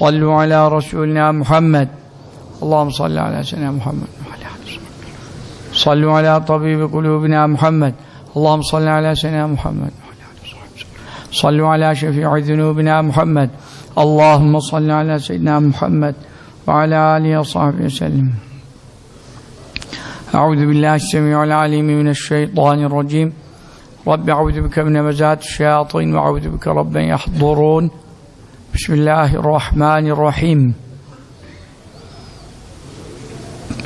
Sallu ala Resulina Muhammed. Allahum salli ala seyyidina Muhammed. Sallu ala tabibi kulubina Muhammed. Allahum salli ala seyyidina Muhammed. Sallu ala şefi'i zunubina Muhammed. Allahümme salli ala seyyidina Muhammed ve ala alihi ve sahbihi sellim. Euzu billahi semiul alim mineşşeytanirracim. Rabbi euzu bike min hemezati şeyatin ve euzu bike rabben yahdurun. بسم الله الرحمن الرحيم.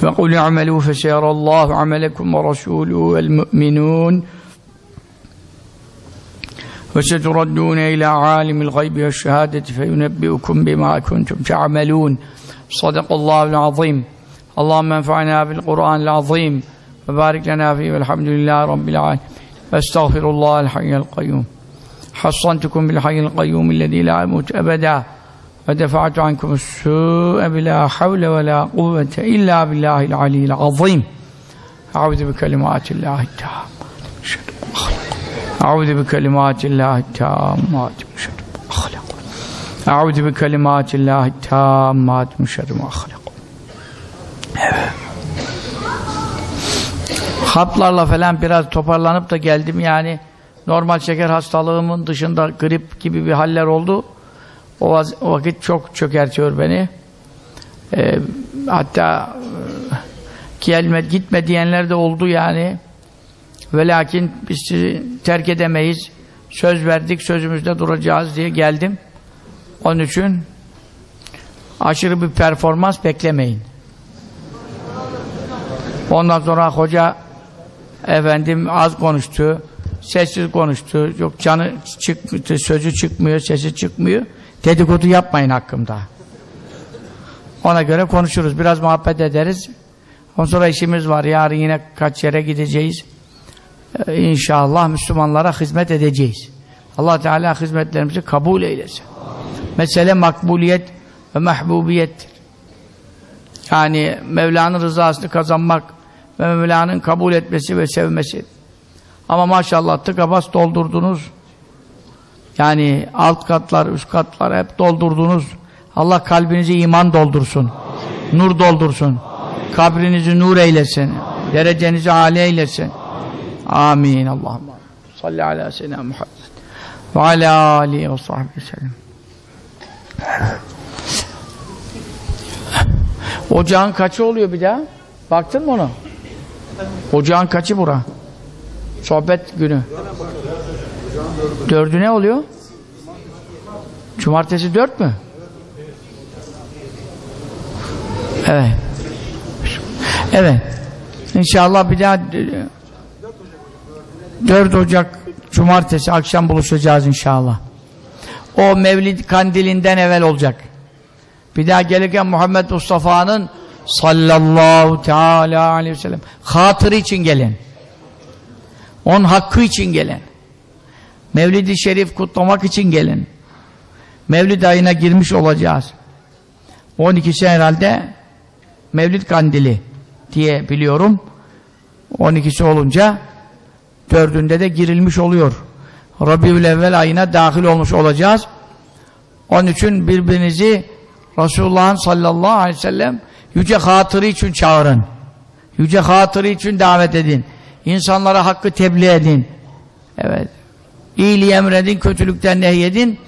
وقل اعملوا فسيرى الله عملكم ورسوله والمؤمنون وستردون إلى عالم الغيب والشهادة فينبئكم بما كنتم تعملون. صدق الله العظيم. اللهم انفعنا بالقرآن العظيم. وبارك لنا فيه والحمد لله رب العالمين. واستغفر الله الحي القيوم. حصنتكم بالحي القيوم الذي لا يموت أبدا ودفعت عنكم السوء بلا حول ولا قوة إلا بالله العلي العظيم أعوذ بكلمات الله التامات من شر ما خلق. أعوذ بكلمات الله التامات من شر ما خلق أعوذ بكلمات الله التامات من شر ما خلق Haplarla falan biraz toparlanıp da geldim yani normal şeker hastalığımın dışında grip gibi bir haller oldu. O, vakit çok çökertiyor beni. Ee, hatta e, gelme gitme diyenler de oldu yani. Ve lakin biz sizi terk edemeyiz. Söz verdik, sözümüzde duracağız diye geldim. Onun için aşırı bir performans beklemeyin. Ondan sonra hoca efendim az konuştu, sessiz konuştu, yok canı çıkmıyor, sözü çıkmıyor, sesi çıkmıyor. Dedikodu yapmayın hakkımda. Ona göre konuşuruz, biraz muhabbet ederiz. Ondan sonra işimiz var, yarın yine kaç yere gideceğiz. Ee, İnşallah Müslümanlara hizmet edeceğiz. Allah Teala hizmetlerimizi kabul eylesin. Mesele makbuliyet ve mahbubiyettir. Yani Mevla'nın rızasını kazanmak ve Mevla'nın kabul etmesi ve sevmesi. Ama maşallah tıka bas doldurdunuz. Yani alt katlar, üst katlar hep doldurdunuz. Allah kalbinizi iman doldursun. Nur doldursun. Kabrinizi nur eylesin. Derecenizi âli eylesin. Amin. Allah'ım. Salli ala seyyidina Muhammed. Ve ala alihi ve sahbihi sellem. Ocağın kaçı oluyor bir daha? Baktın mı ona? Ocağın kaçı bura? Sohbet günü. Dördü ne oluyor? Cumartesi dört mü? Evet. Evet. İnşallah bir daha 4 Ocak Cumartesi akşam buluşacağız inşallah. O Mevlid kandilinden evvel olacak. Bir daha gelirken Muhammed Mustafa'nın sallallahu teala aleyhi ve sellem hatırı için gelin. Onun hakkı için gelin. Mevlid-i Şerif kutlamak için gelin. Mevlid ayına girmiş olacağız. 12'si herhalde Mevlid Kandili diye biliyorum. 12'si olunca dördünde de girilmiş oluyor. Rabiül evvel ayına dahil olmuş olacağız. Onun için birbirinizi Resulullah'ın sallallahu aleyhi ve sellem yüce hatırı için çağırın. Yüce hatırı için davet edin. İnsanlara hakkı tebliğ edin. Evet. İyiliği emredin, kötülükten nehyedin.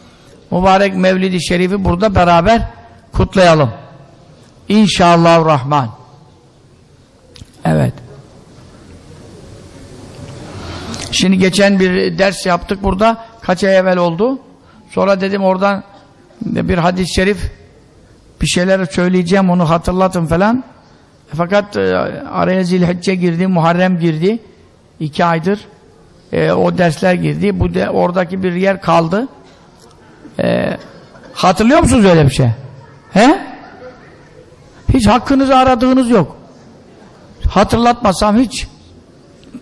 Mübarek Mevlid-i Şerif'i burada beraber kutlayalım. İnşallah Rahman. Evet. Şimdi geçen bir ders yaptık burada. Kaç ay evvel oldu. Sonra dedim oradan bir hadis-i şerif bir şeyler söyleyeceğim onu hatırlatın falan. Fakat e, araya zilhicce girdi, Muharrem girdi. iki aydır e, o dersler girdi. Bu de, oradaki bir yer kaldı. E, hatırlıyor musunuz öyle bir şey? He? Hiç hakkınızı aradığınız yok. Hatırlatmasam hiç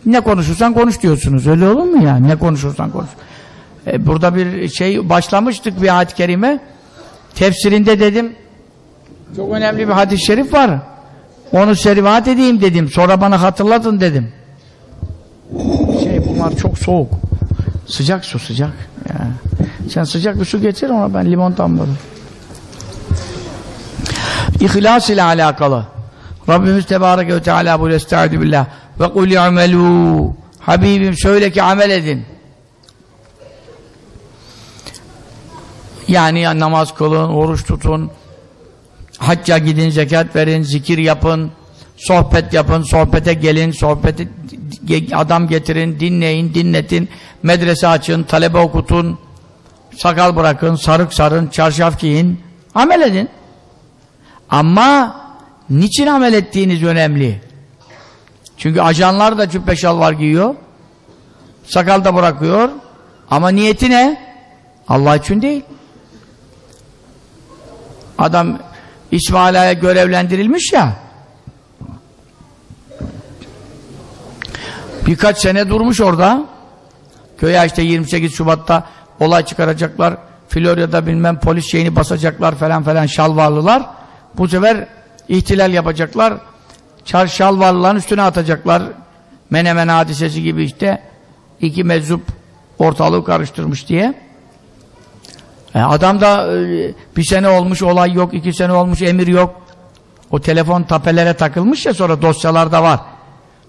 ne konuşursan konuş diyorsunuz. Öyle olur mu ya? Ne konuşursan konuş. E, burada bir şey başlamıştık bir ayet-i kerime. Tefsirinde dedim çok önemli bir hadis-i şerif var. Onu serivat edeyim dedim. Sonra bana hatırlatın dedim. Şey bunlar çok soğuk. Sıcak su sıcak. Ya. Sen sıcak bir su getir ona ben limon damladım. İhlas ile alakalı. Rabbimiz Tebareke ve Teala buyuruyor Estaizu billah. Ve kul i'melû. Habibim söyle ki amel edin. Yani namaz kılın, oruç tutun, hacca gidin, zekat verin, zikir yapın, sohbet yapın, sohbete gelin, sohbeti adam getirin, dinleyin, dinletin, medrese açın, talebe okutun, sakal bırakın, sarık sarın, çarşaf giyin, amel edin. Ama niçin amel ettiğiniz önemli. Çünkü ajanlar da cübbe şalvar giyiyor, sakal da bırakıyor, ama niyeti ne? Allah için değil. Adam İsmaila'ya görevlendirilmiş ya, birkaç sene durmuş orada, köye işte 28 Şubat'ta olay çıkaracaklar, Florya'da bilmem polis şeyini basacaklar falan falan şalvarlılar, bu sefer ihtilal yapacaklar, çar şalvarlıların üstüne atacaklar, Menemen hadisesi gibi işte, iki meczup ortalığı karıştırmış diye, e adam da e, bir sene olmuş olay yok, iki sene olmuş emir yok. O telefon tapelere takılmış ya sonra dosyalarda var.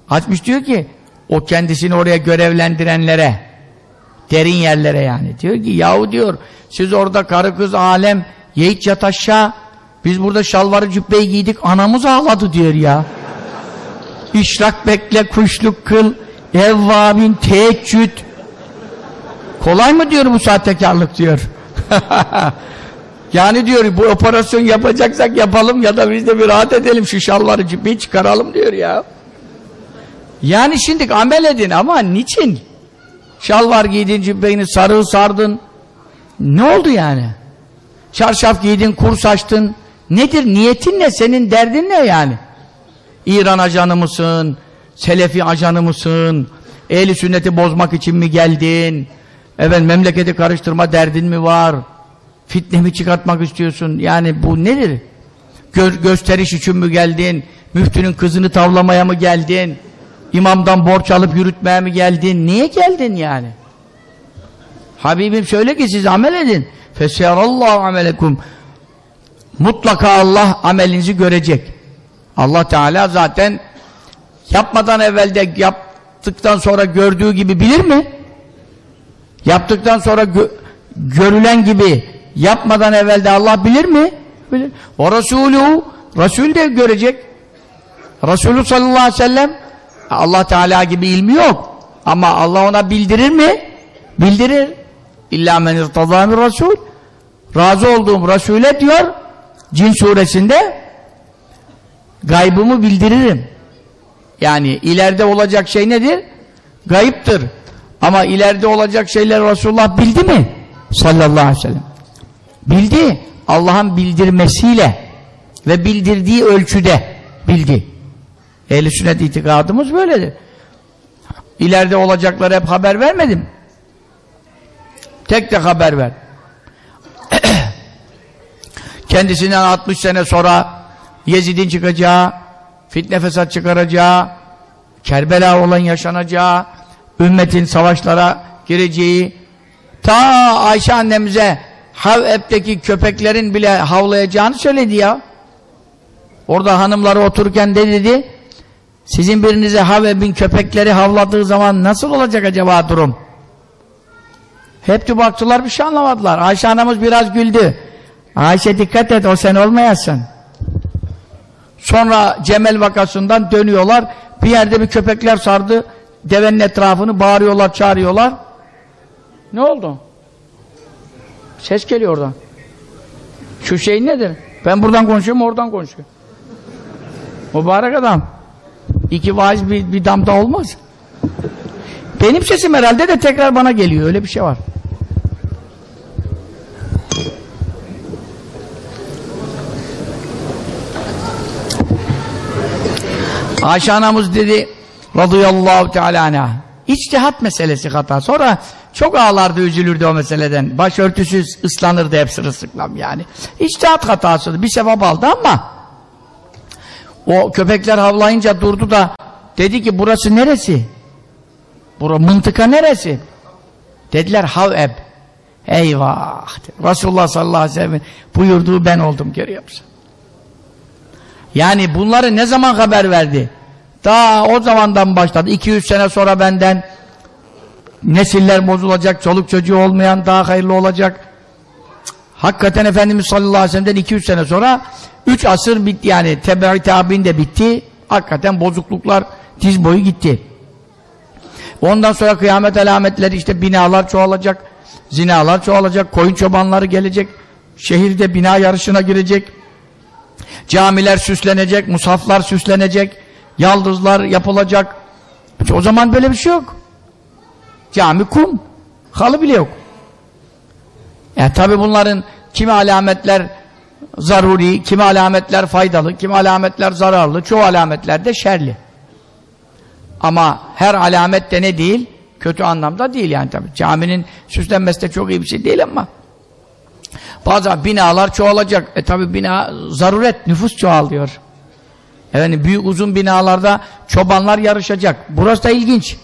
Açmış diyor ki o kendisini oraya görevlendirenlere derin yerlere yani. Diyor ki yahu diyor siz orada karı kız alem yiğit yat biz burada şalvarı cübbeyi giydik anamız ağladı diyor ya. İşrak bekle kuşluk kıl evvabin teheccüd kolay mı diyor bu sahtekarlık diyor. yani diyor bu operasyon yapacaksak yapalım ya da biz de bir rahat edelim şu şalvarı cübbeyi çıkaralım diyor ya. Yani şimdi amel edin ama niçin? Şalvar giydin, cübbeyini sarığı sardın. Ne oldu yani? Çarşaf giydin, kurs açtın. Nedir? Niyetin ne? Senin derdin ne yani? İran ajanı mısın? Selefi ajanı mısın? Ehli sünneti bozmak için mi geldin? Evet memleketi karıştırma derdin mi var? Fitne mi çıkartmak istiyorsun? Yani bu nedir? Gö gösteriş için mi geldin? Müftünün kızını tavlamaya mı geldin? İmamdan borç alıp yürütmeye mi geldin? Niye geldin yani? Habibim söyle ki siz amel edin. Feseyarallahu amelekum. Mutlaka Allah amelinizi görecek. Allah Teala zaten yapmadan evvelde yaptıktan sonra gördüğü gibi bilir mi? Yaptıktan sonra gö görülen gibi yapmadan evvelde Allah bilir mi? Bilir. O Resulü Resul de görecek. Resulü sallallahu aleyhi ve sellem Allah Teala gibi ilmi yok. Ama Allah ona bildirir mi? Bildirir. İlla men irtazâmi Resul. Razı olduğum Resul'e diyor Cin suresinde gaybımı bildiririm. Yani ileride olacak şey nedir? Gayiptir. Ama ileride olacak şeyler Resulullah bildi mi? Sallallahu aleyhi ve sellem. Bildi. Allah'ın bildirmesiyle ve bildirdiği ölçüde bildi. Ehl-i sünnet itikadımız böyledir. İleride olacakları hep haber vermedim. Tek tek haber ver. Kendisinden 60 sene sonra Yezid'in çıkacağı, fitne fesat çıkaracağı, Kerbela olan yaşanacağı, ümmetin savaşlara gireceği, ta Ayşe annemize Haveb'deki köpeklerin bile havlayacağını söyledi ya. Orada hanımları otururken de dedi, sizin birinize Haveb'in köpekleri havladığı zaman nasıl olacak acaba durum? Hep de baktılar bir şey anlamadılar. Ayşe anamız biraz güldü. Ayşe dikkat et o sen olmayasın. Sonra Cemel vakasından dönüyorlar. Bir yerde bir köpekler sardı. Devenin etrafını bağırıyorlar, çağırıyorlar. Ne oldu? Ses geliyor oradan. Şu şey nedir? Ben buradan konuşuyorum, oradan konuşuyor. Mübarek adam. İki vaiz bir, bir damda olmaz. Benim sesim herhalde de tekrar bana geliyor. Öyle bir şey var. Ayşe anamız dedi radıyallahu teala anha İçtihat meselesi hata. Sonra çok ağlardı, üzülürdü o meseleden. Başörtüsüz ıslanırdı hep sırılsıklam yani. İçtihat hatası. Bir sevap aldı ama o köpekler havlayınca durdu da dedi ki burası neresi? Bura mıntıka neresi? Dediler Haveb. Eyvah! Resulullah sallallahu aleyhi ve sellem buyurduğu ben oldum görüyor musun? Yani bunları ne zaman haber verdi? Daha o zamandan başladı. 200 sene sonra benden nesiller bozulacak, çoluk çocuğu olmayan daha hayırlı olacak. Hakikaten Efendimiz sallallahu aleyhi ve sellem'den 200 sene sonra 3 asır bitti yani tebe-i tabi'in de bitti. Hakikaten bozukluklar diz boyu gitti. Ondan sonra kıyamet alametleri işte binalar çoğalacak, zinalar çoğalacak, koyun çobanları gelecek, şehirde bina yarışına girecek, camiler süslenecek, musaflar süslenecek, yaldızlar yapılacak. O zaman böyle bir şey yok. Cami kum, halı bile yok. Yani tabi bunların kimi alametler zaruri, kimi alametler faydalı, kimi alametler zararlı, çoğu alametler de şerli. Ama her alamet de ne değil? Kötü anlamda değil yani tabi. Caminin süslenmesi de çok iyi bir şey değil ama bazı binalar çoğalacak. E tabi bina zaruret, nüfus çoğalıyor. Yani büyük uzun binalarda çobanlar yarışacak. Burası da ilginç.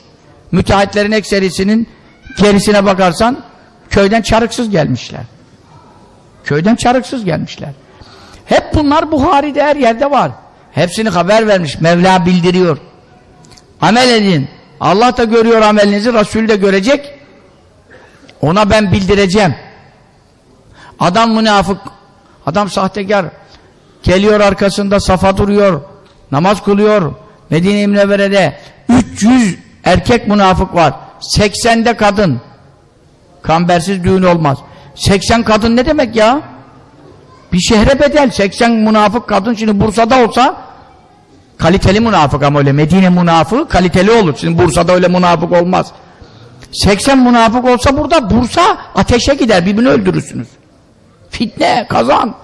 Müteahhitlerin ekserisinin gerisine bakarsan köyden çarıksız gelmişler. Köyden çarıksız gelmişler. Hep bunlar Buhari'de her yerde var. Hepsini haber vermiş. Mevla bildiriyor. Amel edin. Allah da görüyor amelinizi, Resul de görecek. Ona ben bildireceğim. Adam münafık, adam sahtekar. Geliyor arkasında safa duruyor, namaz kılıyor. Medine-i Münevvere'de 300 erkek münafık var. 80'de kadın. Kambersiz düğün olmaz. 80 kadın ne demek ya? Bir şehre bedel. 80 münafık kadın şimdi Bursa'da olsa kaliteli münafık ama öyle Medine münafığı kaliteli olur. Şimdi Bursa'da öyle münafık olmaz. 80 münafık olsa burada Bursa ateşe gider. Birbirini öldürürsünüz. Fitne, kazan.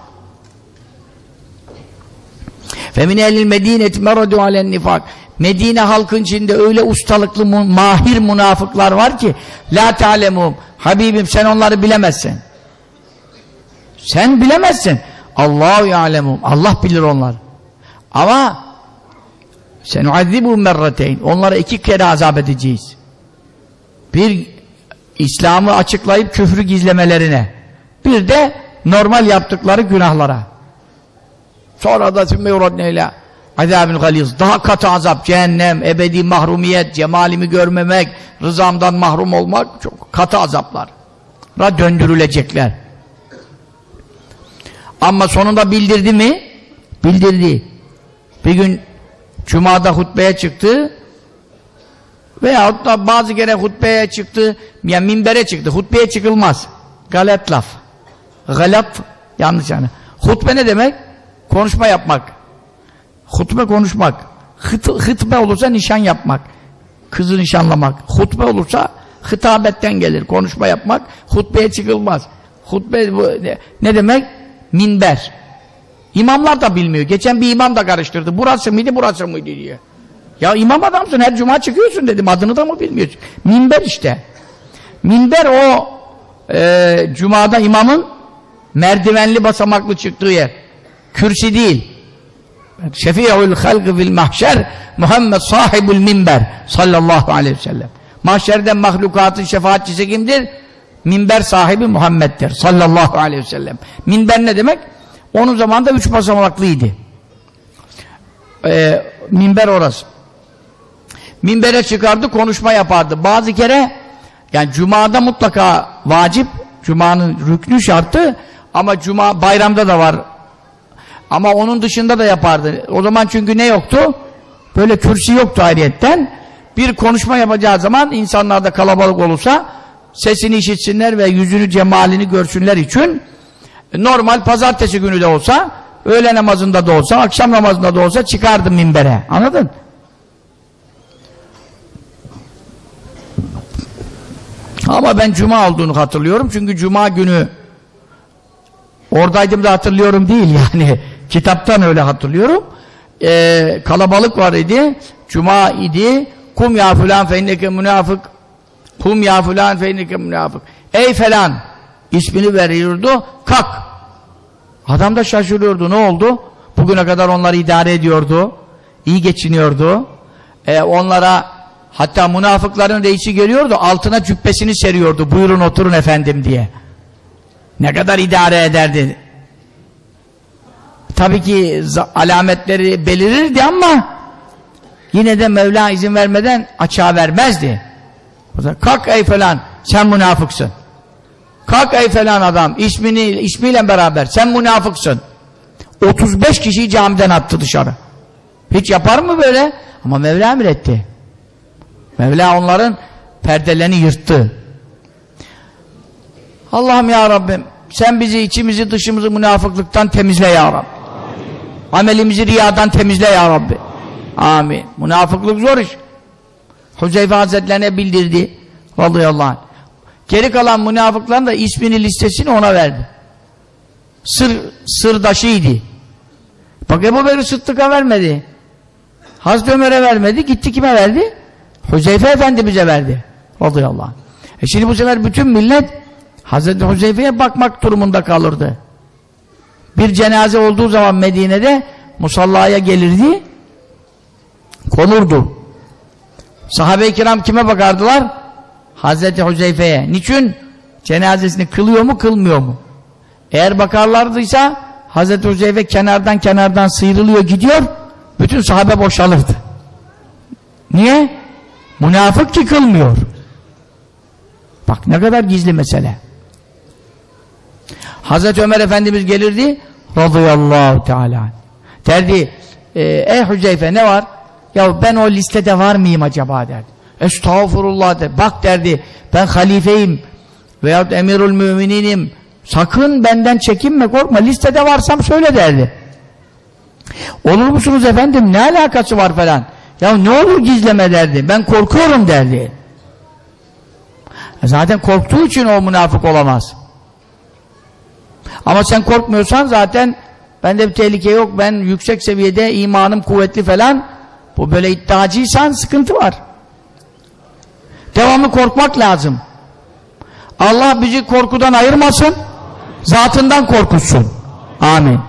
Femin ehlil medineti meradu alen nifak. Medine halkın içinde öyle ustalıklı, mahir münafıklar var ki la ta'lemum. Habibim sen onları bilemezsin. Sen bilemezsin. Allahu ya'lemum. Allah bilir onlar. Ama sen uazzibu merrateyn. Onlara iki kere azap edeceğiz. Bir İslam'ı açıklayıp küfrü gizlemelerine. Bir de normal yaptıkları günahlara. Sonra da sümme yuradneyle azabül galiz. Daha katı azap, cehennem, ebedi mahrumiyet, cemalimi görmemek, rızamdan mahrum olmak çok katı azaplar. Ra döndürülecekler. Ama sonunda bildirdi mi? Bildirdi. Bir gün Cuma'da hutbeye çıktı veyahut da bazı kere hutbeye çıktı ya minbere çıktı. Hutbeye çıkılmaz. Galet laf. Galat yanlış yani. Hutbe ne demek? Konuşma yapmak. Hutbe konuşmak. Hıt, hıtbe olursa nişan yapmak. Kızı nişanlamak. Hutbe olursa hitabetten gelir. Konuşma yapmak. Hutbeye çıkılmaz. Hutbe bu, ne, ne demek? Minber. İmamlar da bilmiyor. Geçen bir imam da karıştırdı. Burası mıydı, burası mıydı diye. Ya imam adamsın, her cuma çıkıyorsun dedim. Adını da mı bilmiyorsun? Minber işte. Minber o e, cumada imamın merdivenli basamaklı çıktığı yer. Kürsi değil. Şefi'ul halkı fil mahşer Muhammed sahibul minber sallallahu aleyhi ve sellem. Mahşerden mahlukatın şefaatçisi kimdir? Minber sahibi Muhammed'dir sallallahu aleyhi ve sellem. Minber ne demek? Onun zamanında üç basamaklıydı. Ee, minber orası. Minbere çıkardı, konuşma yapardı. Bazı kere yani cumada mutlaka vacip, cumanın rüknü şartı ama cuma bayramda da var. Ama onun dışında da yapardı. O zaman çünkü ne yoktu? Böyle kürsü yoktu ayrıyetten. Bir konuşma yapacağı zaman insanlarda kalabalık olursa sesini işitsinler ve yüzünü cemalini görsünler için normal pazartesi günü de olsa öğle namazında da olsa akşam namazında da olsa çıkardım minbere. Anladın? Ama ben cuma olduğunu hatırlıyorum. Çünkü cuma günü oradaydım da hatırlıyorum değil yani. Kitaptan öyle hatırlıyorum. Ee, kalabalık var idi. Cuma idi. Kum ya filan fe inneke münafık. Kum ya filan fe inneke münafık. Ey falan ismini veriyordu. Kalk. Adam da şaşırıyordu. Ne oldu? Bugüne kadar onları idare ediyordu. İyi geçiniyordu. Ee, onlara hatta münafıkların reisi geliyordu. Altına cübbesini seriyordu. Buyurun oturun efendim diye. Ne kadar idare ederdi. Tabii ki alametleri belirirdi ama yine de Mevla izin vermeden açığa vermezdi. O zaman kalk ey falan sen münafıksın. Kalk ey falan adam ismini ismiyle beraber sen münafıksın. 35 kişiyi camiden attı dışarı. Hiç yapar mı böyle? Ama Mevla emretti. Mevla onların perdelerini yırttı. Allah'ım ya Rabbim sen bizi içimizi dışımızı münafıklıktan temizle ya Rabbi. Amelimizi riyadan temizle ya Rabbi. Amin. Münafıklık zor iş. Huzeyfe Hazretlerine bildirdi. Radıyallahu anh. Geri kalan münafıkların da ismini listesini ona verdi. Sır, sırdaşıydı. Bak Ebu Bekir Sıddık'a vermedi. Hazreti Ömer'e vermedi. Gitti kime verdi? Huzeyfe Efendimiz'e verdi. Radıyallahu anh. E şimdi bu sefer bütün millet Hazreti Huzeyfe'ye bakmak durumunda kalırdı. Bir cenaze olduğu zaman Medine'de musallaya gelirdi konurdu. Sahabe-i kiram kime bakardılar? Hazreti Huzeyfe'ye. Niçin? Cenazesini kılıyor mu kılmıyor mu? Eğer bakarlardıysa Hazreti Huzeyfe kenardan kenardan sıyrılıyor gidiyor bütün sahabe boşalırdı. Niye? Münafık ki kılmıyor. Bak ne kadar gizli mesele. Hazreti Ömer Efendimiz gelirdi radıyallahu teala derdi e, ey Hüzeyfe ne var? Ya ben o listede var mıyım acaba derdi. Estağfurullah der. Bak derdi ben halifeyim veyahut emirül mümininim. Sakın benden çekinme korkma listede varsam söyle derdi. Olur musunuz efendim ne alakası var falan. Ya ne olur gizleme derdi. Ben korkuyorum derdi. Zaten korktuğu için o münafık olamaz. Ama sen korkmuyorsan zaten bende bir tehlike yok. Ben yüksek seviyede imanım kuvvetli falan bu böyle iddiacıysan sıkıntı var. Devamlı korkmak lazım. Allah bizi korkudan ayırmasın, zatından korkutsun. Amin.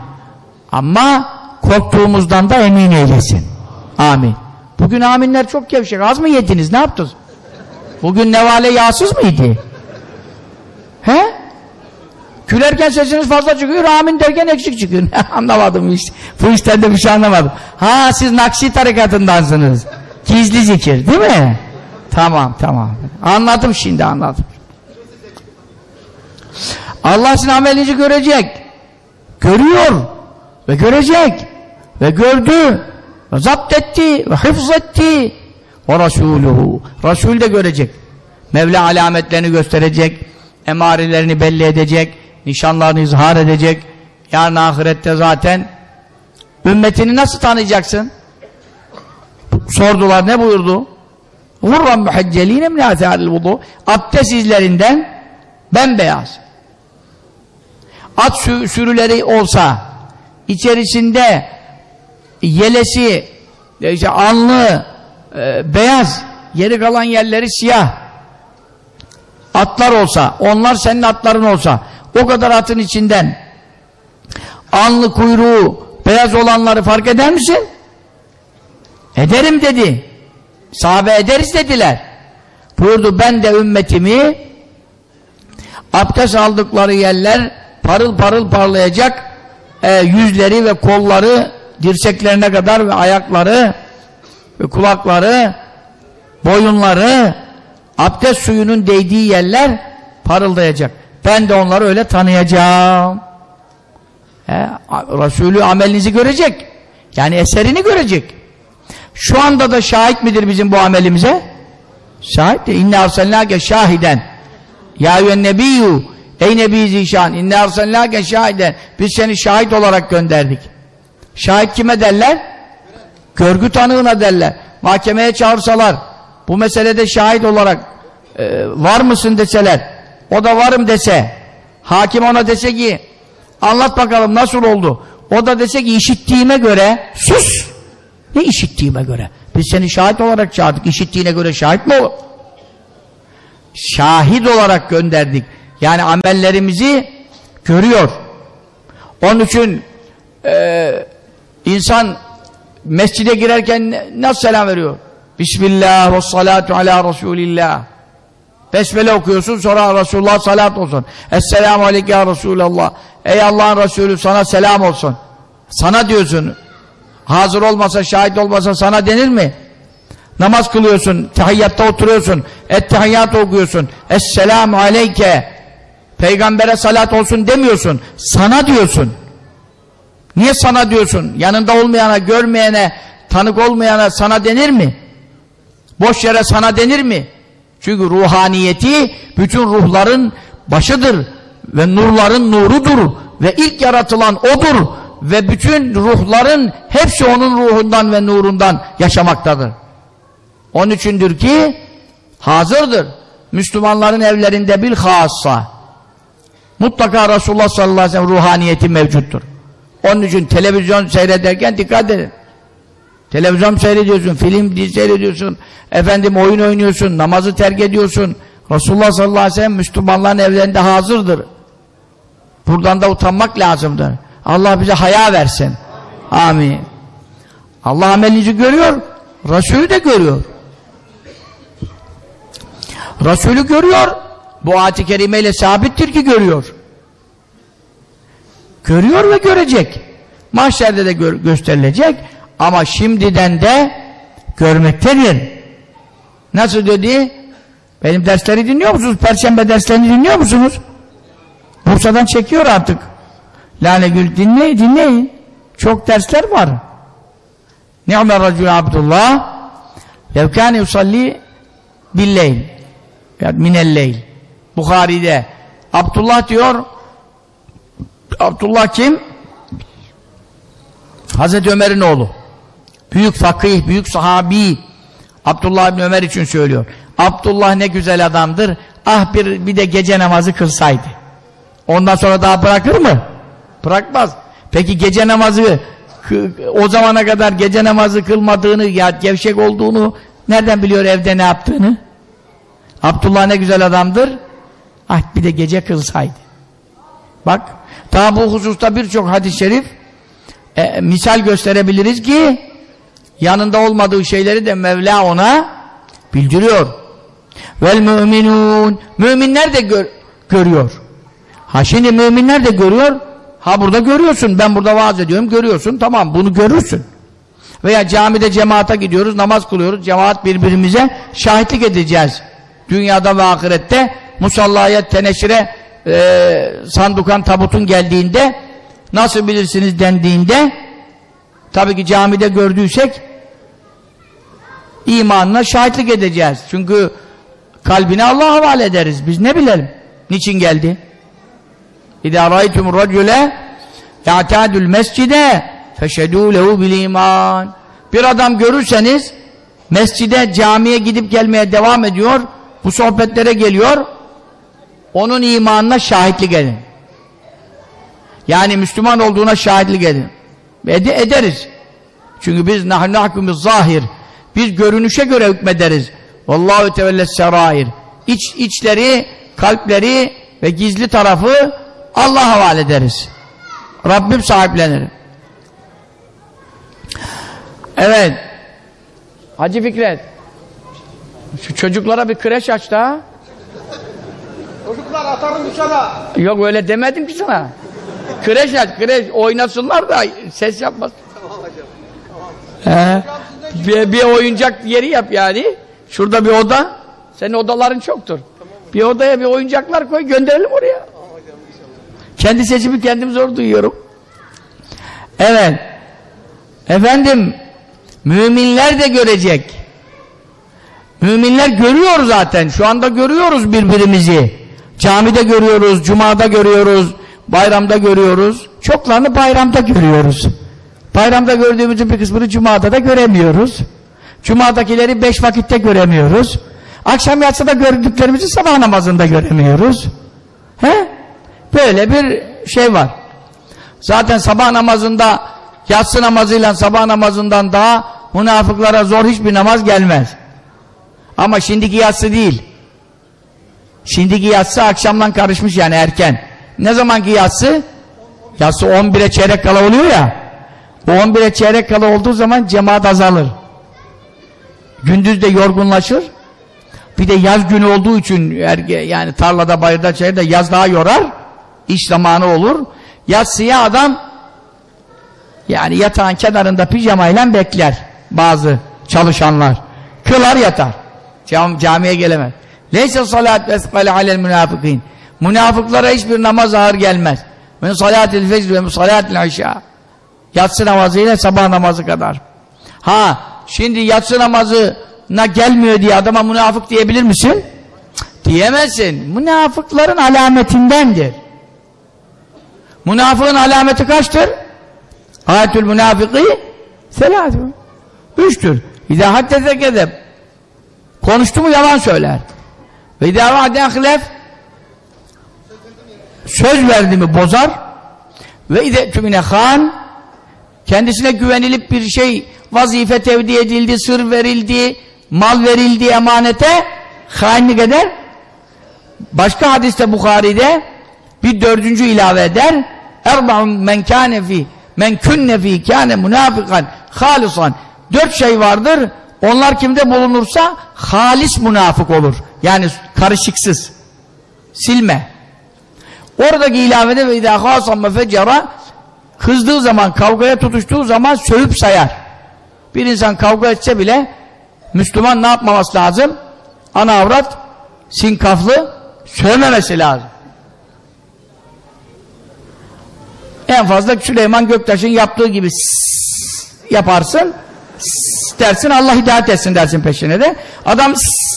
Ama korktuğumuzdan da emin eylesin. Amin. Bugün aminler çok gevşek. Az mı yediniz? Ne yaptınız? Bugün nevale yağsız mıydı? He? Gülerken sesiniz fazla çıkıyor, amin derken eksik çıkıyor. Anlamadım işte. Bu işten de bir şey anlamadım. Ha siz Nakşi tarikatındansınız. Gizli zikir değil mi? Tamam tamam. Anladım şimdi anladım. Allah sizin amelinizi görecek. Görüyor. Ve görecek. Ve gördü. Ve zapt etti. Ve hıfz etti. O Resuluhu. Resul de görecek. Mevla alametlerini gösterecek. Emarelerini belli edecek nişanlarını izhar edecek. Yarın ahirette zaten ümmetini nasıl tanıyacaksın? Sordular ne buyurdu? Vurran muhecceline min âthâril vudu abdest izlerinden bembeyaz. At sü sürüleri olsa içerisinde yelesi işte anlı e, beyaz geri kalan yerleri siyah atlar olsa onlar senin atların olsa o kadar atın içinden anlı kuyruğu beyaz olanları fark eder misin? Ederim dedi. Sahabe ederiz dediler. Buyurdu ben de ümmetimi abdest aldıkları yerler parıl parıl parlayacak e, yüzleri ve kolları dirseklerine kadar ve ayakları ve kulakları boyunları abdest suyunun değdiği yerler parıldayacak. Ben de onları öyle tanıyacağım. He, Resulü amelinizi görecek. Yani eserini görecek. Şu anda da şahit midir bizim bu amelimize? Şahit de. İnne arsalnâke şahiden. Ya yüven nebiyyû. Ey nebi zişan. İnne arsalnâke şahiden. Biz seni şahit olarak gönderdik. Şahit kime derler? Görgü tanığına derler. Mahkemeye çağırsalar. Bu meselede şahit olarak e, var mısın deseler o da varım dese hakim ona dese ki anlat bakalım nasıl oldu? O da dese ki işittiğime göre sus. Ne işittiğime göre? Biz seni şahit olarak çağırdık. İşittiğine göre şahit mi olur şahit olarak gönderdik. Yani amellerimizi görüyor. Onun için e, insan mescide girerken nasıl selam veriyor? Bismillah ve salatu ala Resulillah Besmele okuyorsun sonra Resulullah salat olsun. Esselamu aleyke ya Resulallah. Ey Allah'ın Resulü sana selam olsun. Sana diyorsun. Hazır olmasa, şahit olmasa sana denir mi? Namaz kılıyorsun, tehiyyatta oturuyorsun, ettehiyyat okuyorsun. Esselamu aleyke. Peygambere salat olsun demiyorsun. Sana diyorsun. Niye sana diyorsun? Yanında olmayana, görmeyene, tanık olmayana sana denir mi? Boş yere sana denir mi? Çünkü ruhaniyeti bütün ruhların başıdır ve nurların nurudur ve ilk yaratılan odur ve bütün ruhların hepsi onun ruhundan ve nurundan yaşamaktadır. Onun içindir ki hazırdır. Müslümanların evlerinde bir hassa mutlaka Resulullah sallallahu aleyhi ve sellem ruhaniyeti mevcuttur. Onun için televizyon seyrederken dikkat edin. Televizyon seyrediyorsun, film dizi seyrediyorsun, efendim oyun oynuyorsun, namazı terk ediyorsun. Resulullah sallallahu aleyhi ve sellem Müslümanların evlerinde hazırdır. Buradan da utanmak lazımdır. Allah bize haya versin. Amin. Allah amelinizi görüyor, Resulü de görüyor. Resulü görüyor, bu ayet-i kerimeyle sabittir ki görüyor. Görüyor ve görecek. Mahşerde de gö gösterilecek. Ama şimdiden de görmektedir. Nasıl dedi? Benim dersleri dinliyor musunuz? Perşembe derslerini dinliyor musunuz? Bursa'dan çekiyor artık. Lale Gül dinleyin, dinleyin. Çok dersler var. Ni'me racül Abdullah levkâne yusalli billeyl yani minelleyl Bukhari'de Abdullah diyor Abdullah kim? Hazreti Ömer'in oğlu. Büyük fakih, büyük sahabi. Abdullah bin Ömer için söylüyor. Abdullah ne güzel adamdır. Ah bir, bir de gece namazı kılsaydı. Ondan sonra daha bırakır mı? Bırakmaz. Peki gece namazı o zamana kadar gece namazı kılmadığını ya gevşek olduğunu nereden biliyor evde ne yaptığını? Abdullah ne güzel adamdır. Ah bir de gece kılsaydı. Bak daha bu hususta birçok hadis-i şerif e, misal gösterebiliriz ki yanında olmadığı şeyleri de Mevla ona bildiriyor. Vel müminun müminler de gör, görüyor. Ha şimdi müminler de görüyor. Ha burada görüyorsun. Ben burada vaaz ediyorum. Görüyorsun. Tamam bunu görürsün. Veya camide cemaate gidiyoruz. Namaz kılıyoruz. Cemaat birbirimize şahitlik edeceğiz. Dünyada ve ahirette musallaya, teneşire e, sandukan tabutun geldiğinde nasıl bilirsiniz dendiğinde tabii ki camide gördüysek imanına şahitlik edeceğiz. Çünkü kalbine Allah havale ederiz. Biz ne bilelim? Niçin geldi? İzâ râitumur racüle ya'tâdül mescide feşedû lehu bil. Bir adam görürseniz mescide, camiye gidip gelmeye devam ediyor. Bu sohbetlere geliyor. Onun imanına şahitlik edin. Yani Müslüman olduğuna şahitlik edin. Ed ederiz. Çünkü biz nahnu zahir. Biz görünüşe göre hükmederiz. Vallahu tevelles serair. İç, içleri, kalpleri ve gizli tarafı Allah havale ederiz. Rabbim sahiplenir. Evet. Hacı Fikret. Şu çocuklara bir kreş aç da. Çocuklar atarım dışarı. Yok öyle demedim ki sana. Kreş aç, kreş oynasınlar da ses yapmaz. Tamam hocam. Tamam. He. Bir, bir oyuncak yeri yap yani. Şurada bir oda. Senin odaların çoktur. Bir odaya bir oyuncaklar koy gönderelim oraya. Tamam hocam inşallah. Kendi sesimi kendim zor duyuyorum. Evet. Efendim müminler de görecek. Müminler görüyor zaten. Şu anda görüyoruz birbirimizi. Camide görüyoruz, cumada görüyoruz, bayramda görüyoruz. Çoklarını bayramda görüyoruz. Bayramda gördüğümüzün bir kısmını cumada da göremiyoruz. Cumadakileri beş vakitte göremiyoruz. Akşam yatsıda gördüklerimizi sabah namazında göremiyoruz. He? Böyle bir şey var. Zaten sabah namazında yatsı namazıyla sabah namazından daha münafıklara zor hiçbir namaz gelmez. Ama şimdiki yatsı değil. Şimdiki yatsı akşamdan karışmış yani erken. Ne zamanki yatsı? Yatsı 11'e çeyrek kala oluyor ya. O 11'e çeyrek kala olduğu zaman cemaat azalır. Gündüz de yorgunlaşır. Bir de yaz günü olduğu için yani tarlada, bayırda, çayırda yaz daha yorar. İş zamanı olur. Yatsıya adam Yani yatağın kenarında pijamayla bekler bazı çalışanlar. Kılar yatar. Cam, camiye gelemez. Leyse salat vesqale alel münafıkîn. Münafıklara hiçbir namaz ağır gelmez. Min salatil fecr ve salatil işâ. Yatsı namazıyla sabah namazı kadar. Ha, şimdi yatsı namazına gelmiyor diye adama münafık diyebilir misin? Diyemezsin. Münafıkların alametindendir. Münafığın alameti kaçtır? Ayetül münafıkı selatü. Üçtür. İzâ haddese kezeb. Konuştu mu yalan söyler. Ve idâ va'de ahlef söz verdi mi bozar. Ve ide tümine han kendisine güvenilip bir şey vazife tevdi edildi, sır verildi, mal verildi emanete hainlik eder. Başka hadiste Bukhari'de bir dördüncü ilave eder. Erba'un men kâne fi men künne fi kâne münafıkan halisan. Dört şey vardır. Onlar kimde bulunursa halis münafık olur. Yani karışıksız. Silme. Oradaki ilavede ve idâ khâsamme fecera kızdığı zaman, kavgaya tutuştuğu zaman sövüp sayar. Bir insan kavga etse bile Müslüman ne yapmaması lazım? Ana avrat sinkaflı sövmemesi lazım. En fazla Süleyman Göktaş'ın yaptığı gibi yaparsın dersin Allah hidayet etsin dersin peşine de. Adam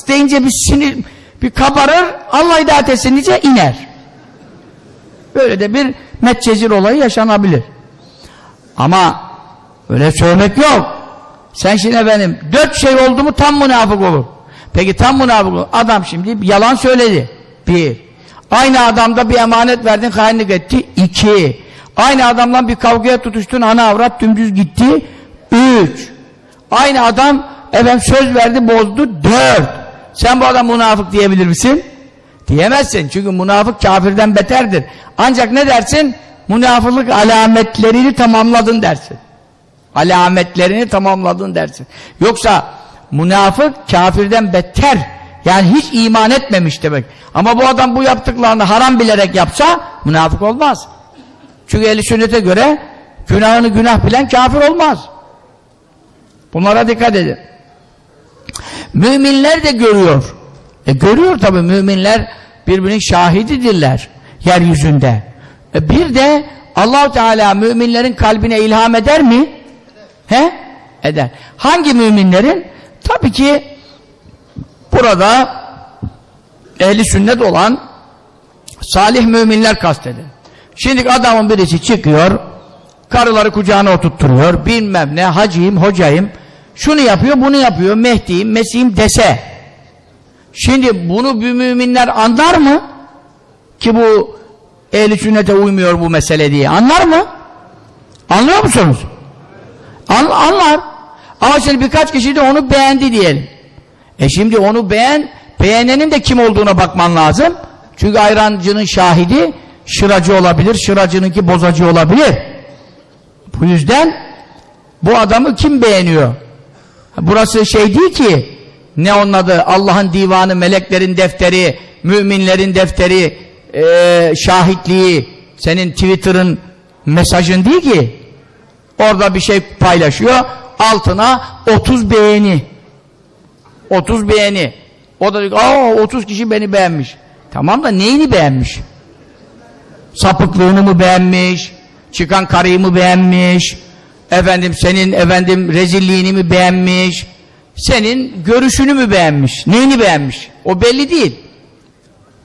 deyince bir sinir bir kabarır Allah hidayet etsin diyece iner. Böyle de bir metcezir olayı yaşanabilir. Ama öyle söylemek yok. Sen şimdi benim dört şey oldu mu tam münafık olur. Peki tam münafık olur. Adam şimdi yalan söyledi. Bir. Aynı adamda bir emanet verdin hainlik etti. İki. Aynı adamla bir kavgaya tutuştun ana avrat dümdüz gitti. Üç. Aynı adam efendim söz verdi bozdu. Dört. Sen bu adam münafık diyebilir misin? Diyemezsin. Çünkü münafık kafirden beterdir. Ancak ne dersin? Münafıklık alametlerini tamamladın dersin. Alametlerini tamamladın dersin. Yoksa münafık kafirden beter. Yani hiç iman etmemiş demek. Ama bu adam bu yaptıklarını haram bilerek yapsa münafık olmaz. Çünkü eli sünnete göre günahını günah bilen kafir olmaz. Bunlara dikkat edin. Müminler de görüyor. E görüyor tabi müminler birbirinin şahididirler yeryüzünde. E bir de allah Teala müminlerin kalbine ilham eder mi? He? Eder. Hangi müminlerin? Tabii ki burada ehli sünnet olan salih müminler kastedilir. Şimdi adamın birisi çıkıyor karıları kucağına oturtturuyor bilmem ne hacıyım hocayım şunu yapıyor bunu yapıyor Mehdi'yim Mesih'im dese şimdi bunu bir müminler anlar mı? ki bu ehli sünnete uymuyor bu mesele diye anlar mı? anlıyor musunuz? An anlar ama şimdi birkaç kişi de onu beğendi diyelim e şimdi onu beğen beğenenin de kim olduğuna bakman lazım çünkü ayrancının şahidi şıracı olabilir şıracınınki bozacı olabilir bu yüzden bu adamı kim beğeniyor? Burası şey değil ki ne onun adı Allah'ın divanı, meleklerin defteri, müminlerin defteri, e, şahitliği, senin Twitter'ın mesajın değil ki. Orada bir şey paylaşıyor, altına 30 beğeni. 30 beğeni. O da diyor aa 30 kişi beni beğenmiş. Tamam da neyini beğenmiş? Sapıklığını mı beğenmiş? Çıkan karıyı mı beğenmiş? Efendim senin efendim rezilliğini mi beğenmiş? Senin görüşünü mü beğenmiş? Neyini beğenmiş? O belli değil.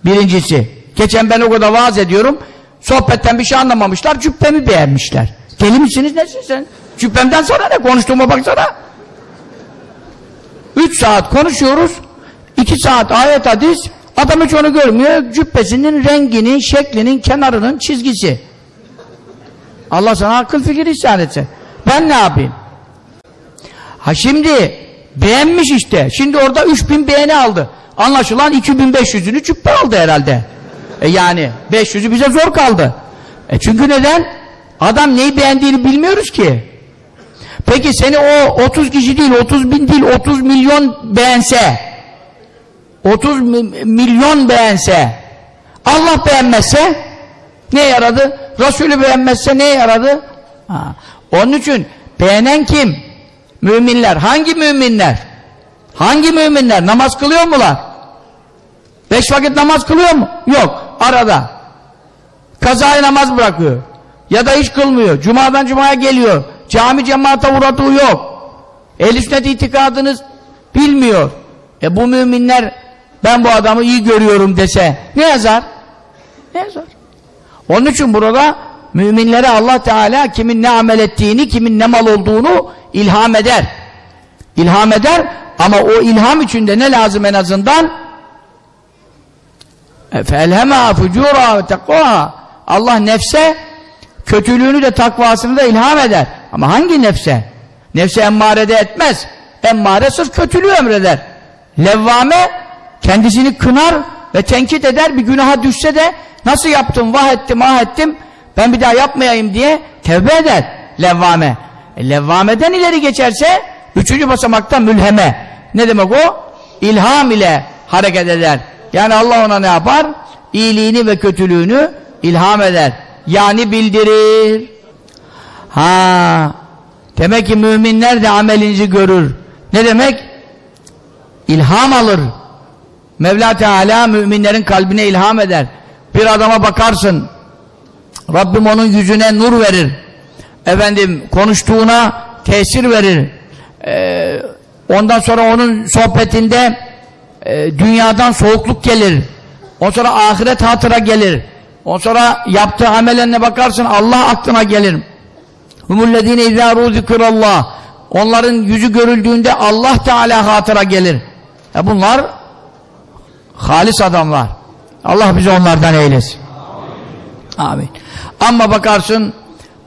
Birincisi. Geçen ben o kadar vaaz ediyorum. Sohbetten bir şey anlamamışlar. Cübbemi beğenmişler. Deli misiniz nesin sen? Cübbemden sonra ne? Konuştuğuma baksana. Üç saat konuşuyoruz. iki saat ayet hadis. Adam hiç onu görmüyor. Cübbesinin renginin, şeklinin, kenarının çizgisi. Allah sana akıl fikir ihsan etse. Ben ne yapayım? Ha şimdi beğenmiş işte. Şimdi orada 3000 beğeni aldı. Anlaşılan 2500'ünü cübbe aldı herhalde. E yani 500'ü bize zor kaldı. E çünkü neden? Adam neyi beğendiğini bilmiyoruz ki. Peki seni o 30 kişi değil, 30 bin değil, 30 milyon beğense 30 milyon beğense Allah beğenmezse ne yaradı? Resulü beğenmezse ne yaradı? Ha. Onun için beğenen kim? Müminler. Hangi müminler? Hangi müminler? Namaz kılıyor mular? Beş vakit namaz kılıyor mu? Yok. Arada. Kazaya namaz bırakıyor. Ya da hiç kılmıyor. Cuma'dan cumaya geliyor. Cami cemaate uğradığı yok. Ehl-i itikadınız bilmiyor. E bu müminler ben bu adamı iyi görüyorum dese ne yazar? Ne yazar? Onun için burada müminlere Allah Teala kimin ne amel ettiğini, kimin ne mal olduğunu ilham eder. İlham eder ama o ilham içinde ne lazım en azından? فَاَلْهَمَا فُجُورًا وَتَقْوَاهَا Allah nefse kötülüğünü de takvasını da ilham eder. Ama hangi nefse? Nefse emmarede etmez. Emmare sırf kötülüğü emreder. Levvame kendisini kınar ve tenkit eder. Bir günaha düşse de nasıl yaptım, vah ettim, ah ettim ben bir daha yapmayayım diye tevbe eder. Levvame. E, levvameden ileri geçerse üçüncü basamakta mülheme. Ne demek o? İlham ile hareket eder. Yani Allah ona ne yapar? İyiliğini ve kötülüğünü ilham eder. Yani bildirir. Ha, demek ki müminler de amelinizi görür. Ne demek? İlham alır. Mevla Teala müminlerin kalbine ilham eder. Bir adama bakarsın. Rabbim onun yüzüne nur verir. Efendim konuştuğuna tesir verir. Ee, ondan sonra onun sohbetinde e, dünyadan soğukluk gelir. Ondan sonra ahiret hatıra gelir. Ondan sonra yaptığı amelerine bakarsın Allah aklına gelir. Humullezine izâ rûzikrallah Onların yüzü görüldüğünde Allah Teala hatıra gelir. E bunlar halis adamlar. Allah bizi onlardan eylesin. Amin. Ama bakarsın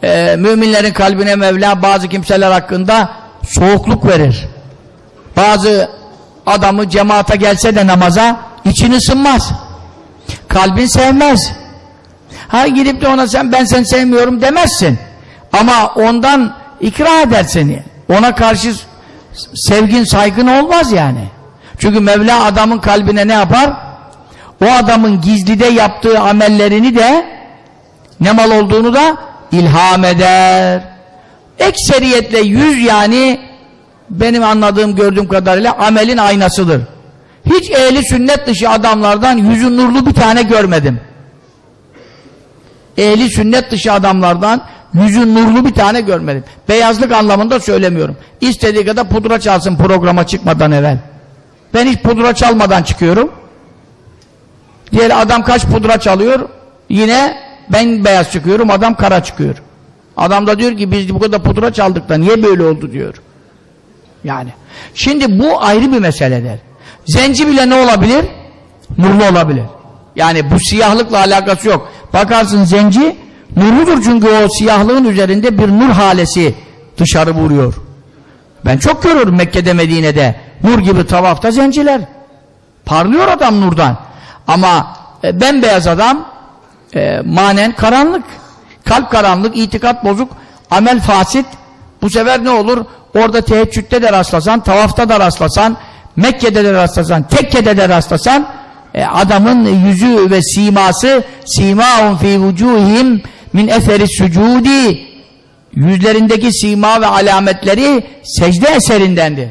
e, müminlerin kalbine Mevla bazı kimseler hakkında soğukluk verir. Bazı adamı cemaate gelse de namaza için ısınmaz. Kalbin sevmez. Ha gidip de ona sen ben seni sevmiyorum demezsin. Ama ondan ikra eder seni. Ona karşı sevgin, saygın olmaz yani. Çünkü Mevla adamın kalbine ne yapar? O adamın gizlide yaptığı amellerini de ne mal olduğunu da ilham eder. Ekseriyetle yüz yani benim anladığım, gördüğüm kadarıyla amelin aynasıdır. Hiç ehli sünnet dışı adamlardan yüzü nurlu bir tane görmedim. Ehli sünnet dışı adamlardan yüzü nurlu bir tane görmedim. Beyazlık anlamında söylemiyorum. İstediği kadar pudra çalsın programa çıkmadan evvel. Ben hiç pudra çalmadan çıkıyorum. Diğer adam kaç pudra çalıyor? Yine ben beyaz çıkıyorum, adam kara çıkıyor. Adam da diyor ki biz bu kadar pudra çaldık da niye böyle oldu diyor. Yani. Şimdi bu ayrı bir meseledir. Zenci bile ne olabilir? Nurlu olabilir. Yani bu siyahlıkla alakası yok. Bakarsın zenci nurludur çünkü o siyahlığın üzerinde bir nur halesi dışarı vuruyor. Ben çok görüyorum Mekke'de Medine'de nur gibi tavafta zenciler. Parlıyor adam nurdan. Ama e, bembeyaz adam e, manen karanlık. Kalp karanlık, itikat bozuk, amel fasit. Bu sefer ne olur? Orada teheccüde de rastlasan, tavafta da rastlasan, Mekke'de de rastlasan, Tekke'de de rastlasan e, adamın yüzü ve siması simâun fî vücûhim min eferi sucudi yüzlerindeki sima ve alametleri secde eserindendir.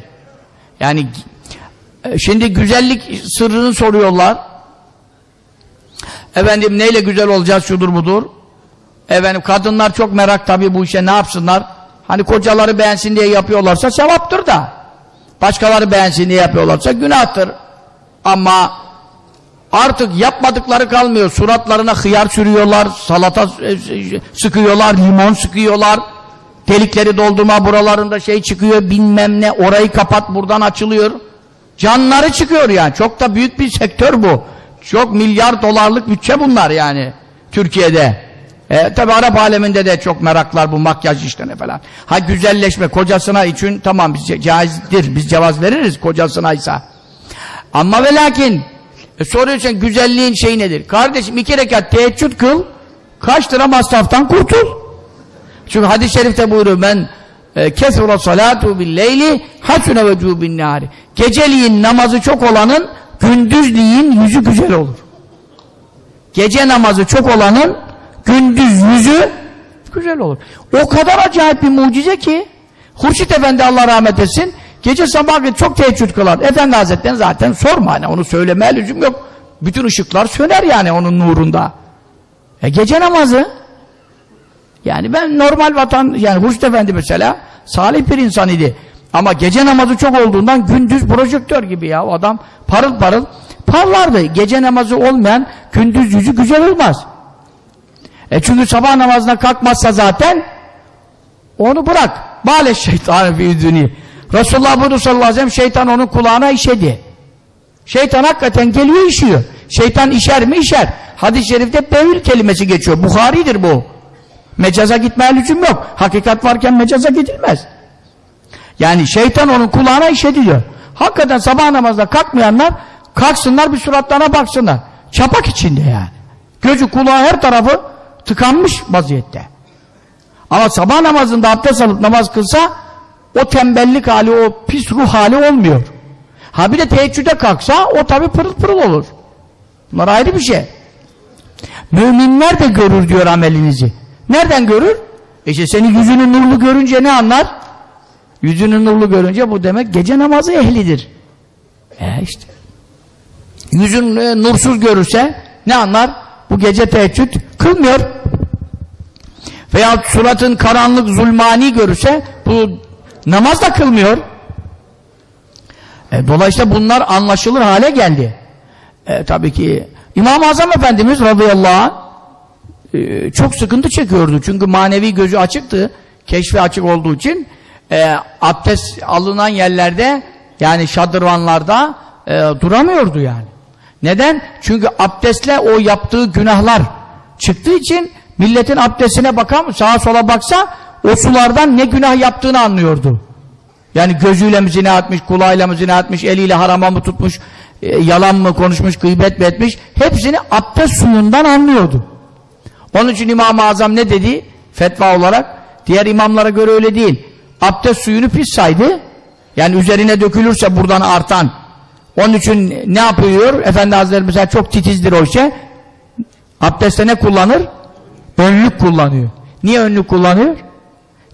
Yani e, şimdi güzellik sırrını soruyorlar. Efendim neyle güzel olacağız şudur budur. Efendim kadınlar çok merak tabii bu işe ne yapsınlar? Hani kocaları beğensin diye yapıyorlarsa sevaptır da. Başkaları beğensin diye yapıyorlarsa günahtır. Ama artık yapmadıkları kalmıyor. Suratlarına hıyar sürüyorlar, salata sıkıyorlar, limon sıkıyorlar. Delikleri doldurma buralarında şey çıkıyor bilmem ne orayı kapat buradan açılıyor. Canları çıkıyor yani. Çok da büyük bir sektör bu. Çok milyar dolarlık bütçe bunlar yani Türkiye'de. E, tabi Arap aleminde de çok meraklar bu makyaj işlerine falan. Ha güzelleşme kocasına için tamam biz caizdir biz cevaz veririz kocasına ise. Ama ve lakin e, soruyorsun güzelliğin şey nedir? Kardeşim iki rekat teheccüd kıl kaç lira masraftan kurtul. Çünkü hadis-i şerifte buyuruyor ben e, kesura salatu billeyli hasune vecu bin nari. Geceliğin namazı çok olanın gündüzliğin yüzü güzel olur. Gece namazı çok olanın gündüz yüzü güzel olur. O kadar acayip bir mucize ki Hurşit Efendi Allah rahmet etsin gece sabah çok teheccüd kılar. Efendi Hazretleri zaten sorma hani onu söylemeye lüzum yok. Bütün ışıklar söner yani onun nurunda. E gece namazı yani ben normal vatan yani Hurşit Efendi mesela salih bir insan idi. Ama gece namazı çok olduğundan gündüz projektör gibi ya o adam parıl parıl parlardı. Gece namazı olmayan gündüz yüzü güzel olmaz. E çünkü sabah namazına kalkmazsa zaten onu bırak. Bale şeytanı bir dünya. Resulullah buyurdu sallallahu aleyhi ve sellem şeytan onun kulağına işedi. Şeytan hakikaten geliyor işiyor. Şeytan işer mi işer. Hadis-i şerifte bevül kelimesi geçiyor. Bukhari'dir bu. Mecaza gitmeye lüzum yok. Hakikat varken mecaza gidilmez. Yani şeytan onun kulağına işediyor. Hakikaten sabah namazda kalkmayanlar kalksınlar bir suratlarına baksınlar. Çapak içinde yani. Gözü kulağı her tarafı tıkanmış vaziyette. Ama sabah namazında abdest alıp namaz kılsa o tembellik hali, o pis ruh hali olmuyor. Ha bir de teheccüde kalksa o tabi pırıl pırıl olur. Bunlar ayrı bir şey. Müminler de görür diyor amelinizi. Nereden görür? İşte senin yüzünün nurlu görünce ne anlar? Yüzünün nurlu görünce bu demek gece namazı ehlidir. E işte. Yüzün e, nursuz görürse ne anlar? Bu gece teheccüd kılmıyor. Veya suratın karanlık zulmani görürse bu namaz da kılmıyor. E, dolayısıyla bunlar anlaşılır hale geldi. E, tabii ki İmam-ı Azam Efendimiz radıyallahu anh e, çok sıkıntı çekiyordu. Çünkü manevi gözü açıktı. Keşfi açık olduğu için e, abdest alınan yerlerde yani şadırvanlarda e, duramıyordu yani. Neden? Çünkü abdestle o yaptığı günahlar çıktığı için milletin abdestine bakan sağa sola baksa o sulardan ne günah yaptığını anlıyordu. Yani gözüyle mi zina etmiş, kulağıyla mı zina etmiş, eliyle harama mı tutmuş, e, yalan mı konuşmuş, gıybet mi etmiş, hepsini abdest suyundan anlıyordu. Onun için İmam-ı Azam ne dedi? Fetva olarak, diğer imamlara göre öyle değil. Abdest suyunu pis saydı, yani üzerine dökülürse buradan artan, onun için ne yapıyor? Efendi Hazretleri mesela çok titizdir o işe, abdestte ne kullanır? Önlük kullanıyor. Niye önlük kullanıyor?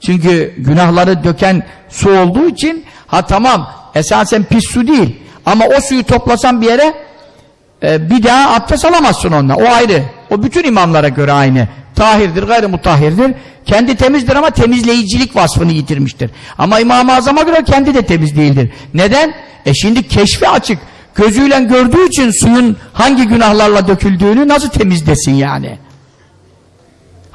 Çünkü günahları döken su olduğu için ha tamam esasen pis su değil ama o suyu toplasan bir yere e, bir daha abdest alamazsın onunla. O ayrı. O bütün imamlara göre aynı. Tahirdir, gayrı mutahhirdir. Kendi temizdir ama temizleyicilik vasfını yitirmiştir. Ama İmam-ı Azam'a göre kendi de temiz değildir. Neden? E şimdi keşfi açık. Gözüyle gördüğü için suyun hangi günahlarla döküldüğünü nasıl temizlesin yani?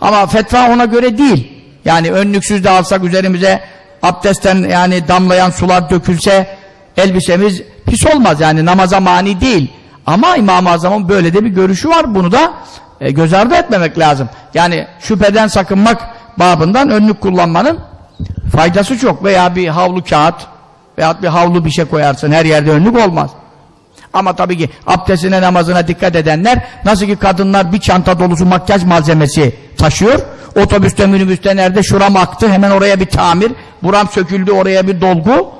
Ama fetva ona göre değil. Yani önlüksüz de alsak üzerimize abdestten yani damlayan sular dökülse elbisemiz pis olmaz yani namaza mani değil. Ama İmam-ı Azam'ın böyle de bir görüşü var. Bunu da e, göz ardı etmemek lazım. Yani şüpheden sakınmak babından önlük kullanmanın faydası çok. Veya bir havlu kağıt veya bir havlu bir şey koyarsın. Her yerde önlük olmaz. Ama tabii ki abdestine namazına dikkat edenler nasıl ki kadınlar bir çanta dolusu makyaj malzemesi taşıyor. Otobüste minibüste nerede şuram aktı hemen oraya bir tamir. Buram söküldü oraya bir dolgu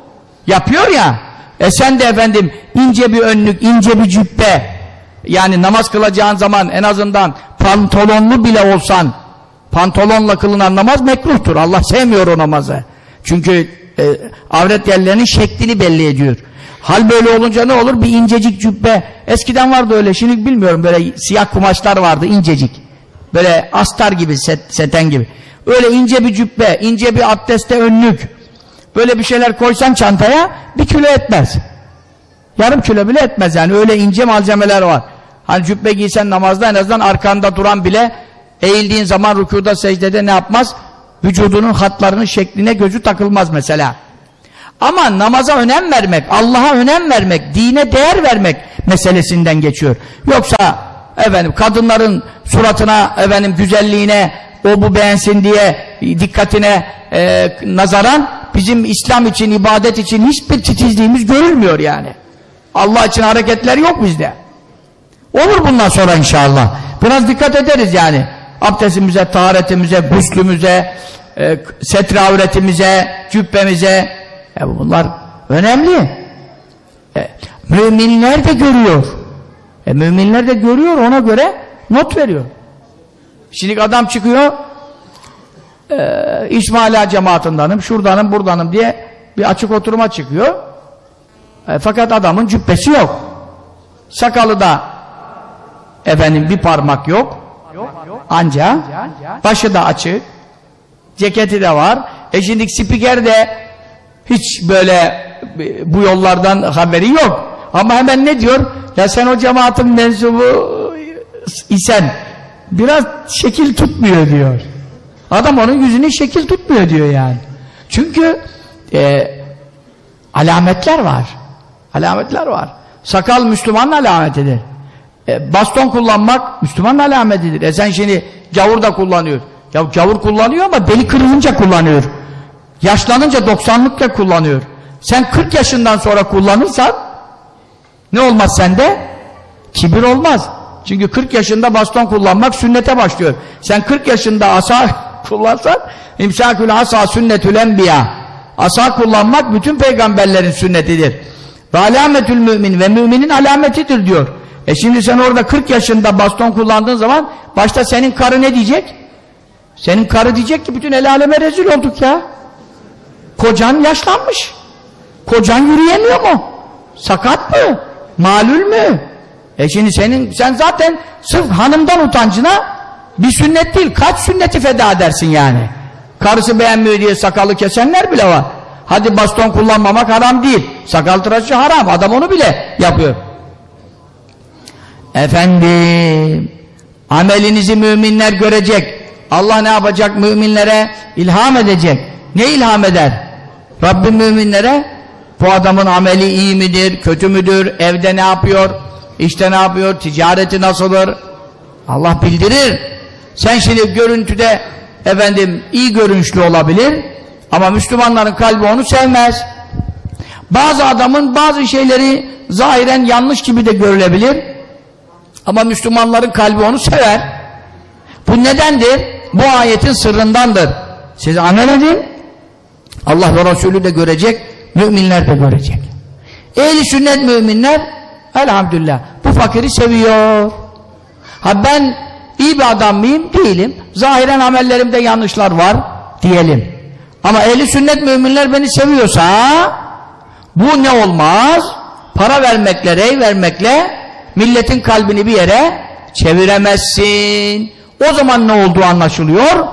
yapıyor ya. E sen de efendim ince bir önlük, ince bir cübbe yani namaz kılacağın zaman en azından pantolonlu bile olsan pantolonla kılınan namaz mekruhtur. Allah sevmiyor o namazı. Çünkü e, avret yerlerinin şeklini belli ediyor. Hal böyle olunca ne olur? Bir incecik cübbe. Eskiden vardı öyle. Şimdi bilmiyorum. Böyle siyah kumaşlar vardı incecik. Böyle astar gibi, set, seten gibi. Öyle ince bir cübbe, ince bir abdeste önlük. Böyle bir şeyler koysan çantaya bir kilo etmez. Yarım kilo bile etmez yani. Öyle ince malzemeler var. Hani cübbe giysen namazda en azından arkanda duran bile eğildiğin zaman rükuda secdede ne yapmaz? Vücudunun hatlarının şekline gözü takılmaz mesela. Ama namaza önem vermek, Allah'a önem vermek, dine değer vermek meselesinden geçiyor. Yoksa efendim kadınların suratına, efendim güzelliğine, o bu beğensin diye dikkatine e, nazaran bizim İslam için, ibadet için hiçbir titizliğimiz görülmüyor yani. Allah için hareketler yok bizde. Olur bundan sonra inşallah. Biraz dikkat ederiz yani. Abdestimize, taharetimize, guslümüze, e, setre avretimize, cübbemize. E, bunlar önemli. E, müminler de görüyor. E, müminler de görüyor ona göre not veriyor. Şimdi adam çıkıyor e, İsmaila cemaatindanım, şuradanım, buradanım diye bir açık oturuma çıkıyor. E, fakat adamın cübbesi yok. Sakalı da efendim bir parmak yok. Anca başı da açık. Ceketi de var. E şimdi spiker de hiç böyle e, bu yollardan haberi yok. Ama hemen ne diyor? Ya sen o cemaatin mensubu isen biraz şekil tutmuyor diyor. Adam onun yüzüne şekil tutmuyor diyor yani. Çünkü e, alametler var. Alametler var. Sakal Müslümanın alametidir. E, baston kullanmak Müslümanın alametidir. E sen şimdi gavur da kullanıyor. Ya gavur kullanıyor ama beli kırılınca kullanıyor. Yaşlanınca 90'lıkla kullanıyor. Sen 40 yaşından sonra kullanırsan ne olmaz sende? Kibir olmaz. Çünkü 40 yaşında baston kullanmak sünnete başlıyor. Sen 40 yaşında asa kullansan imsakül asa sünnetül enbiya. Asa kullanmak bütün peygamberlerin sünnetidir. Ve alametül mümin ve müminin alametidir diyor. E şimdi sen orada 40 yaşında baston kullandığın zaman başta senin karı ne diyecek? Senin karı diyecek ki bütün el aleme rezil olduk ya. Kocan yaşlanmış. Kocan yürüyemiyor mu? Sakat mı? Malül mü? E şimdi senin sen zaten sırf hanımdan utancına bir sünnet değil kaç sünneti feda edersin yani. Karısı beğenmiyor diye sakalı kesenler bile var. Hadi baston kullanmamak haram değil. Sakal tıraşı haram. Adam onu bile yapıyor. Efendim amelinizi müminler görecek. Allah ne yapacak? Müminlere ilham edecek. Ne ilham eder? Rabbim müminlere bu adamın ameli iyi midir, kötü müdür, evde ne yapıyor, işte ne yapıyor, ticareti nasıldır? Allah bildirir. Sen şimdi görüntüde efendim iyi görünüşlü olabilir ama Müslümanların kalbi onu sevmez. Bazı adamın bazı şeyleri zahiren yanlış gibi de görülebilir ama Müslümanların kalbi onu sever. Bu nedendir? Bu ayetin sırrındandır. Siz amel. Allah ve Resulü de görecek, müminler de görecek. Ehli sünnet müminler elhamdülillah bu fakiri seviyor. Ha ben iyi bir adam mıyım? Değilim. Zahiren amellerimde yanlışlar var diyelim. Ama ehli sünnet müminler beni seviyorsa bu ne olmaz? Para vermekle, rey vermekle milletin kalbini bir yere çeviremezsin. O zaman ne olduğu anlaşılıyor?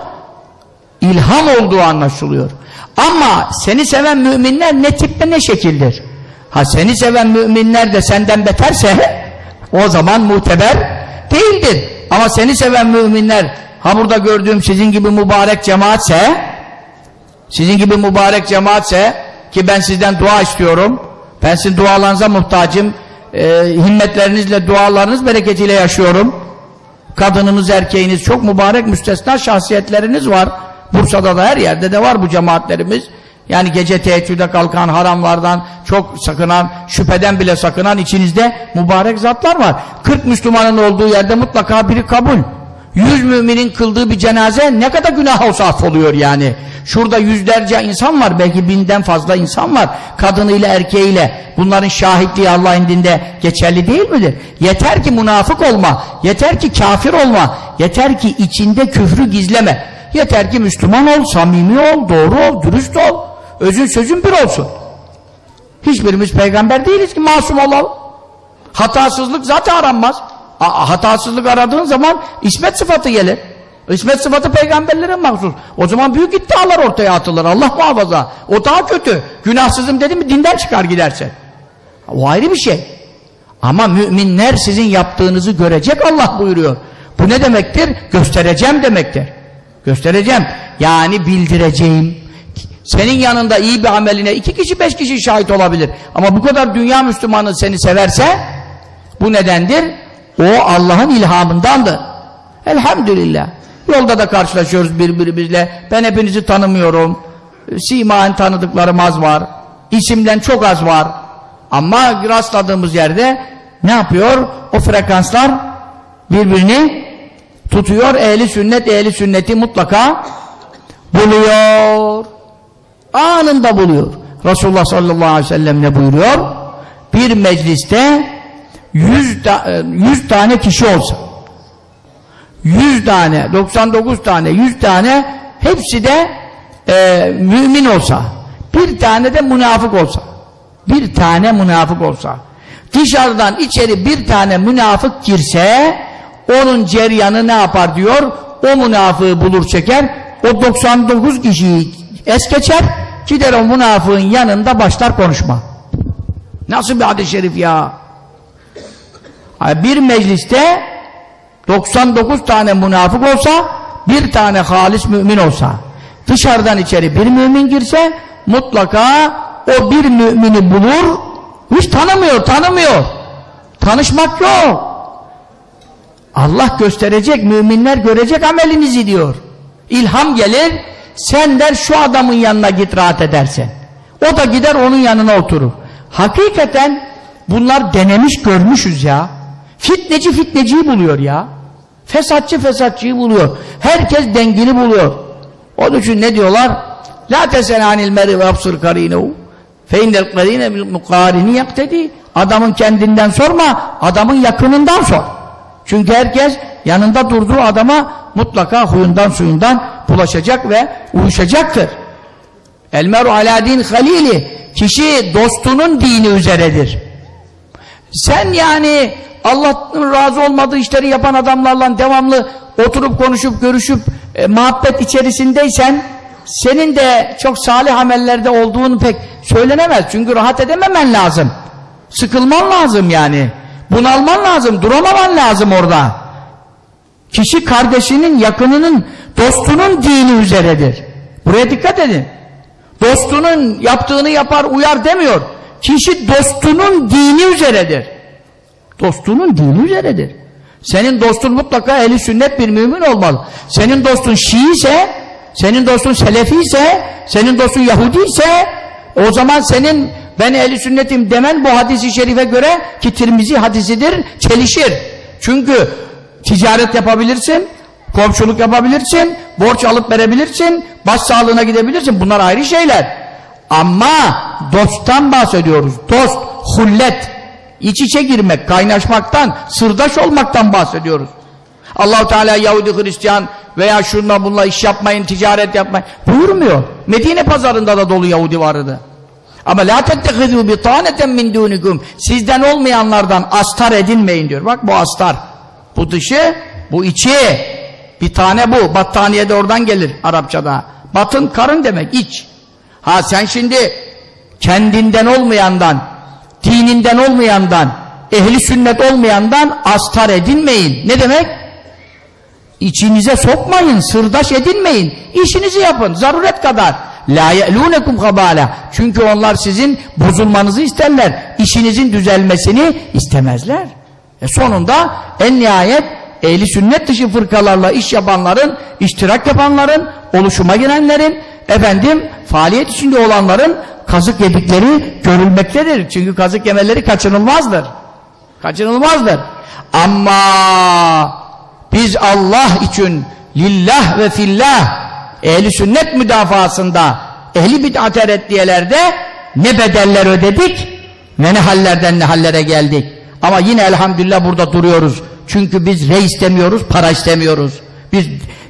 İlham olduğu anlaşılıyor. Ama seni seven müminler ne tipte ne şekildir? Ha seni seven müminler de senden beterse o zaman muteber değildir. Ama seni seven müminler ha burada gördüğüm sizin gibi mübarek cemaatse sizin gibi mübarek cemaatse ki ben sizden dua istiyorum. Ben sizin dualarınıza muhtacım. E, himmetlerinizle, dualarınız bereketiyle yaşıyorum. Kadınınız, erkeğiniz çok mübarek müstesna şahsiyetleriniz var. Bursa'da da her yerde de var bu cemaatlerimiz. Yani gece teheccüde kalkan, haramlardan çok sakınan, şüpheden bile sakınan içinizde mübarek zatlar var. 40 Müslümanın olduğu yerde mutlaka biri kabul. 100 müminin kıldığı bir cenaze ne kadar günah olsa affoluyor yani. Şurada yüzlerce insan var, belki binden fazla insan var. Kadınıyla, erkeğiyle. Bunların şahitliği Allah indinde geçerli değil midir? Yeter ki münafık olma, yeter ki kafir olma, yeter ki içinde küfrü gizleme. Yeter ki Müslüman ol, samimi ol, doğru ol, dürüst ol. Özün sözün bir olsun. Hiçbirimiz peygamber değiliz ki masum olalım. Hatasızlık zaten aranmaz. A hatasızlık aradığın zaman ismet sıfatı gelir. İsmet sıfatı peygamberlere mahsus. O zaman büyük iddialar ortaya atılır. Allah muhafaza. O daha kötü. Günahsızım dedi mi dinden çıkar giderse. O ayrı bir şey. Ama müminler sizin yaptığınızı görecek Allah buyuruyor. Bu ne demektir? Göstereceğim demektir. Göstereceğim. Yani bildireceğim. Senin yanında iyi bir ameline iki kişi beş kişi şahit olabilir. Ama bu kadar dünya Müslümanı seni severse bu nedendir? O Allah'ın ilhamındandır. Elhamdülillah. Yolda da karşılaşıyoruz birbirimizle. Ben hepinizi tanımıyorum. Simaen tanıdıklarım az var. İsimden çok az var. Ama rastladığımız yerde ne yapıyor? O frekanslar birbirini tutuyor. Ehli sünnet, ehli sünneti mutlaka buluyor. Anında buluyor. Resulullah sallallahu aleyhi ve sellem ne buyuruyor? Bir mecliste yüz, ta yüz tane kişi olsa 100 tane, 99 tane, 100 tane hepsi de e, mümin olsa, bir tane de münafık olsa, bir tane münafık olsa, dışarıdan içeri bir tane münafık girse, onun ceryanı ne yapar diyor, o münafığı bulur çeker, o 99 kişiyi es geçer, gider o münafığın yanında başlar konuşma. Nasıl bir hadis-i şerif ya? Bir mecliste 99 tane münafık olsa, bir tane halis mümin olsa, dışarıdan içeri bir mümin girse, mutlaka o bir mümini bulur, hiç tanımıyor, tanımıyor. Tanışmak yok. Allah gösterecek, müminler görecek amelinizi diyor. İlham gelir, sen der şu adamın yanına git rahat edersen. O da gider onun yanına oturur. Hakikaten bunlar denemiş görmüşüz ya. Fitneci fitneciyi buluyor ya. Fesatçı fesatçıyı buluyor. Herkes dengini buluyor. Onun için ne diyorlar? La tesenanil meri ve absır karinehu fe karine bil mukarini yaktedi. Adamın kendinden sorma, adamın yakınından sor. Çünkü herkes yanında durduğu adama mutlaka huyundan suyundan bulaşacak ve uyuşacaktır. El meru ala din halili kişi dostunun dini üzeredir. Sen yani Allah'ın razı olmadığı işleri yapan adamlarla devamlı oturup konuşup görüşüp e, muhabbet içerisindeysen senin de çok salih amellerde olduğunu pek söylenemez. Çünkü rahat edememen lazım. Sıkılman lazım yani. Bunalman lazım. Duramaman lazım orada. Kişi kardeşinin, yakınının, dostunun dini üzeredir. Buraya dikkat edin. Dostunun yaptığını yapar, uyar demiyor. Kişi dostunun dini üzeredir. Dostunun dini üzeredir. Senin dostun mutlaka eli sünnet bir mümin olmalı. Senin dostun Şii ise, senin dostun Selefi ise, senin dostun Yahudi ise, o zaman senin ben eli sünnetim demen bu hadisi şerife göre ki Tirmizi hadisidir, çelişir. Çünkü ticaret yapabilirsin, komşuluk yapabilirsin, borç alıp verebilirsin, baş sağlığına gidebilirsin. Bunlar ayrı şeyler. Ama dosttan bahsediyoruz. Dost, hullet, iç içe girmek, kaynaşmaktan, sırdaş olmaktan bahsediyoruz. Allahu Teala Yahudi, Hristiyan veya şunla bunla iş yapmayın, ticaret yapmayın buyurmuyor. Medine pazarında da dolu Yahudi vardı. Ama la tettehizu bi taneten min dunikum. Sizden olmayanlardan astar edinmeyin diyor. Bak bu astar. Bu dışı, bu içi. Bir tane bu. Battaniye de oradan gelir Arapçada. Batın karın demek, iç. Ha sen şimdi kendinden olmayandan, dininden olmayandan, ehli sünnet olmayandan astar edinmeyin. Ne demek? İçinize sokmayın, sırdaş edinmeyin. İşinizi yapın, zaruret kadar. La ye'lunekum habala. Çünkü onlar sizin bozulmanızı isterler. İşinizin düzelmesini istemezler. E sonunda en nihayet ehli sünnet dışı fırkalarla iş yapanların, iştirak yapanların, oluşuma girenlerin, efendim faaliyet içinde olanların kazık yedikleri görülmektedir. Çünkü kazık yemeleri kaçınılmazdır. Kaçınılmazdır. Ama biz Allah için lillah ve fillah ehli sünnet müdafasında ehli bid'at reddiyelerde ne bedeller ödedik ve ne hallerden ne hallere geldik. Ama yine elhamdülillah burada duruyoruz. Çünkü biz rey istemiyoruz, para istemiyoruz. Biz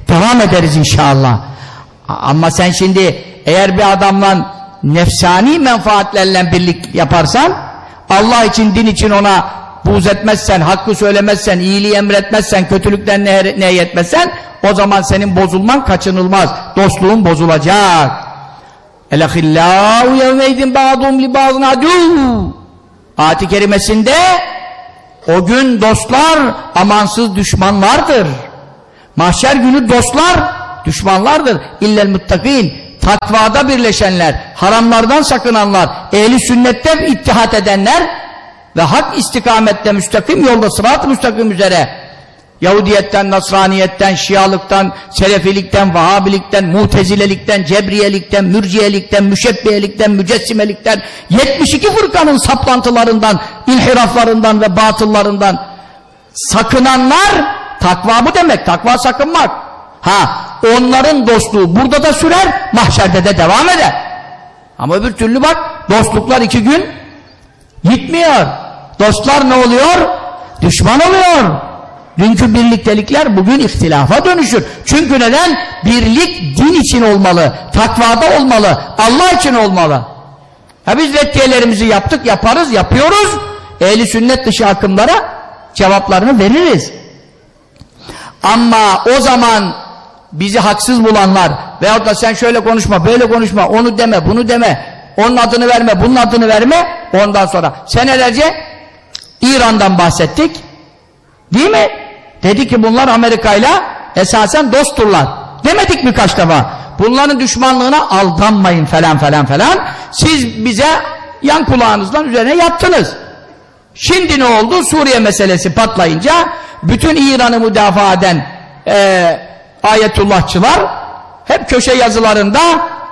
devam ederiz inşallah. Ama sen şimdi eğer bir adamla nefsani menfaatlerle birlik yaparsan Allah için, din için ona buğz etmezsen, hakkı söylemezsen, iyiliği emretmezsen, kötülükten nehyetmezsen o zaman senin bozulman kaçınılmaz. Dostluğun bozulacak. Elahillâhu yevmeydin ba'dum li ba'dın adû. Ayet-i kerimesinde o gün dostlar amansız düşmanlardır. Mahşer günü dostlar düşmanlardır. İllel muttakin takvada birleşenler, haramlardan sakınanlar, ehli sünnette ittihat edenler ve hak istikamette müstakim yolda sırat-ı müstakim üzere Yahudiyetten, Nasraniyetten, Şialıktan, Selefilikten, Vahabilikten, Mutezilelikten, Cebriyelikten, Mürciyelikten, Müşebbiyelikten, Mücessimelikten 72 fırkanın saplantılarından, inhiraflarından ve batıllarından sakınanlar takva bu demek, takva sakınmak. Ha, onların dostluğu burada da sürer, mahşerde de devam eder. Ama öbür türlü bak, dostluklar iki gün gitmiyor. Dostlar ne oluyor? Düşman oluyor. Dünkü birliktelikler bugün ihtilafa dönüşür. Çünkü neden? Birlik din için olmalı, takvada olmalı, Allah için olmalı. Ha biz reddiyelerimizi yaptık, yaparız, yapıyoruz. Ehli sünnet dışı akımlara cevaplarını veririz. Ama o zaman bizi haksız bulanlar veyahut da sen şöyle konuşma, böyle konuşma, onu deme, bunu deme, onun adını verme, bunun adını verme, ondan sonra senelerce İran'dan bahsettik. Değil mi? Dedi ki bunlar Amerika'yla esasen dostturlar. Demedik mi kaç defa? Bunların düşmanlığına aldanmayın falan falan falan. Siz bize yan kulağınızdan üzerine yattınız. Şimdi ne oldu? Suriye meselesi patlayınca bütün İran'ı müdafaa eden e, ayetullahçılar hep köşe yazılarında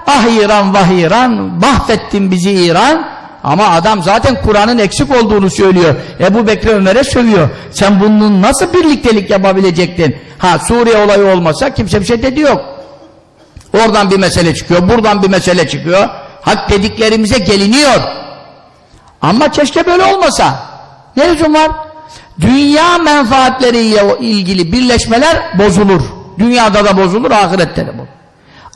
ah İran vah İran mahvettin bizi İran ama adam zaten Kur'an'ın eksik olduğunu söylüyor. Ebu Bekir Ömer'e sövüyor. Sen bunun nasıl birliktelik yapabilecektin? Ha Suriye olayı olmasa kimse bir şey dedi yok. Oradan bir mesele çıkıyor, buradan bir mesele çıkıyor. Hak dediklerimize geliniyor. Ama keşke böyle olmasa. Ne lüzum var? Dünya menfaatleriyle ilgili birleşmeler bozulur. Dünyada da bozulur, ahirette de bozulur.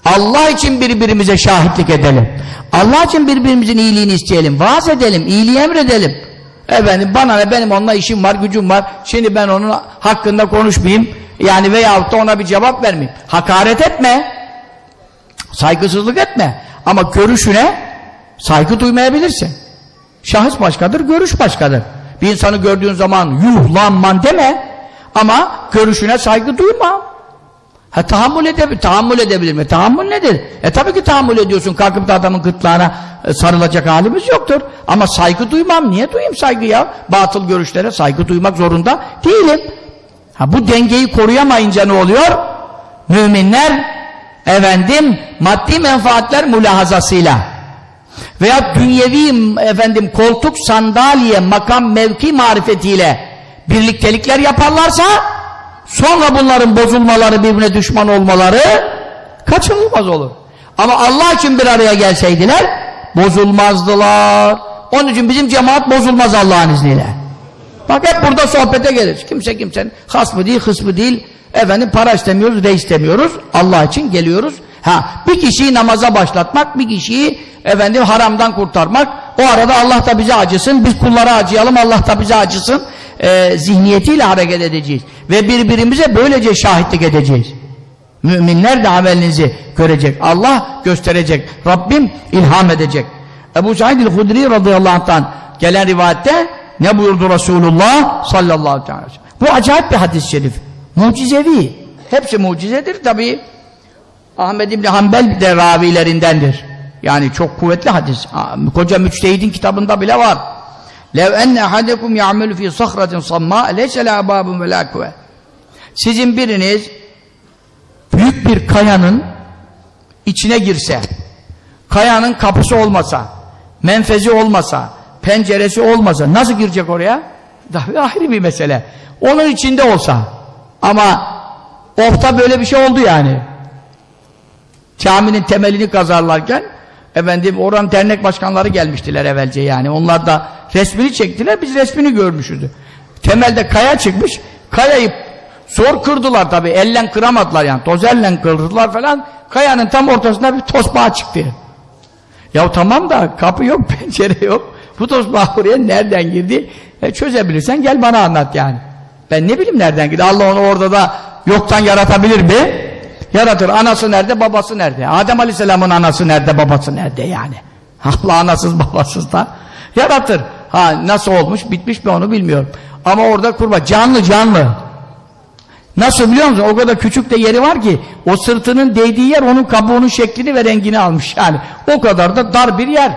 Allah için birbirimize şahitlik edelim. Allah için birbirimizin iyiliğini isteyelim. Vaaz edelim, iyiliği emredelim. Efendim bana ne benim onunla işim var, gücüm var. Şimdi ben onun hakkında konuşmayayım. Yani veyahut da ona bir cevap vermeyeyim. Hakaret etme. Saygısızlık etme. Ama görüşüne saygı duymayabilirsin. Şahıs başkadır, görüş başkadır. Bir insanı gördüğün zaman yuh lan man deme. Ama görüşüne saygı duyma. Ha tahammül edebilir, tahammül edebilir mi? Tahammül nedir? E tabii ki tahammül ediyorsun. Kalkıp da adamın gırtlağına e, sarılacak halimiz yoktur. Ama saygı duymam. Niye duyayım saygı ya? Batıl görüşlere saygı duymak zorunda değilim. Ha bu dengeyi koruyamayınca ne oluyor? Müminler efendim maddi menfaatler mülahazasıyla veya dünyevi efendim koltuk, sandalye, makam, mevki marifetiyle birliktelikler yaparlarsa sonra bunların bozulmaları, birbirine düşman olmaları kaçınılmaz olur. Ama Allah için bir araya gelseydiler bozulmazdılar. Onun için bizim cemaat bozulmaz Allah'ın izniyle. Bak hep burada sohbete gelir. Kimse kimsenin hasmı değil, hısmı değil. Efendim para istemiyoruz, de istemiyoruz. Allah için geliyoruz. Ha, bir kişiyi namaza başlatmak, bir kişiyi efendim haramdan kurtarmak. O arada Allah da bize acısın, biz kullara acıyalım, Allah da bize acısın. Ee, zihniyetiyle hareket edeceğiz. Ve birbirimize böylece şahitlik edeceğiz. Müminler de amelinizi görecek. Allah gösterecek. Rabbim ilham edecek. Ebu Said el-Hudri radıyallahu anh'tan gelen rivayette ne buyurdu Resulullah sallallahu aleyhi ve sellem? Bu acayip bir hadis-i şerif. Mucizevi. Hepsi mucizedir tabi. Ahmed İbni Hanbel de ravilerindendir. Yani çok kuvvetli hadis. Koca Müçtehid'in kitabında bile var. لَوْ اَنَّ اَحَدَكُمْ يَعْمَلُ ف۪ي صَخْرَةٍ صَمَّا لَيْسَ لَا بَابٌ وَلَا Sizin biriniz büyük bir kayanın içine girse, kayanın kapısı olmasa, menfezi olmasa, penceresi olmasa nasıl girecek oraya? Daha ayrı bir mesele. Onun içinde olsa ama orta böyle bir şey oldu yani. Caminin temelini kazarlarken efendim oran dernek başkanları gelmiştiler evvelce yani. Onlar da resmini çektiler. Biz resmini görmüşüzdü. Temelde kaya çıkmış. Kayayı zor kırdılar tabi. Ellen kıramadılar yani. Tozelle kırdılar falan. Kayanın tam ortasında bir tosbağa çıktı. Ya tamam da kapı yok, pencere yok. Bu tosbağa buraya nereden girdi? E çözebilirsen gel bana anlat yani. Ben ne bileyim nereden girdi? Allah onu orada da yoktan yaratabilir mi? Yaratır. Anası nerede, babası nerede? Adem Aleyhisselam'ın anası nerede, babası nerede yani? Allah anasız babasız da yaratır. Ha nasıl olmuş, bitmiş mi onu bilmiyorum. Ama orada kurban, canlı canlı. Nasıl biliyor musun? O kadar küçük de yeri var ki o sırtının değdiği yer onun kabuğunun şeklini ve rengini almış. Yani o kadar da dar bir yer.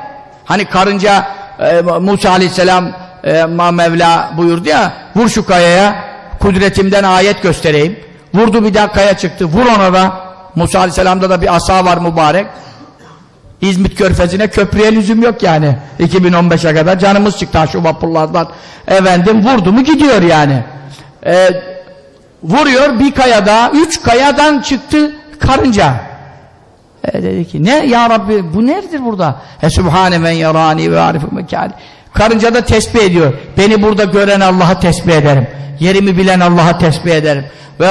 Hani karınca e, Musa Aleyhisselam e, Mevla buyurdu ya vur şu kayaya kudretimden ayet göstereyim. Vurdu bir daha kaya çıktı. Vur ona da. Musa Aleyhisselam'da da bir asa var mübarek. İzmit Körfezi'ne köprüye lüzum yok yani. 2015'e kadar canımız çıktı şu vapurlardan. Efendim vurdu mu gidiyor yani. Ee, vuruyor bir kayada, üç kayadan çıktı karınca. E dedi ki ne ya Rabbi bu neredir burada? E Sübhane men yarani ve arifu mekani. Karınca da tesbih ediyor. Beni burada gören Allah'a tesbih ederim. yerimi bilen Allah'a tesbih ederim. Ve.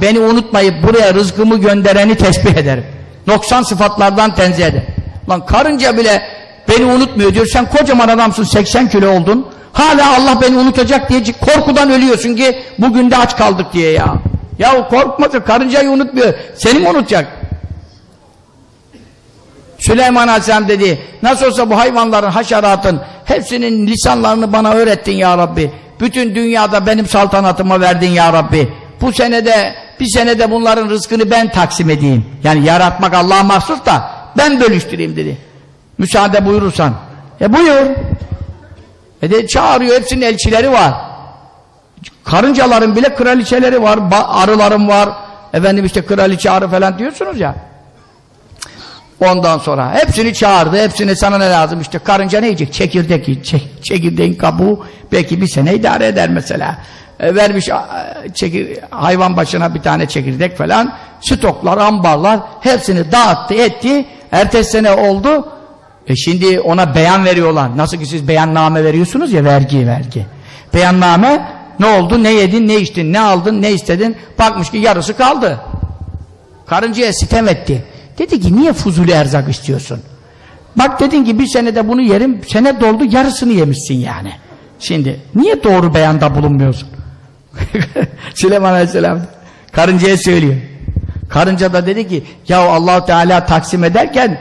Beni unutmayıp buraya rızkımı göndereni tesbih ederim. Noksan sıfatlardan tenzih ederim. Lan karınca bile beni unutmuyor diyor. Sen kocaman adamsın 80 kilo oldun. Hala Allah beni unutacak diye korkudan ölüyorsun ki bugün de aç kaldık diye ya. Ya korkmasın karıncayı unutmuyor. Seni mi unutacak? Süleyman Aleyhisselam dedi nasıl olsa bu hayvanların, haşeratın hepsinin lisanlarını bana öğrettin ya Rabbi. Bütün dünyada benim saltanatıma verdin ya Rabbi. Bu senede bir senede bunların rızkını ben taksim edeyim. Yani yaratmak Allah'a mahsus da ben bölüştüreyim dedi. Müsaade buyurursan. E buyur. E de çağırıyor hepsinin elçileri var. Karıncaların bile kraliçeleri var, arıların var. Efendim işte kraliçe arı falan diyorsunuz ya. Ondan sonra hepsini çağırdı. Hepsine sana ne lazım? İşte karınca ne yiyecek? Çekirdek yiyecek. Çekirdeğin kabuğu belki bir sene idare eder mesela. E, vermiş çekir, hayvan başına bir tane çekirdek falan. Stoklar, ambarlar hepsini dağıttı, etti. Ertesi sene oldu. E şimdi ona beyan veriyorlar. Nasıl ki siz beyanname veriyorsunuz ya vergi vergi. Beyanname ne oldu? Ne yedin? Ne içtin? Ne aldın? Ne istedin? Bakmış ki yarısı kaldı. Karıncaya sitem etti. Dedi ki niye fuzuli erzak istiyorsun? Bak dedin ki bir senede bunu yerim, sene doldu yarısını yemişsin yani. Şimdi niye doğru beyanda bulunmuyorsun? Süleyman Aleyhisselam karıncaya söylüyor. Karınca da dedi ki ya allah Teala taksim ederken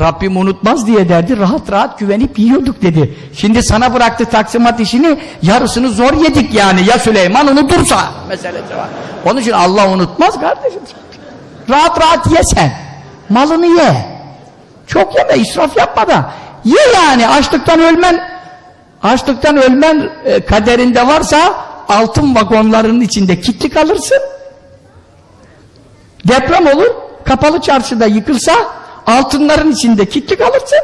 Rabbim unutmaz diye derdi rahat rahat güvenip yiyorduk dedi. Şimdi sana bıraktı taksimat işini yarısını zor yedik yani ya Süleyman unutursa meselesi var. Onun için Allah unutmaz kardeşim. Rahat rahat ye sen. Malını ye. Çok yeme, israf yapma da. Ye yani, açlıktan ölmen açlıktan ölmen e, kaderinde varsa altın vagonların içinde kitli kalırsın. Deprem olur, kapalı çarşıda yıkılsa altınların içinde kitli kalırsın.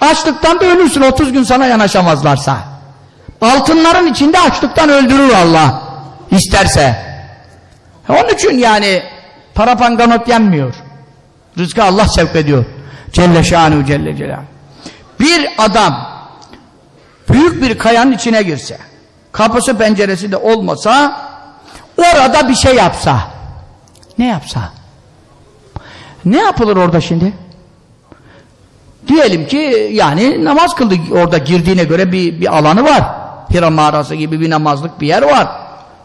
Açlıktan da ölürsün 30 gün sana yanaşamazlarsa. Altınların içinde açlıktan öldürür Allah. isterse. Onun için yani para panganot yenmiyor. Rızkı Allah sevk ediyor. Celle şanu celle celal. Bir adam büyük bir kayanın içine girse, kapısı penceresi de olmasa, orada bir şey yapsa, ne yapsa? Ne yapılır orada şimdi? Diyelim ki yani namaz kıldı orada girdiğine göre bir, bir alanı var. Hira mağarası gibi bir namazlık bir yer var.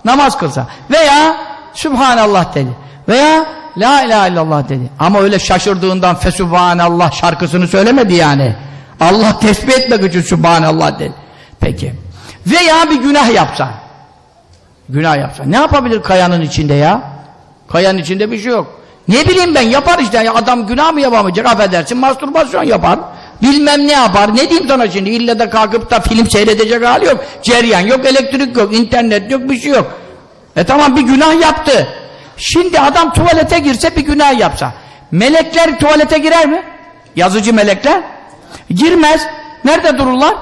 Namaz kılsa. Veya Subhanallah dedi. Veya La ilahe illallah dedi. Ama öyle şaşırdığından Fesubhanallah şarkısını söylemedi yani. Allah tesbih etmek için Subhanallah dedi. Peki. Veya bir günah yapsa. Günah yapsa. Ne yapabilir kayanın içinde ya? Kayanın içinde bir şey yok. Ne bileyim ben yapar işte. Ya adam günah mı yapamayacak? Affedersin mastürbasyon yapar. Bilmem ne yapar. Ne diyeyim sana şimdi? İlle de kalkıp da film seyredecek hali yok. Ceryan yok, elektrik yok, internet yok, bir şey yok. E tamam bir günah yaptı. Şimdi adam tuvalete girse bir günah yapsa. Melekler tuvalete girer mi? Yazıcı melekler. Girmez. Nerede dururlar?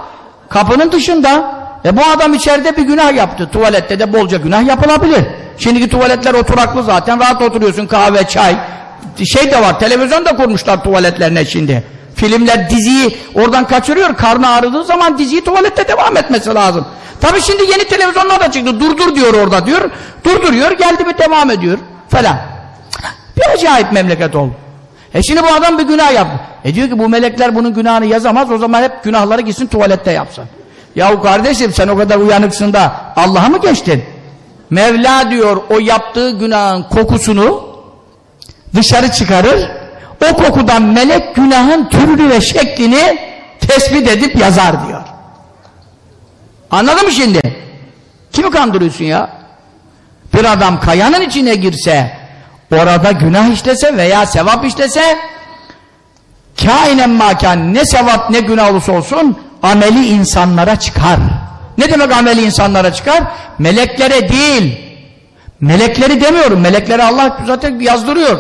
Kapının dışında. E bu adam içeride bir günah yaptı. Tuvalette de bolca günah yapılabilir. Şimdiki tuvaletler oturaklı zaten. Rahat oturuyorsun kahve, çay. Şey de var. Televizyon da kurmuşlar tuvaletlerine şimdi. Filmler diziyi oradan kaçırıyor. Karnı ağrıdığı zaman diziyi tuvalette devam etmesi lazım. Tabi şimdi yeni televizyonlar da çıktı. Durdur diyor orada diyor. Durduruyor. Geldi mi devam ediyor. Falan. Bir acayip memleket oldu. E şimdi bu adam bir günah yaptı. E diyor ki bu melekler bunun günahını yazamaz. O zaman hep günahları gitsin tuvalette yapsın. Yahu kardeşim sen o kadar uyanıksın da Allah'a mı geçtin? Mevla diyor o yaptığı günahın kokusunu dışarı çıkarır. O kokudan melek günahın türünü ve şeklini tespit edip yazar diyor. Anladın mı şimdi? Kimi kandırıyorsun ya? Bir adam kayanın içine girse, orada günah işlese veya sevap işlese, kainen makan ne sevap ne günah olursa olsun, ameli insanlara çıkar. Ne demek ameli insanlara çıkar? Meleklere değil. Melekleri demiyorum. Melekleri Allah zaten yazdırıyor.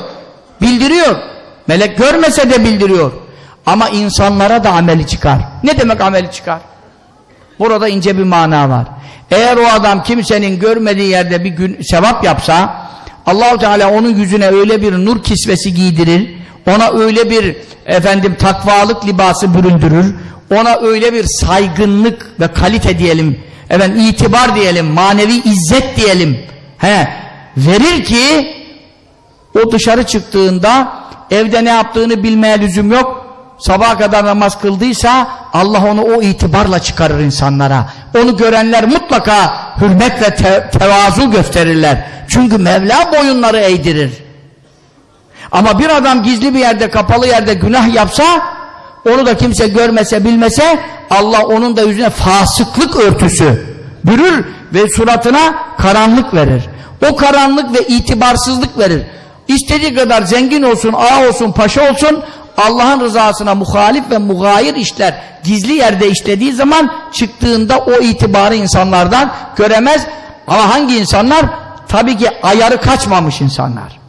Bildiriyor. Melek görmese de bildiriyor. Ama insanlara da ameli çıkar. Ne demek ameli çıkar? Burada ince bir mana var. Eğer o adam kimsenin görmediği yerde bir gün sevap yapsa Allahu Teala onun yüzüne öyle bir nur kisvesi giydirir. Ona öyle bir efendim takvalık libası büründürür. Ona öyle bir saygınlık ve kalite diyelim efendim itibar diyelim, manevi izzet diyelim. He, verir ki o dışarı çıktığında evde ne yaptığını bilmeye lüzum yok. Sabaha kadar namaz kıldıysa Allah onu o itibarla çıkarır insanlara. Onu görenler mutlaka hürmet ve te tevazu gösterirler. Çünkü Mevla boyunları eğdirir. Ama bir adam gizli bir yerde, kapalı yerde günah yapsa, onu da kimse görmese, bilmese, Allah onun da yüzüne fasıklık örtüsü bürür ve suratına karanlık verir. O karanlık ve itibarsızlık verir. İstediği kadar zengin olsun, ağa olsun, paşa olsun, Allah'ın rızasına muhalif ve mugayir işler gizli yerde işlediği zaman çıktığında o itibarı insanlardan göremez. Ama hangi insanlar? Tabii ki ayarı kaçmamış insanlar.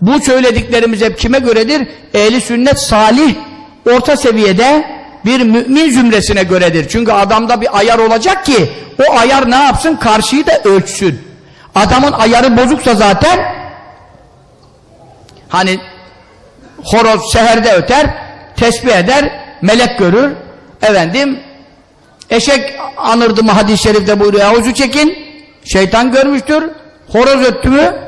Bu söylediklerimiz hep kime göredir? Ehli sünnet salih orta seviyede bir mümin zümresine göredir. Çünkü adamda bir ayar olacak ki o ayar ne yapsın? Karşıyı da ölçsün. Adamın ayarı bozuksa zaten hani horoz seherde öter, tesbih eder, melek görür. Efendim eşek anırdı mı hadis-i şerifte buyuruyor. Havuzu çekin. Şeytan görmüştür. Horoz öttü mü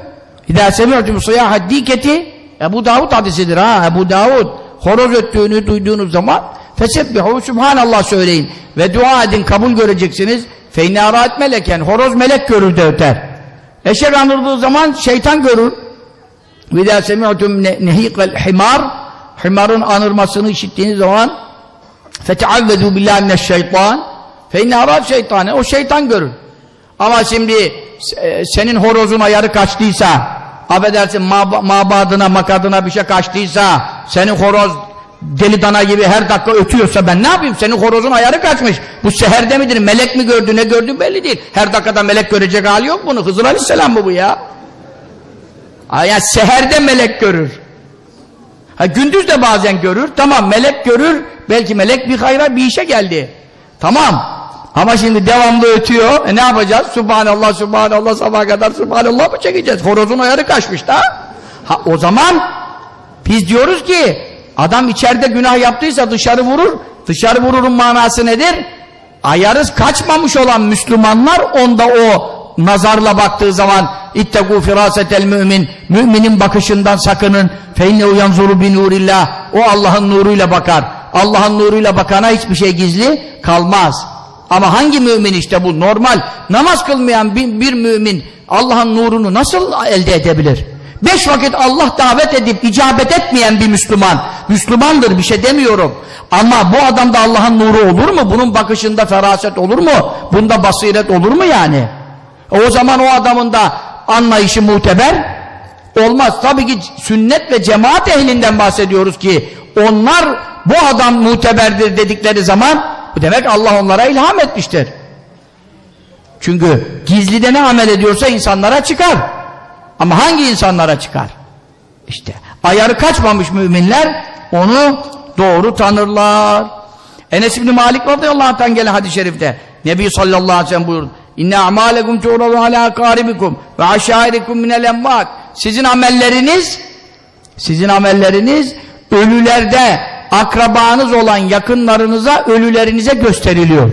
İzâ semi'tum sıyâhad dîketi Ebu Davud hadisidir ha Ebu Davud horoz öttüğünü duyduğunuz zaman fesebbihu subhanallah söyleyin ve dua edin kabul göreceksiniz fe inne araat meleken horoz melek görür de öter eşek anırdığı zaman şeytan görür izâ semi'tum nehîkel himar. Himarın anırmasını işittiğiniz zaman feteavvedû billâhi mineşşeytân fe inne araat şeytane o şeytan görür. Ama şimdi e, senin horozun ayarı kaçtıysa affedersin mab mabadına makadına bir şey kaçtıysa senin horoz deli dana gibi her dakika ötüyorsa ben ne yapayım? Senin horozun ayarı kaçmış. Bu seherde midir? Melek mi gördü ne gördü belli değil. Her dakikada melek görecek hali yok bunu Hızır Aleyhisselam mı bu ya yani seherde melek görür ha, gündüz de bazen görür tamam melek görür belki melek bir hayra bir işe geldi tamam ama şimdi devamlı ötüyor. E ne yapacağız? Subhanallah, Subhanallah sabah kadar Subhanallah mı çekeceğiz? Horozun ayarı kaçmış da. Ha, o zaman biz diyoruz ki adam içeride günah yaptıysa dışarı vurur. Dışarı vururun manası nedir? Ayarı kaçmamış olan Müslümanlar onda o nazarla baktığı zaman ittegû firâsetel mümin müminin bakışından sakının fe innehu yanzuru bi nurillah o Allah'ın nuruyla bakar. Allah'ın nuruyla bakana hiçbir şey gizli kalmaz. Ama hangi mümin işte bu normal namaz kılmayan bir, bir mümin Allah'ın nurunu nasıl elde edebilir? Beş vakit Allah davet edip icabet etmeyen bir Müslüman Müslümandır bir şey demiyorum ama bu adamda Allah'ın nuru olur mu? Bunun bakışında feraset olur mu? Bunda basiret olur mu yani? O zaman o adamın da anlayışı muteber olmaz. Tabii ki sünnet ve cemaat ehlinden bahsediyoruz ki onlar bu adam muteberdir dedikleri zaman bu demek Allah onlara ilham etmiştir. Çünkü gizlide ne amel ediyorsa insanlara çıkar. Ama hangi insanlara çıkar? İşte ayarı kaçmamış müminler onu doğru tanırlar. Enes İbni Malik radıyallahu anh'tan gelen hadis-i şerifte Nebi sallallahu aleyhi ve sellem buyurdu. İnne amalekum tu'radu ala karibikum ve aşairikum minel emvat. Sizin amelleriniz sizin amelleriniz ölülerde akrabanız olan yakınlarınıza, ölülerinize gösteriliyor.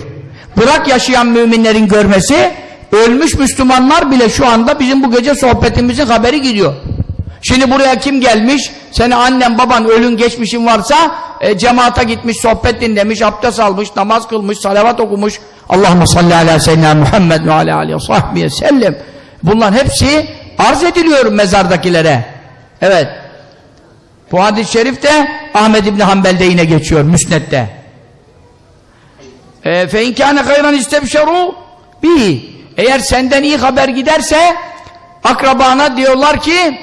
Bırak yaşayan müminlerin görmesi, ölmüş Müslümanlar bile şu anda bizim bu gece sohbetimizin haberi gidiyor. Şimdi buraya kim gelmiş? Seni annen baban ölün geçmişin varsa e, cemaata gitmiş, sohbet dinlemiş, abdest almış, namaz kılmış, salavat okumuş. Allahümme salli ala seyyidina Muhammed ve ala aleyhi ve sahbihi sellem. Bunların hepsi arz ediliyor mezardakilere. Evet. Bu hadis-i şerif de Ahmed İbni Hanbel'de yine geçiyor, Müsned'de. Fe in kâne hayran istebşerû bihi. Eğer senden iyi haber giderse akrabana diyorlar ki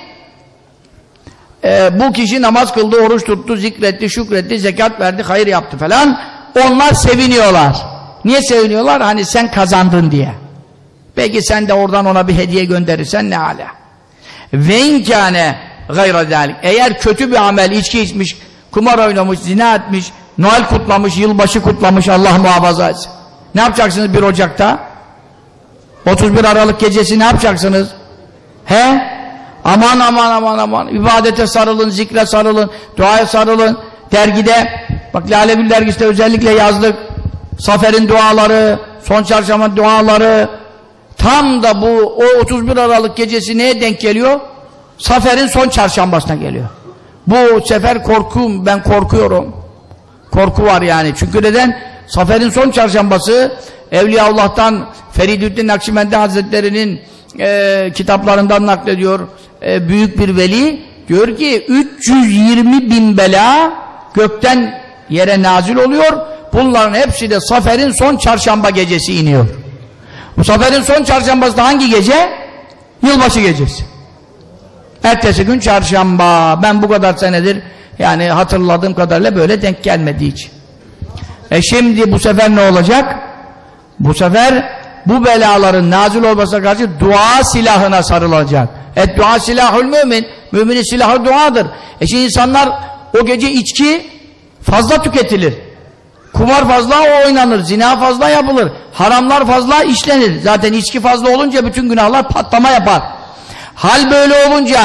e, bu kişi namaz kıldı, oruç tuttu, zikretti, şükretti, zekat verdi, hayır yaptı falan. Onlar seviniyorlar. Niye seviniyorlar? Hani sen kazandın diye. Belki sen de oradan ona bir hediye gönderirsen ne ala. Ve inkâne gayra dâlik. Eğer kötü bir amel, içki içmiş, kumar oynamış, zina etmiş, Noel kutlamış, yılbaşı kutlamış, Allah muhafaza etsin. Ne yapacaksınız 1 Ocak'ta? 31 Aralık gecesi ne yapacaksınız? He? Aman aman aman aman. İbadete sarılın, zikre sarılın, duaya sarılın. Dergide, bak Lale Gül dergisinde özellikle yazdık. Safer'in duaları, son çarşamba duaları tam da bu o 31 Aralık gecesi neye denk geliyor? Safer'in son çarşambasına geliyor. Bu sefer korkum, ben korkuyorum. Korku var yani. Çünkü neden? Safer'in son çarşambası Evliyaullah'tan Feridüddin Nakşibendi Hazretleri'nin e, kitaplarından naklediyor. E, büyük bir veli diyor ki 320 bin bela gökten yere nazil oluyor. Bunların hepsi de Safer'in son çarşamba gecesi iniyor. Bu Safer'in son çarşambası da hangi gece? Yılbaşı gecesi. Ertesi gün çarşamba. Ben bu kadar senedir yani hatırladığım kadarıyla böyle denk gelmedi hiç. E şimdi bu sefer ne olacak? Bu sefer bu belaların nazil olmasına karşı dua silahına sarılacak. Et dua silahül mümin. Müminin silahı duadır. E şimdi insanlar o gece içki fazla tüketilir. Kumar fazla oynanır, zina fazla yapılır, haramlar fazla işlenir. Zaten içki fazla olunca bütün günahlar patlama yapar. Hal böyle olunca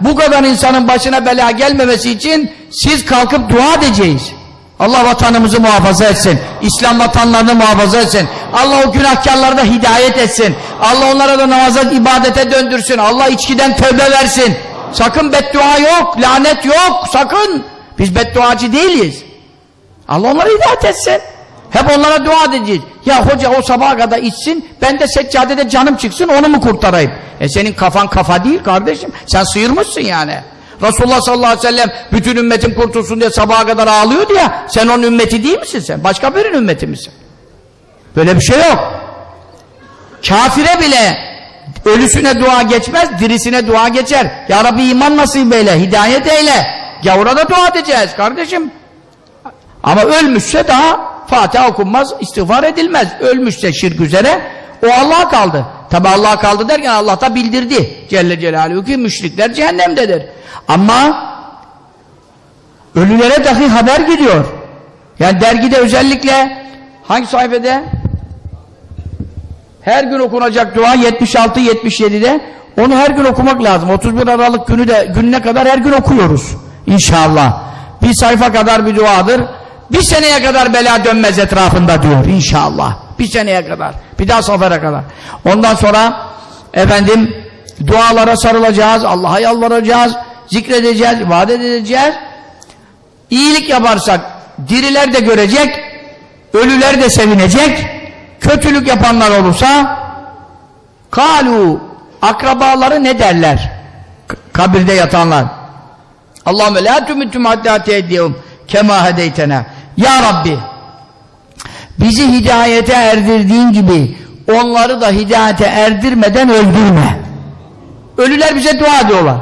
bu kadar insanın başına bela gelmemesi için siz kalkıp dua edeceğiz. Allah vatanımızı muhafaza etsin. İslam vatanlarını muhafaza etsin. Allah o günahkarları da hidayet etsin. Allah onlara da namaza, ibadete döndürsün. Allah içkiden tövbe versin. Sakın beddua yok, lanet yok. Sakın. Biz bedduacı değiliz. Allah onlara hidayet etsin. Hep onlara dua edeceğiz. Ya hoca o sabaha kadar içsin, ben de seccadede canım çıksın, onu mu kurtarayım? E senin kafan kafa değil kardeşim. Sen sıyırmışsın yani. Resulullah sallallahu aleyhi ve sellem bütün ümmetin kurtulsun diye sabaha kadar ağlıyordu ya. Sen onun ümmeti değil misin sen? Başka birinin ümmeti misin? Böyle bir şey yok. Kafire bile ölüsüne dua geçmez, dirisine dua geçer. Ya Rabbi iman nasip eyle, hidayet eyle. Gavura da dua edeceğiz kardeşim. Ama ölmüşse daha Fatiha okunmaz, istiğfar edilmez. Ölmüşse şirk üzere o Allah'a kaldı. Tabi Allah'a kaldı derken Allah da bildirdi. Celle Celaluhu ki müşrikler cehennemdedir. Ama ölülere dahi haber gidiyor. Yani dergide özellikle hangi sayfede? Her gün okunacak dua 76-77'de onu her gün okumak lazım. 31 Aralık günü de gününe kadar her gün okuyoruz. İnşallah. Bir sayfa kadar bir duadır. Bir seneye kadar bela dönmez etrafında diyor inşallah. Bir seneye kadar. Bir daha safere kadar. Ondan sonra efendim dualara sarılacağız. Allah'a yalvaracağız. Zikredeceğiz. ibadet edeceğiz. İyilik yaparsak diriler de görecek. Ölüler de sevinecek. Kötülük yapanlar olursa kalu akrabaları ne derler? Kabirde yatanlar. Allahümme la tümüttüm hatta tehdiyum kema hedeytena. Ya Rabbi bizi hidayete erdirdiğin gibi onları da hidayete erdirmeden öldürme. Ölüler bize dua ediyorlar.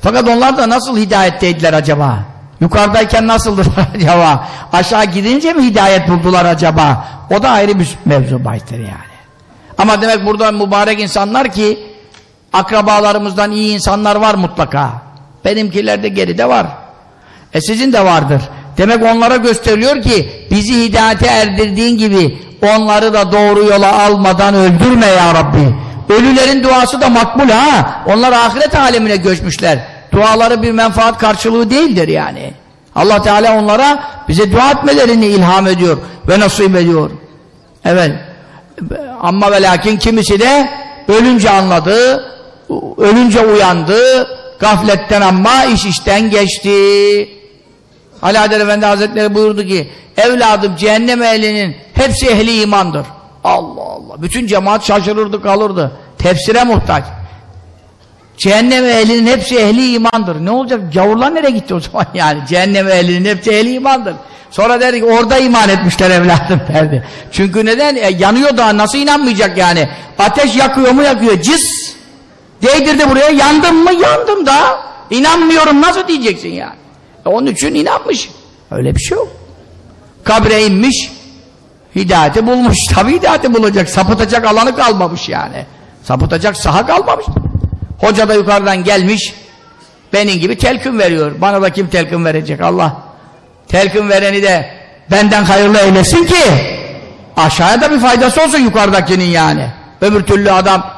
Fakat onlar da nasıl hidayetteydiler acaba? Yukarıdayken nasıldır acaba? Aşağı gidince mi hidayet buldular acaba? O da ayrı bir mevzu bahtır yani. Ama demek burada mübarek insanlar ki akrabalarımızdan iyi insanlar var mutlaka. Benimkiler de geride var. E sizin de vardır. Demek onlara gösteriliyor ki bizi hidayete erdirdiğin gibi onları da doğru yola almadan öldürme ya Rabbi. Ölülerin duası da makbul ha. Onlar ahiret alemine göçmüşler. Duaları bir menfaat karşılığı değildir yani. Allah Teala onlara bize dua etmelerini ilham ediyor ve nasip ediyor. Evet. Ama ve lakin kimisi de ölünce anladı, ölünce uyandı, gafletten ama iş işten geçti. Ali Adel Efendi Hazretleri buyurdu ki evladım cehennem ehlinin hepsi ehli imandır. Allah Allah. Bütün cemaat şaşırırdı kalırdı. Tefsire muhtaç. Cehennem ehlinin hepsi ehli imandır. Ne olacak? Gavurlar nereye gitti o zaman yani? Cehennem ehlinin hepsi ehli imandır. Sonra derdi ki orada iman etmişler evladım derdi. Çünkü neden? E, yanıyor da nasıl inanmayacak yani? Ateş yakıyor mu yakıyor. Cis. Değdirdi buraya. Yandım mı? Yandım da. İnanmıyorum nasıl diyeceksin yani? E, onun için inanmış. Öyle bir şey yok. Kabre inmiş. Hidayeti bulmuş. Tabi hidayeti bulacak. Sapıtacak alanı kalmamış yani. Sapıtacak saha kalmamış. Hoca da yukarıdan gelmiş. Benim gibi telkin veriyor. Bana da kim telkin verecek? Allah. Telkin vereni de benden hayırlı eylesin ki aşağıya da bir faydası olsun yukarıdakinin yani. Öbür türlü adam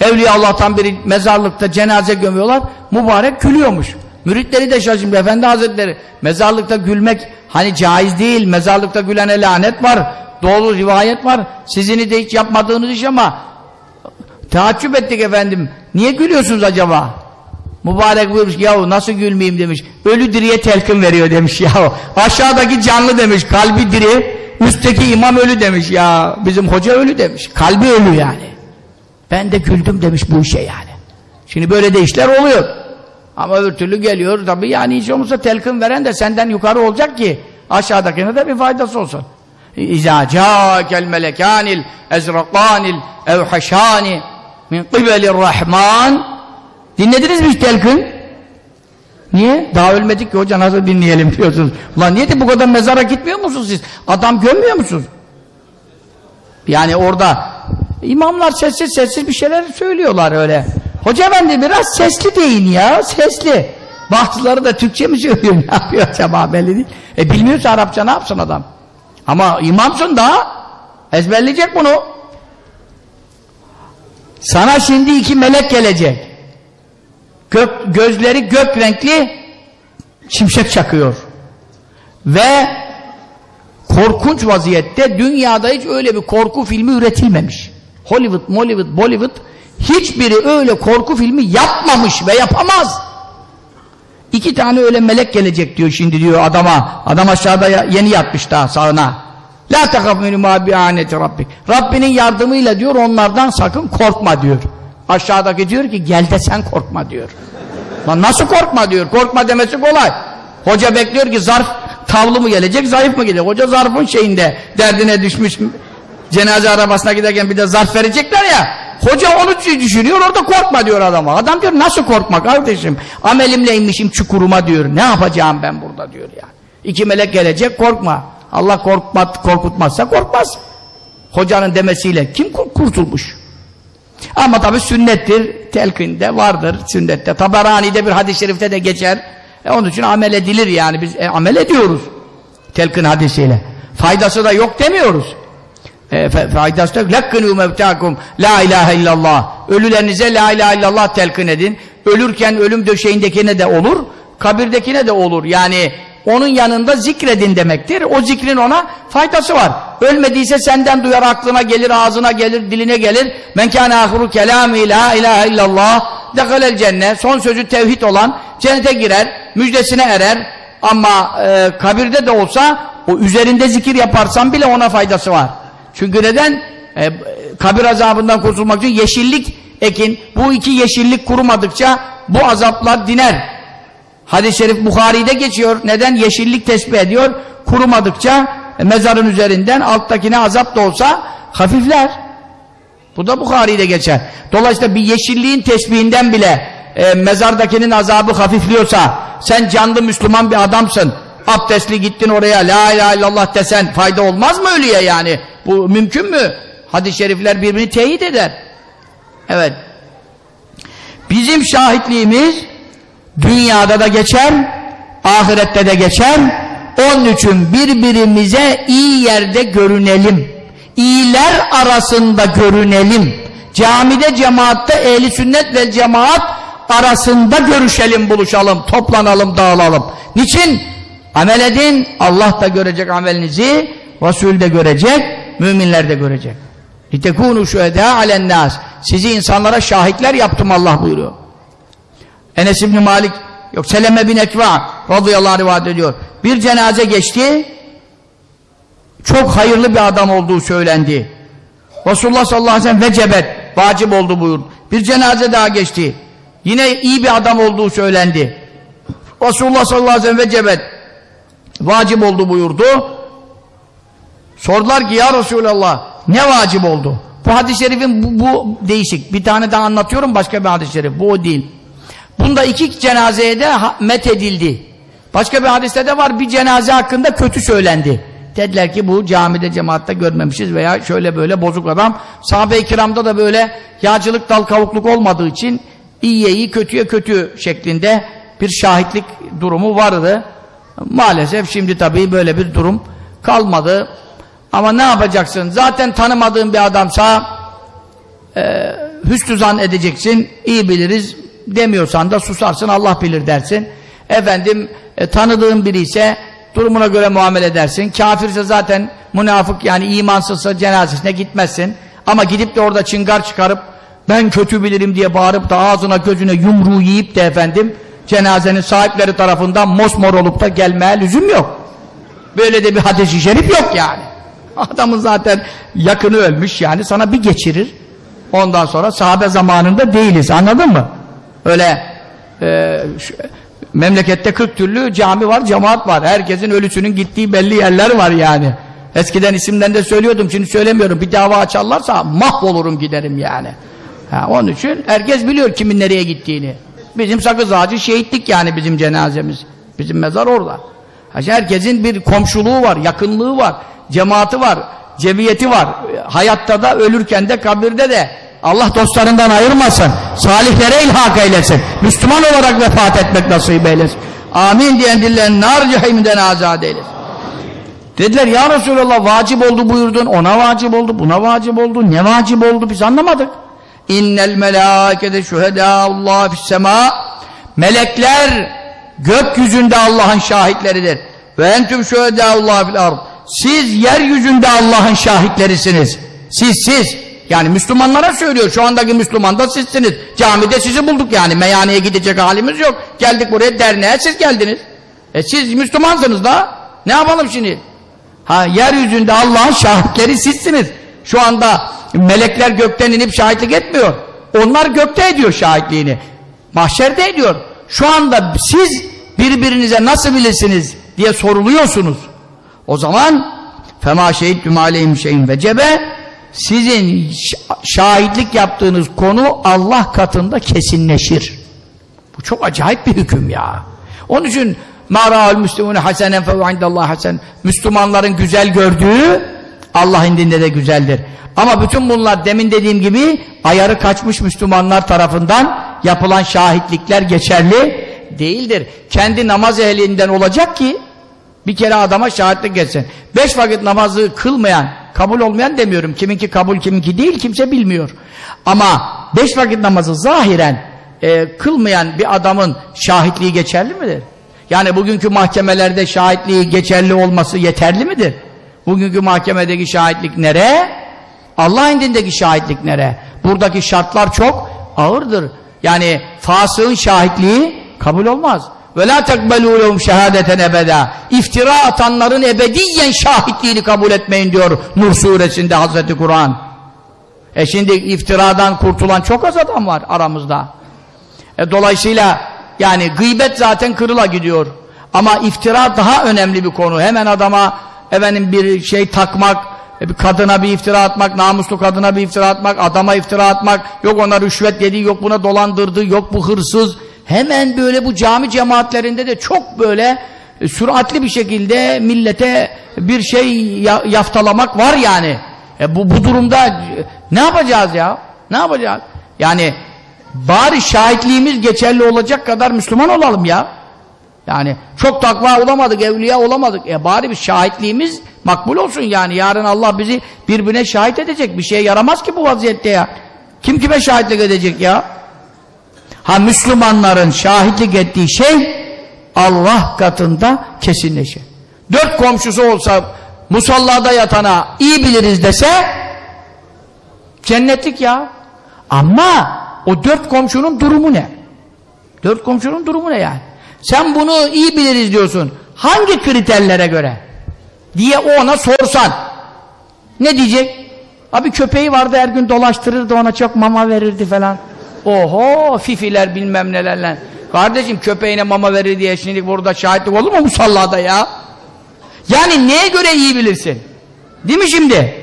Evliya Allah'tan biri mezarlıkta cenaze gömüyorlar. Mübarek gülüyormuş. Müritleri de şaşırmış. Efendi Hazretleri mezarlıkta gülmek hani caiz değil. Mezarlıkta gülene lanet var. Doğru rivayet var. Sizini de hiç yapmadığınız iş ama Teaccüp ettik efendim. Niye gülüyorsunuz acaba? Mübarek buyurmuş yahu nasıl gülmeyeyim demiş. Ölü diriye telkin veriyor demiş yahu. Aşağıdaki canlı demiş. Kalbi diri. Üstteki imam ölü demiş ya. Bizim hoca ölü demiş. Kalbi ölü yani. Ben de güldüm demiş bu işe yani. Şimdi böyle de işler oluyor. Ama öbür türlü geliyor tabii yani hiç olmazsa telkin veren de senden yukarı olacak ki aşağıdakine de bir faydası olsun. İzâ câkel melekânil ezrakânil evhaşâni min kıbelir rahman Dinlediniz mi hiç telkin? Niye? Daha ölmedik ki hoca nasıl dinleyelim diyorsunuz. Ulan niye de bu kadar mezara gitmiyor musunuz siz? Adam gömmüyor musunuz? Yani orada imamlar sessiz sessiz bir şeyler söylüyorlar öyle. Hoca efendi biraz sesli deyin ya, sesli. Bazıları da Türkçe mi söylüyor, ne yapıyor acaba belli değil. E bilmiyorsa Arapça ne yapsın adam? Ama imamsın da ezberleyecek bunu. Sana şimdi iki melek gelecek. Gök, gözleri gök renkli şimşek çakıyor. Ve korkunç vaziyette dünyada hiç öyle bir korku filmi üretilmemiş. Hollywood, Mollywood, Bollywood hiçbiri öyle korku filmi yapmamış ve yapamaz. İki tane öyle melek gelecek diyor şimdi diyor adama. Adam aşağıda yeni yatmış daha sağına. La tekaf minuma bi'aneti rabbik. Rabbinin yardımıyla diyor onlardan sakın korkma diyor. Aşağıdaki diyor ki gel de sen korkma diyor. Lan nasıl korkma diyor. Korkma demesi kolay. Hoca bekliyor ki zarf tavlı mı gelecek, zayıf mı gelecek? Hoca zarfın şeyinde derdine düşmüş. Cenaze arabasına giderken bir de zarf verecekler ya. Hoca onu düşünüyor, orada korkma diyor adama. Adam diyor nasıl korkma kardeşim? Amelimle inmişim çukuruma diyor. Ne yapacağım ben burada diyor ya. İki melek gelecek korkma. Allah korkma, korkutmazsa korkmaz. Hocanın demesiyle kim kurtulmuş? Ama tabi sünnettir, telkinde vardır sünnette. Taberani'de bir hadis-i şerifte de geçer. E onun için amel edilir yani biz e, amel ediyoruz. Telkin hadisiyle. Faydası da yok demiyoruz. E, faydası da yok. Mevtâkum la ilahe illallah. Ölülerinize la ilahe illallah telkin edin. Ölürken ölüm döşeğindekine de olur, kabirdekine de olur. Yani onun yanında zikredin demektir. O zikrin ona faydası var. Ölmediyse senden duyar, aklına gelir, ağzına gelir, diline gelir. Men kâne ahiru kelâmi la ilahe illallah dehalel cennet. Son sözü tevhid olan cennete girer, müjdesine erer. Ama e, kabirde de olsa o üzerinde zikir yaparsan bile ona faydası var. Çünkü neden? E, kabir azabından kurtulmak için yeşillik ekin. Bu iki yeşillik kurumadıkça bu azaplar diner. Hadis-i şerif Bukhari'de geçiyor. Neden? Yeşillik tesbih ediyor. Kurumadıkça e, mezarın üzerinden alttakine azap da olsa hafifler. Bu da Bukhari'de geçer. Dolayısıyla bir yeşilliğin tesbihinden bile e, mezardakinin azabı hafifliyorsa sen canlı Müslüman bir adamsın. Abdestli gittin oraya la ilahe illallah desen fayda olmaz mı ölüye yani? Bu mümkün mü? Hadis-i şerifler birbirini teyit eder. Evet. Bizim şahitliğimiz dünyada da geçer, ahirette de geçer. Onun için birbirimize iyi yerde görünelim. İyiler arasında görünelim. Camide, cemaatte, ehli sünnet ve cemaat arasında görüşelim, buluşalım, toplanalım, dağılalım. Niçin? Amel edin, Allah da görecek amelinizi, Resul de görecek, müminler de görecek. لِتَكُونُوا شُهَدَا عَلَى النَّاسِ Sizi insanlara şahitler yaptım Allah buyuruyor. Enes İbni Malik yok Seleme bin Ekva radıyallahu anh rivayet ediyor. Bir cenaze geçti çok hayırlı bir adam olduğu söylendi. Resulullah sallallahu aleyhi ve sellem vecebet vacip oldu buyurdu. Bir cenaze daha geçti. Yine iyi bir adam olduğu söylendi. Resulullah sallallahu aleyhi ve sellem vecebet vacip oldu buyurdu. Sordular ki ya Resulallah ne vacip oldu? Bu hadis-i şerifin bu, bu değişik. Bir tane daha anlatıyorum başka bir hadis-i şerif. Bu o değil. Bunda iki cenazeye de met edildi. Başka bir hadiste de var bir cenaze hakkında kötü söylendi. Dediler ki bu camide cemaatte görmemişiz veya şöyle böyle bozuk adam. Sahabe-i kiramda da böyle yağcılık dal kavukluk olmadığı için iyiye iyi kötüye kötü şeklinde bir şahitlik durumu vardı. Maalesef şimdi tabii böyle bir durum kalmadı. Ama ne yapacaksın? Zaten tanımadığın bir adamsa e, hüsnü zan edeceksin. İyi biliriz demiyorsan da susarsın Allah bilir dersin. Efendim e, tanıdığın biri ise durumuna göre muamele edersin. Kafirse zaten münafık yani imansızsa cenazesine gitmezsin. Ama gidip de orada çıngar çıkarıp ben kötü bilirim diye bağırıp da ağzına gözüne yumruğu yiyip de efendim cenazenin sahipleri tarafından mosmor olup da gelmeye lüzum yok. Böyle de bir hadis-i şerif yok yani. Adamın zaten yakını ölmüş yani sana bir geçirir. Ondan sonra sahabe zamanında değiliz anladın mı? Öyle e, şu- memlekette 40 türlü cami var, cemaat var. Herkesin ölüsünün gittiği belli yerler var yani. Eskiden isimden de söylüyordum, şimdi söylemiyorum. Bir dava açarlarsa mahvolurum giderim yani. Ha, onun için herkes biliyor kimin nereye gittiğini. Bizim sakız ağacı şehitlik yani bizim cenazemiz. Bizim mezar orada. Herkesin bir komşuluğu var, yakınlığı var, cemaati var, cemiyeti var. Hayatta da ölürken de kabirde de Allah dostlarından ayırmasın. Salihlere ilhak eylesin. Müslüman olarak vefat etmek nasip eylesin. Amin diyen dillerini nar cehiminden azat eylesin. Dediler ya Resulallah vacip oldu buyurdun. Ona vacip oldu, buna vacip oldu. Ne vacip oldu biz anlamadık. İnnel melâkete şühedâullah fissema Melekler gökyüzünde Allah'ın şahitleridir. Ve entüm şühedâullah fil ard. Siz yeryüzünde Allah'ın şahitlerisiniz. Siz siz. Yani Müslümanlara söylüyor. Şu andaki Müslüman da sizsiniz. Camide sizi bulduk yani. Meyhaneye gidecek halimiz yok. Geldik buraya derneğe siz geldiniz. E siz Müslümansınız da. Ne yapalım şimdi? Ha yeryüzünde Allah'ın şahitleri sizsiniz. Şu anda melekler gökten inip şahitlik etmiyor. Onlar gökte ediyor şahitliğini. Mahşerde ediyor. Şu anda siz birbirinize nasıl bilirsiniz diye soruluyorsunuz. O zaman fema şehittum aleyhim şeyin ve cebe sizin şahitlik yaptığınız konu Allah katında kesinleşir. Bu çok acayip bir hüküm ya. Onun için ma'ra'ul müslümune hasenen fe indallah hasen. Müslümanların güzel gördüğü Allah indinde de güzeldir. Ama bütün bunlar demin dediğim gibi ayarı kaçmış Müslümanlar tarafından yapılan şahitlikler geçerli değildir. Kendi namaz ehlinden olacak ki bir kere adama şahitlik etsin. Beş vakit namazı kılmayan, kabul olmayan demiyorum. Kiminki kabul, kiminki değil kimse bilmiyor. Ama beş vakit namazı zahiren e, kılmayan bir adamın şahitliği geçerli midir? Yani bugünkü mahkemelerde şahitliği geçerli olması yeterli midir? Bugünkü mahkemedeki şahitlik nere? Allah indindeki şahitlik nere? Buradaki şartlar çok ağırdır. Yani fasığın şahitliği kabul olmaz. Ve la tekbelû lehum şehâdeten ebedâ. İftira atanların ebediyen şahitliğini kabul etmeyin diyor Nur suresinde Hazreti Kur'an. E şimdi iftiradan kurtulan çok az adam var aramızda. E dolayısıyla yani gıybet zaten kırıla gidiyor. Ama iftira daha önemli bir konu. Hemen adama efendim bir şey takmak, e, bir kadına bir iftira atmak, namuslu kadına bir iftira atmak, adama iftira atmak, yok ona rüşvet yedi, yok buna dolandırdı, yok bu hırsız. Hemen böyle bu cami cemaatlerinde de çok böyle e, süratli bir şekilde millete bir şey ya- yaftalamak var yani. E bu, bu durumda e, ne yapacağız ya? Ne yapacağız? Yani bari şahitliğimiz geçerli olacak kadar Müslüman olalım ya. Yani çok takva olamadık, evliya olamadık. E bari bir şahitliğimiz makbul olsun yani. Yarın Allah bizi birbirine şahit edecek. Bir şeye yaramaz ki bu vaziyette ya. Kim kime şahitlik edecek ya? Ha Müslümanların şahitlik ettiği şey Allah katında kesinleşir. Dört komşusu olsa musallada yatana iyi biliriz dese cennetlik ya. Ama o dört komşunun durumu ne? Dört komşunun durumu ne yani? Sen bunu iyi biliriz diyorsun. Hangi kriterlere göre? Diye ona sorsan. Ne diyecek? Abi köpeği vardı her gün dolaştırırdı ona çok mama verirdi falan. Oho fifiler bilmem nelerle. Kardeşim köpeğine mama verir diye şimdi burada şahitlik olur mu musallada ya? Yani neye göre iyi bilirsin? Değil mi şimdi?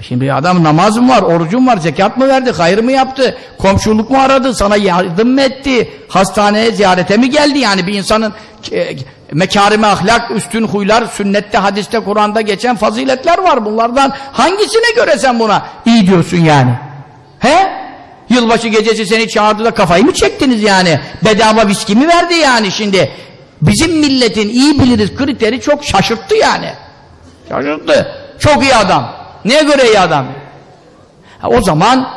Şimdi adam namazım var, orucum var, zekat mı verdi, hayır mı yaptı, komşuluk mu aradı, sana yardım mı etti, hastaneye ziyarete mi geldi? Yani bir insanın e, mekarime ahlak, üstün huylar, sünnette, hadiste, Kur'an'da geçen faziletler var. Bunlardan hangisine göre sen buna iyi diyorsun yani? He? Yılbaşı gecesi seni çağırdı da kafayı mı çektiniz yani? Bedava viski mi verdi yani şimdi? Bizim milletin iyi biliriz kriteri çok şaşırttı yani. Şaşırttı. Çok iyi adam. Neye göre iyi adam? Ha, o zaman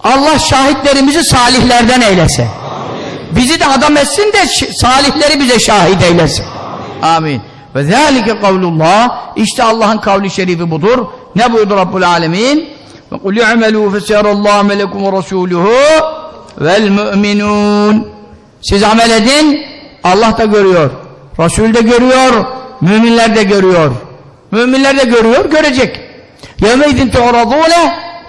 Allah şahitlerimizi salihlerden eylesin. Bizi de adam etsin de ş- salihleri bize şahit eylesin. Amin. Ve zâlike kavlullah. İşte Allah'ın kavli şerifi budur. Ne buyurdu Rabbul Alemin? Ve kul yu'melû feseyarallâhu melekum ve rasûluhu vel mü'minûn. Siz amel edin, Allah da görüyor. Resul de görüyor, müminler de görüyor. Müminler de görüyor, görecek. يَوْمَيْذٍ تُعْرَضُونَ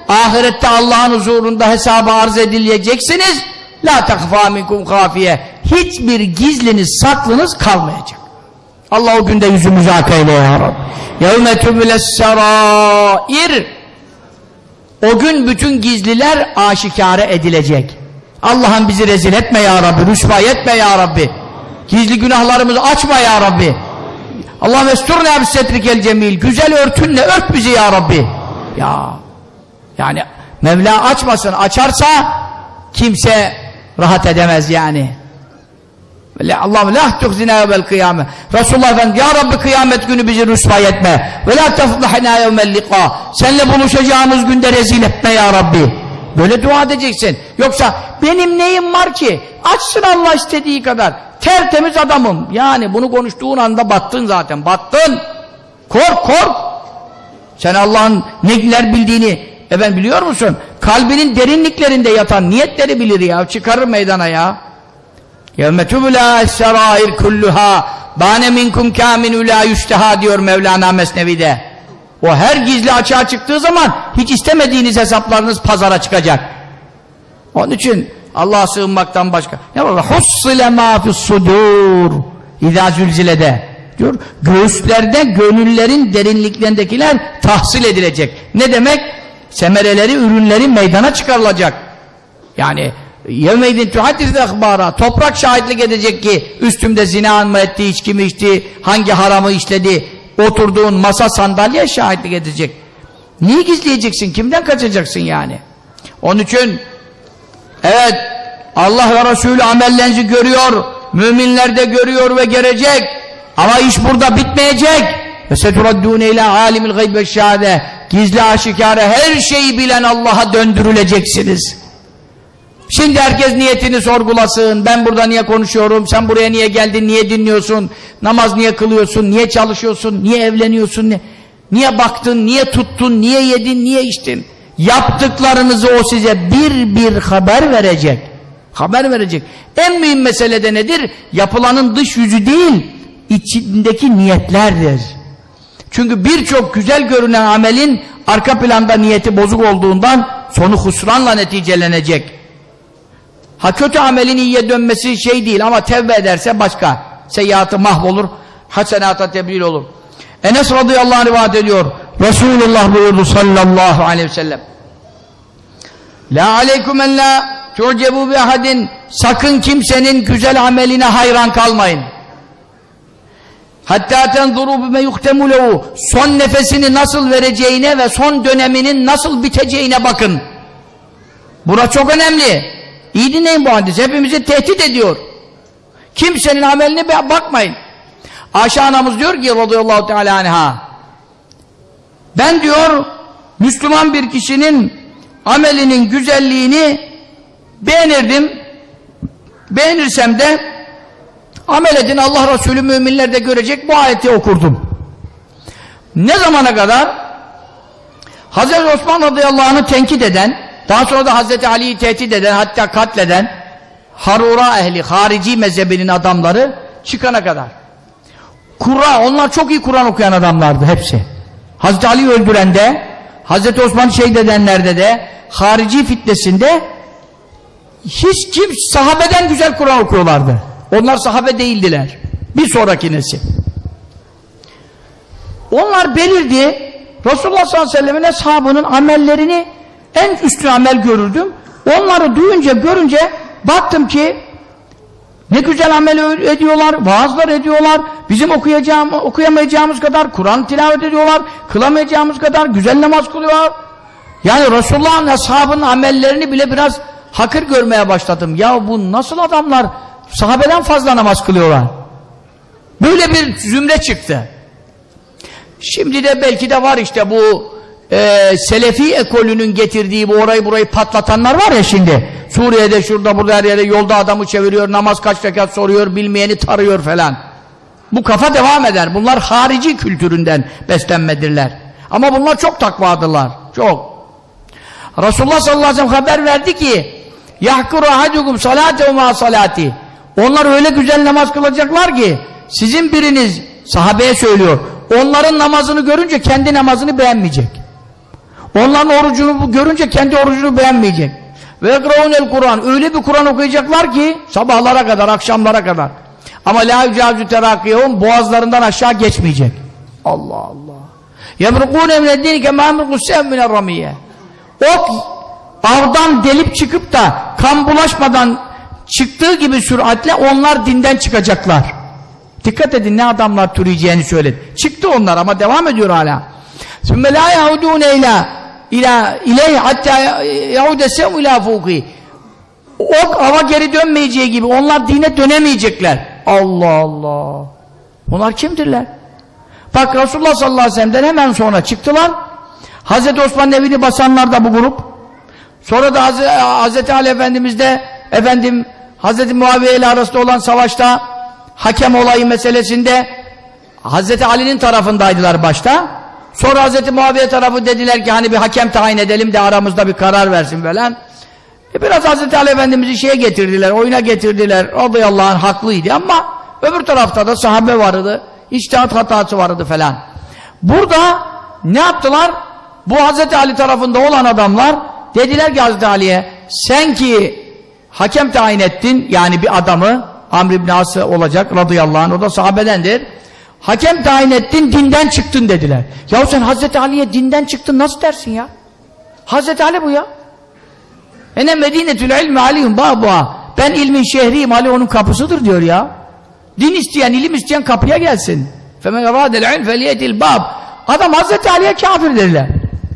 Ahirette Allah'ın huzurunda hesaba arz edileceksiniz. La takfâ minkum kafiye. Hiçbir gizliniz, saklınız kalmayacak. Allah o günde yüzümüzü ak eyle ya Rabbi. Yevme tümülesserair. O gün bütün gizliler aşikare edilecek. Allah'ım bizi rezil etme ya Rabbi, rüsva etme ya Rabbi. Gizli günahlarımızı açma ya Rabbi. Allah mesturne absettrikel cemil. Güzel örtünle ört bizi ya Rabbi. Ya. Yani Mevla açmasın. Açarsa kimse rahat edemez yani. Allah'ım la tuhzina yevmel kıyame. Resulullah Efendimiz ya Rabbi kıyamet günü bizi rüsva etme. Ve la tefdahina yevmel liqa. Seninle buluşacağımız günde rezil etme ya Rabbi. Böyle dua edeceksin. Yoksa benim neyim var ki? Açsın Allah istediği kadar. Tertemiz adamım. Yani bunu konuştuğun anda battın zaten. Battın. Kork kork. Sen Allah'ın neler bildiğini e ben biliyor musun? Kalbinin derinliklerinde yatan niyetleri bilir ya. Çıkarır meydana ya. يَوْمَ تُبْلَا السَّرَائِرْ كُلُّهَا بَانَ مِنْكُمْ كَامِنُ لَا يُشْتَهَا diyor Mevlana Mesnevi'de. O her gizli açığa çıktığı zaman hiç istemediğiniz hesaplarınız pazara çıkacak. Onun için Allah'a sığınmaktan başka. Ne var? Hussile ma fis sudur. İza zülzilede. Diyor. Göğüslerde gönüllerin derinliklerindekiler tahsil edilecek. Ne demek? Semereleri, ürünleri meydana çıkarılacak. Yani yevmeydin tuhaddis akbara toprak şahitlik edecek ki üstümde zina mı etti, içki mi içti, hangi haramı işledi, oturduğun masa sandalye şahitlik edecek. Niye gizleyeceksin? Kimden kaçacaksın yani? Onun için evet Allah ve Resulü amellerinizi görüyor, müminler de görüyor ve gelecek. Ama iş burada bitmeyecek. Ve seturaddûne ilâ âlimil gayb şehâde. Gizli aşikare her şeyi bilen Allah'a döndürüleceksiniz. Şimdi herkes niyetini sorgulasın. Ben burada niye konuşuyorum? Sen buraya niye geldin? Niye dinliyorsun? Namaz niye kılıyorsun? Niye çalışıyorsun? Niye evleniyorsun? Niye, niye baktın? Niye tuttun? Niye yedin? Niye içtin? Yaptıklarınızı o size bir bir haber verecek. Haber verecek. En mühim mesele de nedir? Yapılanın dış yüzü değil, içindeki niyetlerdir. Çünkü birçok güzel görünen amelin arka planda niyeti bozuk olduğundan sonu husranla neticelenecek. Ha kötü amelin iyiye dönmesi şey değil ama tevbe ederse başka. Seyyiatı mahvolur, hasenata tebdil olur. Enes radıyallahu anh rivayet ediyor. Resulullah buyurdu sallallahu aleyhi ve sellem. La aleykum en la tu'cebu bi ahadin sakın kimsenin güzel ameline hayran kalmayın. Hatta tenzuru bime yuhtemu lehu son nefesini nasıl vereceğine ve son döneminin nasıl biteceğine bakın. Bura çok önemli. İyi dinleyin bu hadis. Hepimizi tehdit ediyor. Kimsenin ameline bakmayın. Ayşe anamız diyor ki radıyallahu teala anha ben diyor Müslüman bir kişinin amelinin güzelliğini beğenirdim. Beğenirsem de amel edin Allah Resulü müminler de görecek bu ayeti okurdum. Ne zamana kadar? Hazreti Osman radıyallahu anh'ı tenkit eden, daha sonra da Hazreti Ali'yi tehdit eden, hatta katleden Harura ehli, harici mezhebinin adamları çıkana kadar. Kur'an, onlar çok iyi Kur'an okuyan adamlardı hepsi. Hazreti Ali öldüren de, Hazreti Osman şehit edenlerde de, harici fitnesinde hiç kim sahabeden güzel Kur'an okuyorlardı. Onlar sahabe değildiler. Bir sonraki nesil. Onlar belirdi. Resulullah sallallahu aleyhi ve sellem'in ashabının amellerini en üstün amel görürdüm. Onları duyunca, görünce baktım ki ne güzel amel ediyorlar, vaazlar ediyorlar. Bizim okuyacağım, okuyamayacağımız kadar Kur'an tilavet ediyorlar. Kılamayacağımız kadar güzel namaz kılıyorlar. Yani Resulullah'ın ashabının amellerini bile biraz hakır görmeye başladım. Ya bu nasıl adamlar sahabeden fazla namaz kılıyorlar. Böyle bir zümre çıktı. Şimdi de belki de var işte bu e, Selefi ekolünün getirdiği bu orayı burayı patlatanlar var ya şimdi. Suriye'de şurada burada her yere yolda adamı çeviriyor, namaz kaç rekat soruyor, bilmeyeni tarıyor falan. Bu kafa devam eder. Bunlar harici kültüründen beslenmedirler. Ama bunlar çok takvadırlar. Çok. Resulullah sallallahu aleyhi ve sellem haber verdi ki yahkuru ahadukum salatehu ma salati onlar öyle güzel namaz kılacaklar ki sizin biriniz sahabeye söylüyor onların namazını görünce kendi namazını beğenmeyecek. Onların orucunu görünce kendi orucunu beğenmeyecek. Ve el Kur'an öyle bir Kur'an okuyacaklar ki sabahlara kadar akşamlara kadar. Ama la yücazü terakiyehum boğazlarından aşağı geçmeyecek. Allah Allah. Yemrukûne mineddini kemâ emrukus sehm minerramiyye ok avdan delip çıkıp da kan bulaşmadan çıktığı gibi süratle onlar dinden çıkacaklar. Dikkat edin ne adamlar türeyeceğini söyledi. Çıktı onlar ama devam ediyor hala. ثُمَّ لَا يَعُدُونَ اِلَى اِلَى اِلَيْهِ حَتَّى يَعُدَسَمُ اِلَى فُوقِهِ Ok ava geri dönmeyeceği gibi onlar dine dönemeyecekler. Allah Allah. Bunlar kimdirler? Bak Resulullah sallallahu aleyhi ve sellem'den hemen sonra çıktılar. Hazreti Osman'ın evini basanlar da bu grup. Sonra da Hazreti, Hazreti Ali Efendimiz de efendim Hazreti Muaviye ile arasında olan savaşta hakem olayı meselesinde Hazreti Ali'nin tarafındaydılar başta. Sonra Hazreti Muaviye tarafı dediler ki hani bir hakem tayin edelim de aramızda bir karar versin falan. E biraz Hazreti Ali Efendimiz'i şeye getirdiler, oyuna getirdiler. Radıyallahu anh haklıydı ama öbür tarafta da sahabe vardı. İçtihat hatası vardı falan. Burada ne yaptılar? Bu Hazreti Ali tarafında olan adamlar dediler ki Hazreti Ali'ye sen ki hakem tayin ettin yani bir adamı Amr ibn As olacak radıyallahu anh o da sahabedendir. Hakem tayin ettin dinden çıktın dediler. Ya sen Hazreti Ali'ye dinden çıktın nasıl dersin ya? Hazreti Ali bu ya. Ene medinetül ilmi aliyum babuha. Ben ilmin şehriyim Ali onun kapısıdır diyor ya. Din isteyen, ilim isteyen kapıya gelsin. Eradel ilm feliyetil bab. Adam Hazreti Ali'ye kafir dediler.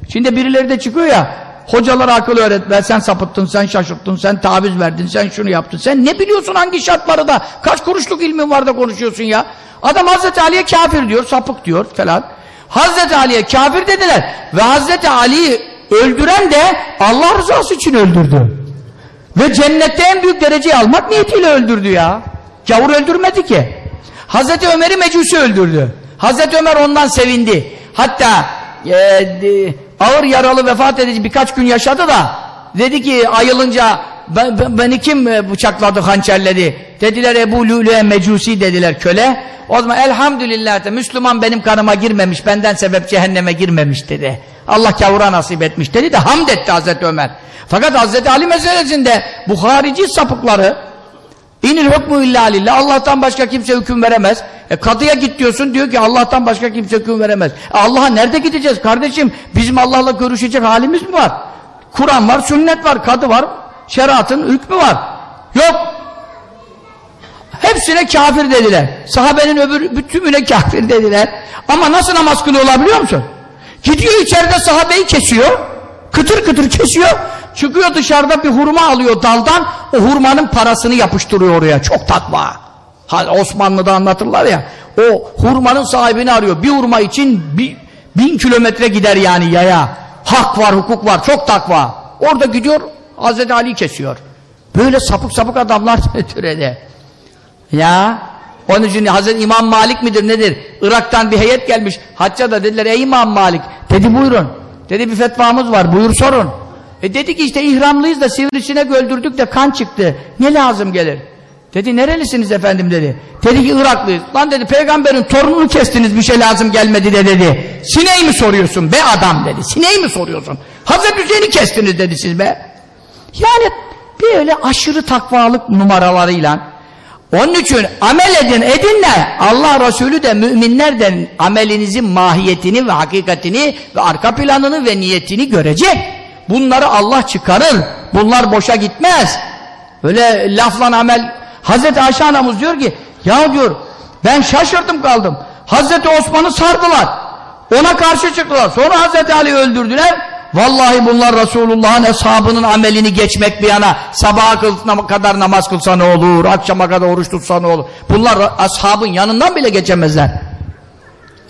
Şimdi birileri de çıkıyor ya, hocalara akıl öğretme, sen sapıttın, sen şaşırttın, sen taviz verdin, sen şunu yaptın. Sen ne biliyorsun hangi şartları da, kaç kuruşluk ilmin var da konuşuyorsun ya. Adam Hazreti Ali'ye kafir diyor, sapık diyor falan. Hazreti Ali'ye kafir dediler ve Hazreti Ali'yi öldüren de Allah rızası için öldürdü. Ve cennette en büyük dereceyi almak niyetiyle öldürdü ya. Gavur öldürmedi ki. Hazreti Ömer'i mecusi öldürdü. Hazreti Ömer ondan sevindi. Hatta e, ağır yaralı vefat edici birkaç gün yaşadı da dedi ki ayılınca ben, ben, beni kim e, bıçakladı, hançerledi? Dediler Ebu Lüle'ye mecusi dediler köle. O zaman elhamdülillah de Müslüman benim kanıma girmemiş, benden sebep cehenneme girmemiş dedi. Allah kavura nasip etmiş dedi de hamd etti Hazreti Ömer. Fakat Hazreti Ali meselesinde bu harici sapıkları İnil hükmü illa lillah. Allah'tan başka kimse hüküm veremez. E kadıya git diyorsun diyor ki Allah'tan başka kimse hüküm veremez. E Allah'a nerede gideceğiz kardeşim? Bizim Allah'la görüşecek halimiz mi var? Kur'an var, sünnet var, kadı var, şeriatın hükmü var. Yok. Hepsine kafir dediler. Sahabenin öbür bütününe kafir dediler. Ama nasıl namaz kılıyorlar biliyor musun? Gidiyor içeride sahabeyi kesiyor. Kıtır kıtır kesiyor. Çıkıyor dışarıda bir hurma alıyor daldan. O hurmanın parasını yapıştırıyor oraya. Çok takva. Osmanlı'da anlatırlar ya. O hurmanın sahibini arıyor. Bir hurma için bir, bin kilometre gider yani yaya. Hak var, hukuk var. Çok takva. Orada gidiyor Hazreti Ali kesiyor. Böyle sapık sapık adamlar türede. Ya onun için Hazreti İmam Malik midir nedir? Irak'tan bir heyet gelmiş. Hacca da dediler ey İmam Malik. Dedi buyurun. Dedi bir fetvamız var buyur sorun. E dedi ki işte ihramlıyız da sivrisinek öldürdük de kan çıktı. Ne lazım gelir? Dedi nerelisiniz efendim dedi. Dedi ki Iraklıyız. Lan dedi peygamberin torununu kestiniz bir şey lazım gelmedi de dedi. Sineği mi soruyorsun be adam dedi. Sineği mi soruyorsun? Hazreti Hüseyin'i kestiniz dedi siz be. Yani böyle aşırı takvalık numaralarıyla onun için amel edin edinle Allah Resulü de müminlerden amelinizin mahiyetini ve hakikatini ve arka planını ve niyetini görecek. Bunları Allah çıkarır. Bunlar boşa gitmez. Böyle lafla amel. Hazreti Ayşe anamız diyor ki ya diyor ben şaşırdım kaldım. Hazreti Osman'ı sardılar. Ona karşı çıktılar. Sonra Hazreti Ali öldürdüler. Vallahi bunlar Resulullah'ın hesabının amelini geçmek bir yana sabaha kadar namaz kılsa ne olur, akşama kadar oruç tutsa ne olur. Bunlar ashabın yanından bile geçemezler.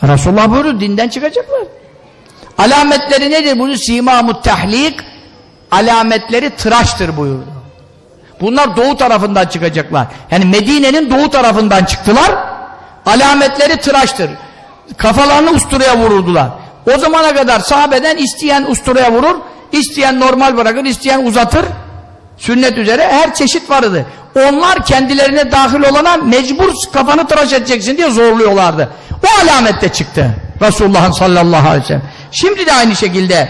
Resulullah buyuruyor, dinden çıkacaklar. Alametleri nedir? Bunu simamut tahlik alametleri tıraştır buyurdu. Bunlar doğu tarafından çıkacaklar. Yani Medine'nin doğu tarafından çıktılar Alametleri tıraştır. Kafalarını usturaya vururdular. O zamana kadar sahabeden isteyen usturaya vurur, isteyen normal bırakır, isteyen uzatır. Sünnet üzere her çeşit vardı. Onlar kendilerine dahil olana mecbur kafanı tıraş edeceksin diye zorluyorlardı. O alamette çıktı. Resulullah'ın sallallahu aleyhi ve sellem. Şimdi de aynı şekilde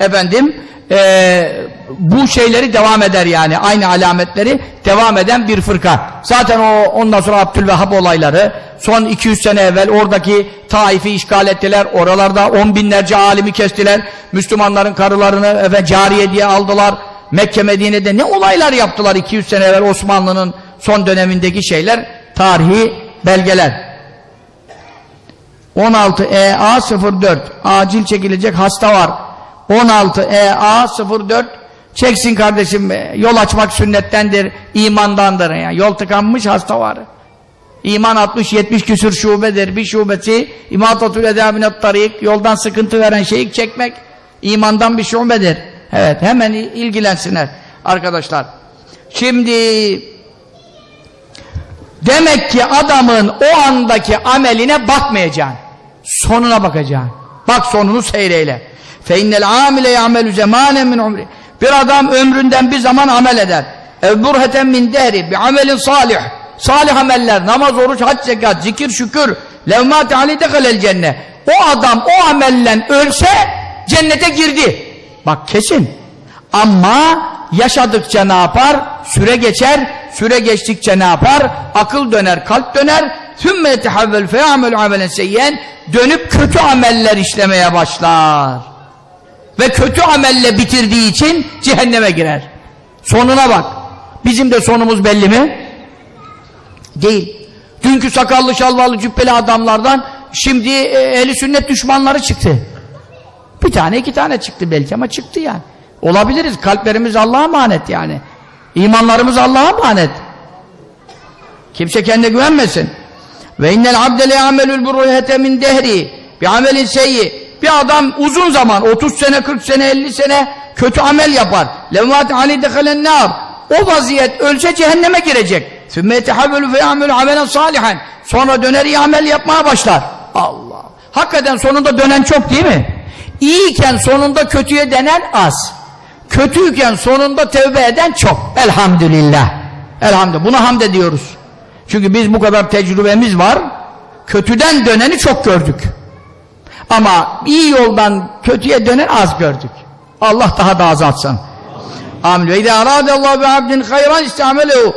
efendim eee, bu şeyleri devam eder yani. Aynı alametleri devam eden bir fırka. Zaten o ondan sonra Abdülvehhab olayları son 200 sene evvel oradaki Taif'i işgal ettiler. Oralarda on binlerce alimi kestiler. Müslümanların karılarını efendim, cariye diye aldılar. Mekke Medine'de ne olaylar yaptılar 200 sene evvel Osmanlı'nın son dönemindeki şeyler tarihi belgeler 16 EA 04 acil çekilecek hasta var 16 EA 04 çeksin kardeşim e, yol açmak sünnettendir imandandır yani yol tıkanmış hasta var İman 60-70 küsür şubedir. Bir şubesi imatatül edâbinet tarik yoldan sıkıntı veren şeyi çekmek imandan bir şubedir. Evet hemen ilgilensinler arkadaşlar. Şimdi demek ki adamın o andaki ameline bakmayacaksın. Sonuna bakacaksın. Bak sonunu seyreyle. Fe innel amile ya'melu zemanen min umri. Bir adam ömründen bir zaman amel eder. Ev min dehri bi amelin salih. Salih ameller, namaz, oruç, hac, zekat, zikir, şükür, levmâti ali dekalel cennet. O adam o amellen ölse cennete girdi. Bak kesin. Ama yaşadıkça ne yapar? Süre geçer. Süre geçtikçe ne yapar? Akıl döner, kalp döner. ثُمَّ يَتَحَوَّلْ فَيَعْمَلُ عَمَلًا سَيِّيًا Dönüp kötü ameller işlemeye başlar. Ve kötü amelle bitirdiği için cehenneme girer. Sonuna bak. Bizim de sonumuz belli mi? Değil. Dünkü sakallı şalvarlı cübbeli adamlardan şimdi e, ehli sünnet düşmanları çıktı. Bir tane iki tane çıktı belki ama çıktı yani. Olabiliriz. Kalplerimiz Allah'a emanet yani. İmanlarımız Allah'a emanet. Kimse kendine güvenmesin. Ve innel abde le amelül burruhete min dehri bi amelin seyyi. Bir adam uzun zaman 30 sene 40 sene 50 sene kötü amel yapar. Levvat ali dehalen nar. O vaziyet ölse cehenneme girecek. Sümme yetehavvelü fe ya'melü amelen salihen. Sonra döner iyi amel yapmaya başlar. Allah. Hakikaten sonunda dönen çok değil mi? İyiyken sonunda kötüye denen az. Kötüyken sonunda tevbe eden çok. Elhamdülillah. Elhamdülillah. Buna hamd ediyoruz. Çünkü biz bu kadar tecrübemiz var. Kötüden döneni çok gördük. Ama iyi yoldan kötüye dönen az gördük. Allah daha da azaltsın. Amin. Ve izâ arâdallâhu bi abdin hayran istamelehu.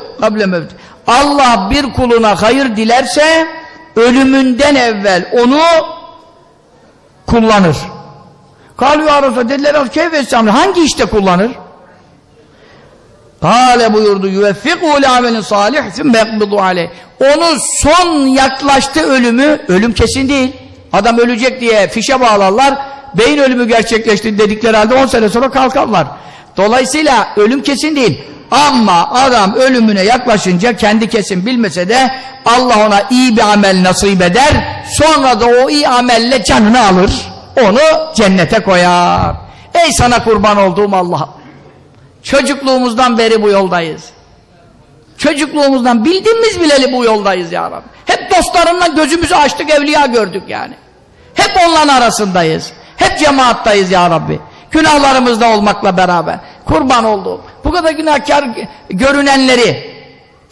Allah bir kuluna hayır dilerse ölümünden evvel onu kullanır. Kâlu ya Resulallah dediler keyfe hangi işte kullanır? Kâle buyurdu yüveffikû amelin salih sümme yakbidu aleyh. Onu son yaklaştı ölümü, ölüm kesin değil. Adam ölecek diye fişe bağlarlar. Beyin ölümü gerçekleşti dedikleri halde 10 sene sonra kalkarlar. Dolayısıyla ölüm kesin değil. Ama adam ölümüne yaklaşınca kendi kesin bilmese de Allah ona iyi bir amel nasip eder. Sonra da o iyi amelle canını alır. Onu cennete koyar. Ey sana kurban olduğum Allah. Çocukluğumuzdan beri bu yoldayız. Çocukluğumuzdan bildiğimiz bileli bu yoldayız ya Rabbi. Hep dostlarımla gözümüzü açtık evliya gördük yani. Hep onların arasındayız. Hep cemaattayız ya Rabbi. Günahlarımızda olmakla beraber. Kurban olduğum. Bu kadar günahkar görünenleri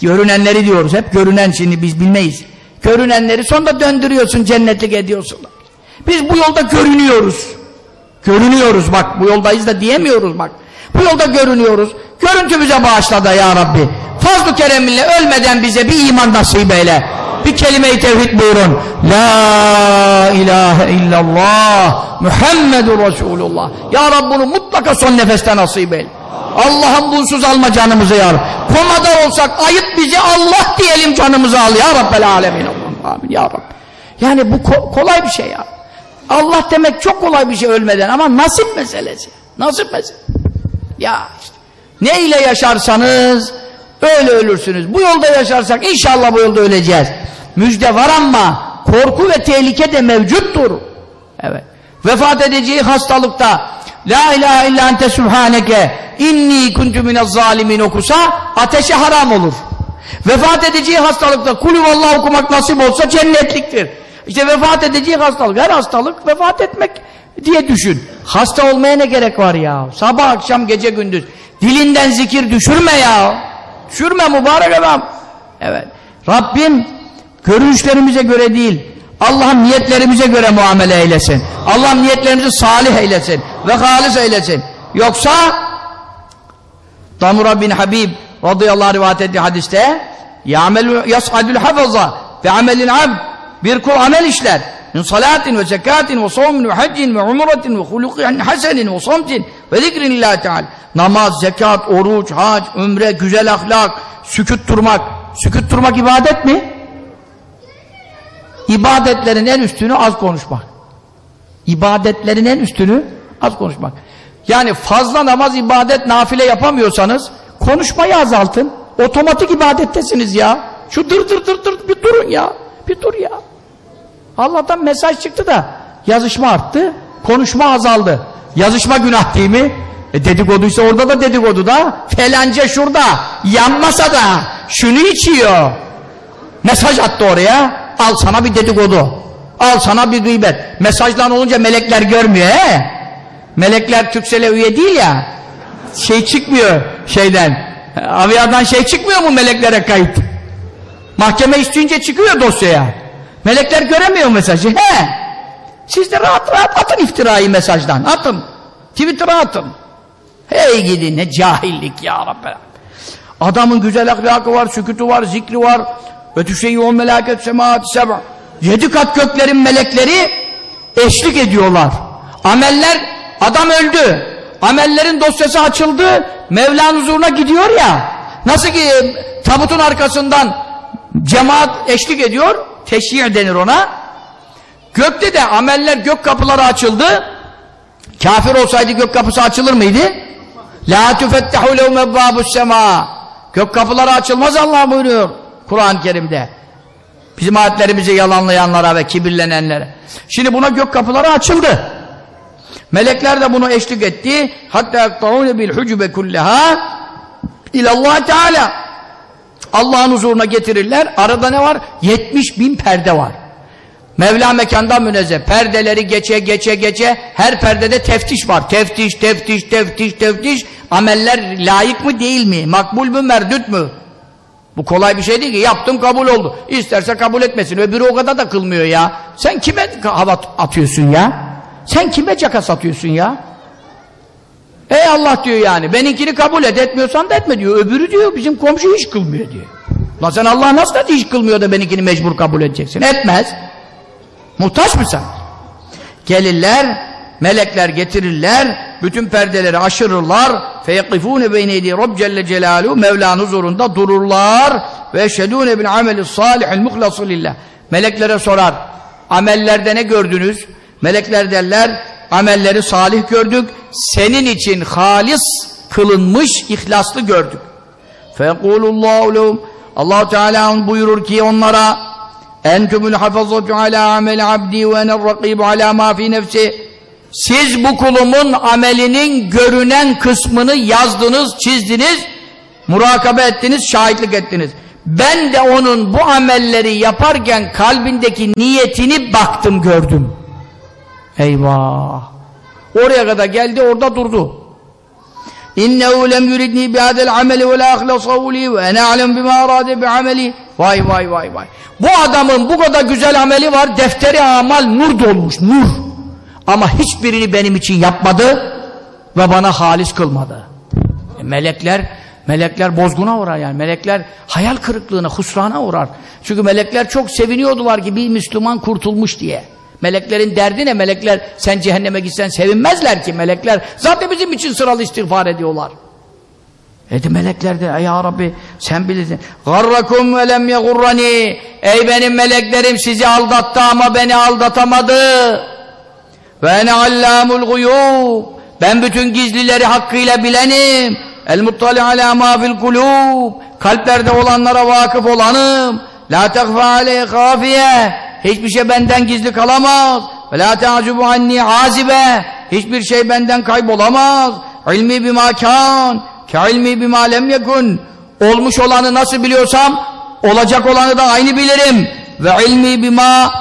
görünenleri diyoruz. Hep görünen şimdi biz bilmeyiz. Görünenleri sonra döndürüyorsun cennetlik ediyorsun. Biz bu yolda görünüyoruz. Görünüyoruz bak bu yoldayız da diyemiyoruz bak. Bu yolda görünüyoruz. Görüntümüze bağışla da ya Rabbi. Fazl-ı kereminle ölmeden bize bir iman nasip eyle. Bir kelime-i tevhid buyurun. La ilahe illallah Muhammedur Resulullah. Ya Rabbi bunu mutlaka son nefeste nasip eyle. Allah'ım bunsuz alma canımızı ya Rabbi. Komada olsak ayıp bizi Allah diyelim canımızı al ya Rabbel alemin. Amin ya Rabbi. Yani bu ko kolay bir şey ya. Allah demek çok kolay bir şey ölmeden ama nasip meselesi. Nasip meselesi. Ya işte. Ne ile yaşarsanız öyle ölürsünüz. Bu yolda yaşarsak inşallah bu yolda öleceğiz. Müjde var ama korku ve tehlike de mevcuttur. Evet. Vefat edeceği hastalıkta La ilahe illa ente subhaneke inni kuntu minez zalimin okusa ateşe haram olur. Vefat edeceği hastalıkta kulü vallahi okumak nasip olsa cennetliktir. İşte vefat edeceği hastalık. Her hastalık vefat etmek diye düşün. Hasta olmaya ne gerek var ya? Sabah akşam gece gündüz. Dilinden zikir düşürme ya. Düşürme mübarek adam. Evet. Rabbim görünüşlerimize göre değil. Allah'ım niyetlerimize göre muamele eylesin. Allah'ım niyetlerimizi salih eylesin. Ve halis eylesin. Yoksa Damura bin Habib radıyallahu anh rivayet ettiği hadiste yas'adul hafaza ve amelin abd bir kul amel işler min salatin ve zekatin ve savmin ve haccin ve umretin ve hulukin hasenin ve samtin ve zikrinillah teala namaz, zekat, oruç, hac, ümre, güzel ahlak, sükut durmak sükut durmak ibadet mi? ibadetlerin en üstünü az konuşmak ibadetlerin en üstünü az konuşmak yani fazla namaz, ibadet, nafile yapamıyorsanız konuşmayı azaltın. Otomatik ibadettesiniz ya. Şu dır dır dır dır bir durun ya. Bir dur ya. Allah'tan mesaj çıktı da yazışma arttı, konuşma azaldı. Yazışma günah değil mi? E dedikoduysa orada da dedikodu da felanca şurada yanmasa da şunu içiyor. Mesaj attı oraya. Al sana bir dedikodu. Al sana bir gıybet. Mesajlan olunca melekler görmüyor he. Melekler Türksel'e üye değil ya. Şey çıkmıyor şeyden. Aviyadan şey çıkmıyor mu meleklere kayıt? Mahkeme isteyince çıkıyor dosyaya. Melekler göremiyor mesajı. He. Siz de rahat rahat atın iftirayı mesajdan. Atın. Twitter'a atın. Hey gidi ne cahillik ya Rabbi. Adamın güzel ahlakı var, sükutu var, zikri var. Ve tüşeyyû melâket semâti seb'a. Yedi kat göklerin melekleri eşlik ediyorlar. Ameller Adam öldü. Amellerin dosyası açıldı. Mevla'nın huzuruna gidiyor ya. Nasıl ki tabutun arkasından cemaat eşlik ediyor. Teşhir denir ona. Gökte de ameller gök kapıları açıldı. Kafir olsaydı gök kapısı açılır mıydı? La tufettahu lehum ebbâbus semâ. Gök kapıları açılmaz Allah buyuruyor Kur'an-ı Kerim'de. Bizim ayetlerimizi yalanlayanlara ve kibirlenenlere. Şimdi buna gök kapıları açıldı. Melekler de bunu eşlik etti. Hatta yaktaune bil hucube kulleha ilallah teala. Allah'ın huzuruna getirirler. Arada ne var? 70 bin perde var. Mevla mekandan münezzeh. Perdeleri geçe geçe geçe her perdede teftiş var. Teftiş, teftiş, teftiş, teftiş. Ameller layık mı değil mi? Makbul mü, merdut mu? Bu kolay bir şey değil ki. Yaptım kabul oldu. İsterse kabul etmesin. Öbürü o kadar da kılmıyor ya. Sen kime hava atıyorsun ya? Sen kime caka satıyorsun ya? Ey Allah diyor yani. Benimkini kabul et. Etmiyorsan da etme diyor. Öbürü diyor bizim komşu hiç kılmıyor diyor. Lan sen Allah nasıl da hiç kılmıyor da benimkini mecbur kabul edeceksin? Etmez. Muhtaç mısın? Gelirler, melekler getirirler, bütün perdeleri aşırırlar. فَيَقِفُونَ بَيْنَ اَيْدِي رَبْ Celle Celaluhu Mevla'nın huzurunda dururlar. ve وَيَشْهَدُونَ بِالْعَمَلِ الصَّالِحِ الْمُخْلَصُ لِلّٰهِ Meleklere sorar. Amellerde ne gördünüz? Melekler derler, amelleri salih gördük, senin için halis kılınmış, ihlaslı gördük. Fekulullahu lehum Allah Teala buyurur ki onlara entumul hafazatu ala amel abdi ve ener rakibu ala ma fi nefsi siz bu kulumun amelinin görünen kısmını yazdınız, çizdiniz, murakabe ettiniz, şahitlik ettiniz. Ben de onun bu amelleri yaparken kalbindeki niyetini baktım, gördüm. Eyvah! Oraya kadar geldi, orada durdu. İnnehu lem yuridni bihadel ameli ve la ahlasahu ve ene alem bima arade bi. Vay vay vay vay. Bu adamın bu kadar güzel ameli var, defteri amal nur dolmuş, nur. Ama hiçbirini benim için yapmadı ve bana halis kılmadı. E melekler, melekler bozguna uğrar yani. Melekler hayal kırıklığına, husrana uğrar. Çünkü melekler çok seviniyordular ki bir Müslüman kurtulmuş diye. Meleklerin derdi ne? Melekler sen cehenneme gitsen sevinmezler ki. Melekler zaten bizim için sıralı istiğfar ediyorlar. Edi melekler de ya Rabbi sen bilirsin. Garrakum ve lem yegurrani. Ey benim meleklerim sizi aldattı ama beni aldatamadı. Ve ene allamul guyub. Ben bütün gizlileri hakkıyla bilenim. El muttali ala ma fil kulub. Kalplerde olanlara vakıf olanım. La tekfa aleyh kafiye. Hiçbir şey benden gizli kalamaz. Ve la te'acubu anni azibe. Hiçbir şey benden kaybolamaz. İlmi bima kan. Ke ilmi bima lem yekun. Olmuş olanı nasıl biliyorsam olacak olanı da aynı bilirim. Ve ilmi bima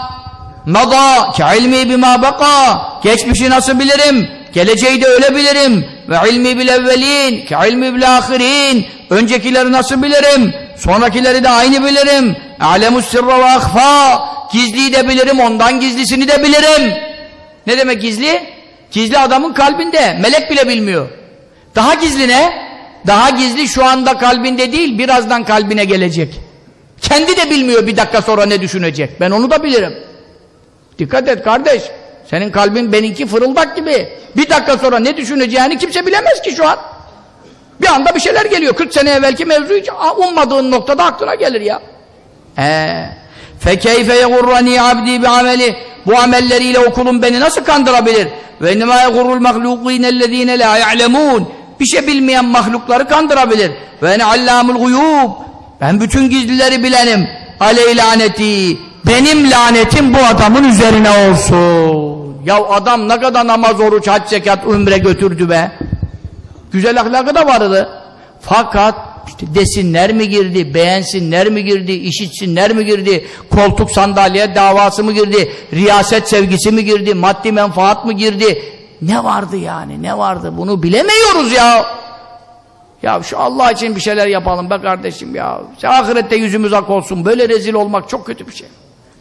mada ki ilmi bima baka geçmişi nasıl bilirim? Geleceği de öyle bilirim. Ve ilmi bil evvelin ki ilmi bil ahirin öncekileri nasıl bilirim? Sonrakileri de aynı bilirim. Alemus sirra ve ahfa gizliyi de bilirim ondan gizlisini de bilirim. Ne demek gizli? Gizli adamın kalbinde. Melek bile bilmiyor. Daha gizli ne? Daha gizli şu anda kalbinde değil, birazdan kalbine gelecek. Kendi de bilmiyor bir dakika sonra ne düşünecek. Ben onu da bilirim. Dikkat et kardeş. Senin kalbin benimki fırıldak gibi. Bir dakika sonra ne düşüneceğini kimse bilemez ki şu an. Bir anda bir şeyler geliyor. 40 sene evvelki mevzu hiç ummadığın noktada aklına gelir ya. Eee فَكَيْفَ يَغُرَّنِي عَبْدِي بِعَمَلِهِ Bu amelleriyle okulum beni nasıl kandırabilir? وَاِنَّمَا يَغُرُّ الْمَخْلُوقِينَ الَّذ۪ينَ لَا يَعْلَمُونَ Bir şey bilmeyen mahlukları kandırabilir. وَاَنَ عَلَّامُ الْغُيُوبِ Ben bütün gizlileri bilenim. Aleyh laneti. Benim lanetim bu adamın üzerine olsun. Ya adam ne kadar namaz, oruç, hac, zekat, ümre götürdü be. Güzel ahlakı da vardı. Fakat işte desinler mi girdi, beğensinler mi girdi, işitsinler mi girdi, koltuk sandalye davası mı girdi, riyaset sevgisi mi girdi, maddi menfaat mı girdi? Ne vardı yani, ne vardı? Bunu bilemiyoruz ya. Ya şu Allah için bir şeyler yapalım be kardeşim ya. İşte ahirette yüzümüz ak olsun. Böyle rezil olmak çok kötü bir şey.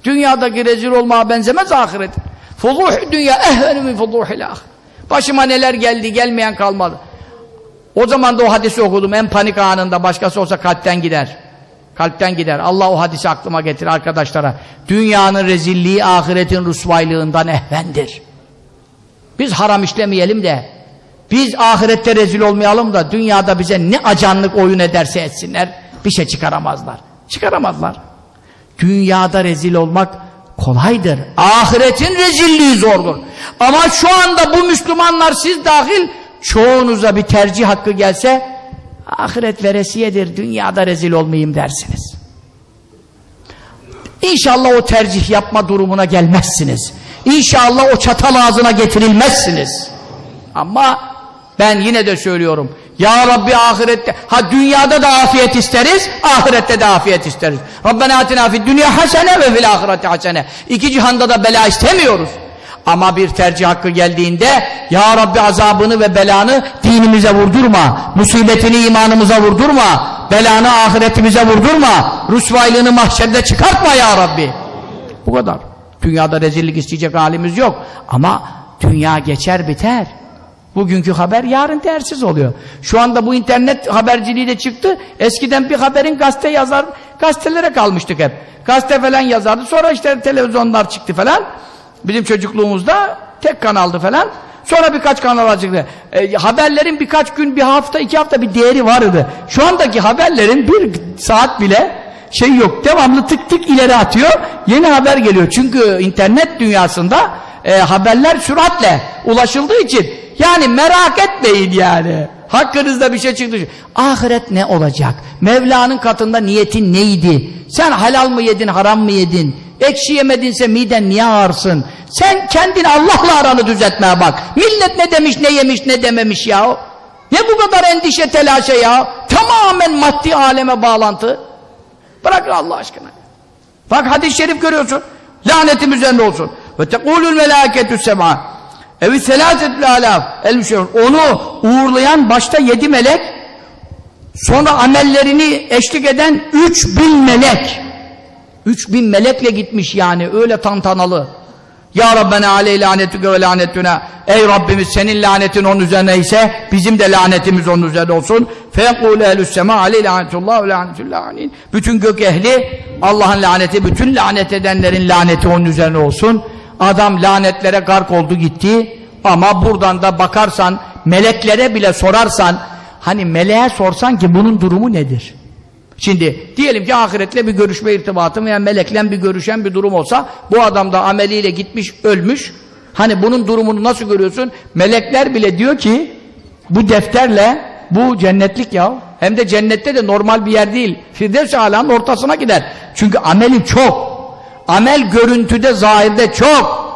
Dünyadaki rezil olmaya benzemez ahiret. Fuzuh dünya ehvenü min fuzuhil ahir. Başıma neler geldi, gelmeyen kalmadı. O zaman da o hadisi okudum en panik anında başkası olsa kalpten gider. Kalpten gider. Allah o hadisi aklıma getir arkadaşlara. Dünyanın rezilliği ahiretin rusvaylığından ehvendir. Biz haram işlemeyelim de biz ahirette rezil olmayalım da dünyada bize ne acanlık oyun ederse etsinler bir şey çıkaramazlar. Çıkaramazlar. Dünyada rezil olmak kolaydır. Ahiretin rezilliği zordur. Ama şu anda bu Müslümanlar siz dahil çoğunuza bir tercih hakkı gelse ahiret veresiyedir, dünyada rezil olmayayım dersiniz. İnşallah o tercih yapma durumuna gelmezsiniz. İnşallah o çatal ağzına getirilmezsiniz. Ama ben yine de söylüyorum. Ya Rabbi ahirette, ha dünyada da afiyet isteriz, ahirette de afiyet isteriz. Rabbena atina fid dünya hasene ve fil ahireti hasene. İki cihanda da bela istemiyoruz. Ama bir tercih hakkı geldiğinde Ya Rabbi azabını ve belanı dinimize vurdurma, musibetini imanımıza vurdurma, belanı ahiretimize vurdurma, rüsvaylığını mahşerde çıkartma Ya Rabbi. Bu kadar. Dünyada rezillik isteyecek halimiz yok. Ama dünya geçer biter. Bugünkü haber yarın değersiz oluyor. Şu anda bu internet haberciliği de çıktı. Eskiden bir haberin gazete yazar, gazetelere kalmıştık hep. Gazete falan yazardı. Sonra işte televizyonlar çıktı falan. Bizim çocukluğumuzda tek kanaldı falan. Sonra birkaç kanal açıktı. E, haberlerin birkaç gün, bir hafta, iki hafta bir değeri vardı. Şu andaki haberlerin bir saat bile şey yok. Devamlı tık tık ileri atıyor. Yeni haber geliyor. Çünkü internet dünyasında e, haberler süratle ulaşıldığı için yani merak etmeyin yani. Hakkınızda bir şey çıktı. Ahiret ne olacak? Mevla'nın katında niyetin neydi? Sen halal mı yedin, haram mı yedin? Ekşi yemedinse miden niye ağırsın? Sen kendin Allah'la aranı düzeltmeye bak. Millet ne demiş, ne yemiş, ne dememiş ya? Ne bu kadar endişe, telaşe ya? Tamamen maddi aleme bağlantı. Bırak Allah aşkına. Bak hadis-i şerif görüyorsun. Lanetim üzerinde olsun. Ve tekulül melâketü semâ. Evi selâsetül alâf. Onu uğurlayan başta yedi melek, sonra amellerini eşlik eden üç bin melek. Üç bin melekle gitmiş yani öyle tantanalı. Ya Rabbena aleyh lanetüke ve lanetüne. Ey Rabbimiz senin lanetin onun üzerine ise bizim de lanetimiz onun üzerine olsun. Fekûle ehlüssema aleyh lanetullah ve lanetüllahanin. Bütün gök ehli Allah'ın laneti, bütün lanet edenlerin laneti onun üzerine olsun. Adam lanetlere gark oldu gitti. Ama buradan da bakarsan, meleklere bile sorarsan, hani meleğe sorsan ki bunun durumu nedir? Şimdi diyelim ki ahiretle bir görüşme irtibatı veya melekle bir görüşen bir durum olsa bu adam da ameliyle gitmiş ölmüş. Hani bunun durumunu nasıl görüyorsun? Melekler bile diyor ki bu defterle bu cennetlik ya. Hem de cennette de normal bir yer değil. Firdevs-i alanın ortasına gider. Çünkü ameli çok. Amel görüntüde, zahirde çok.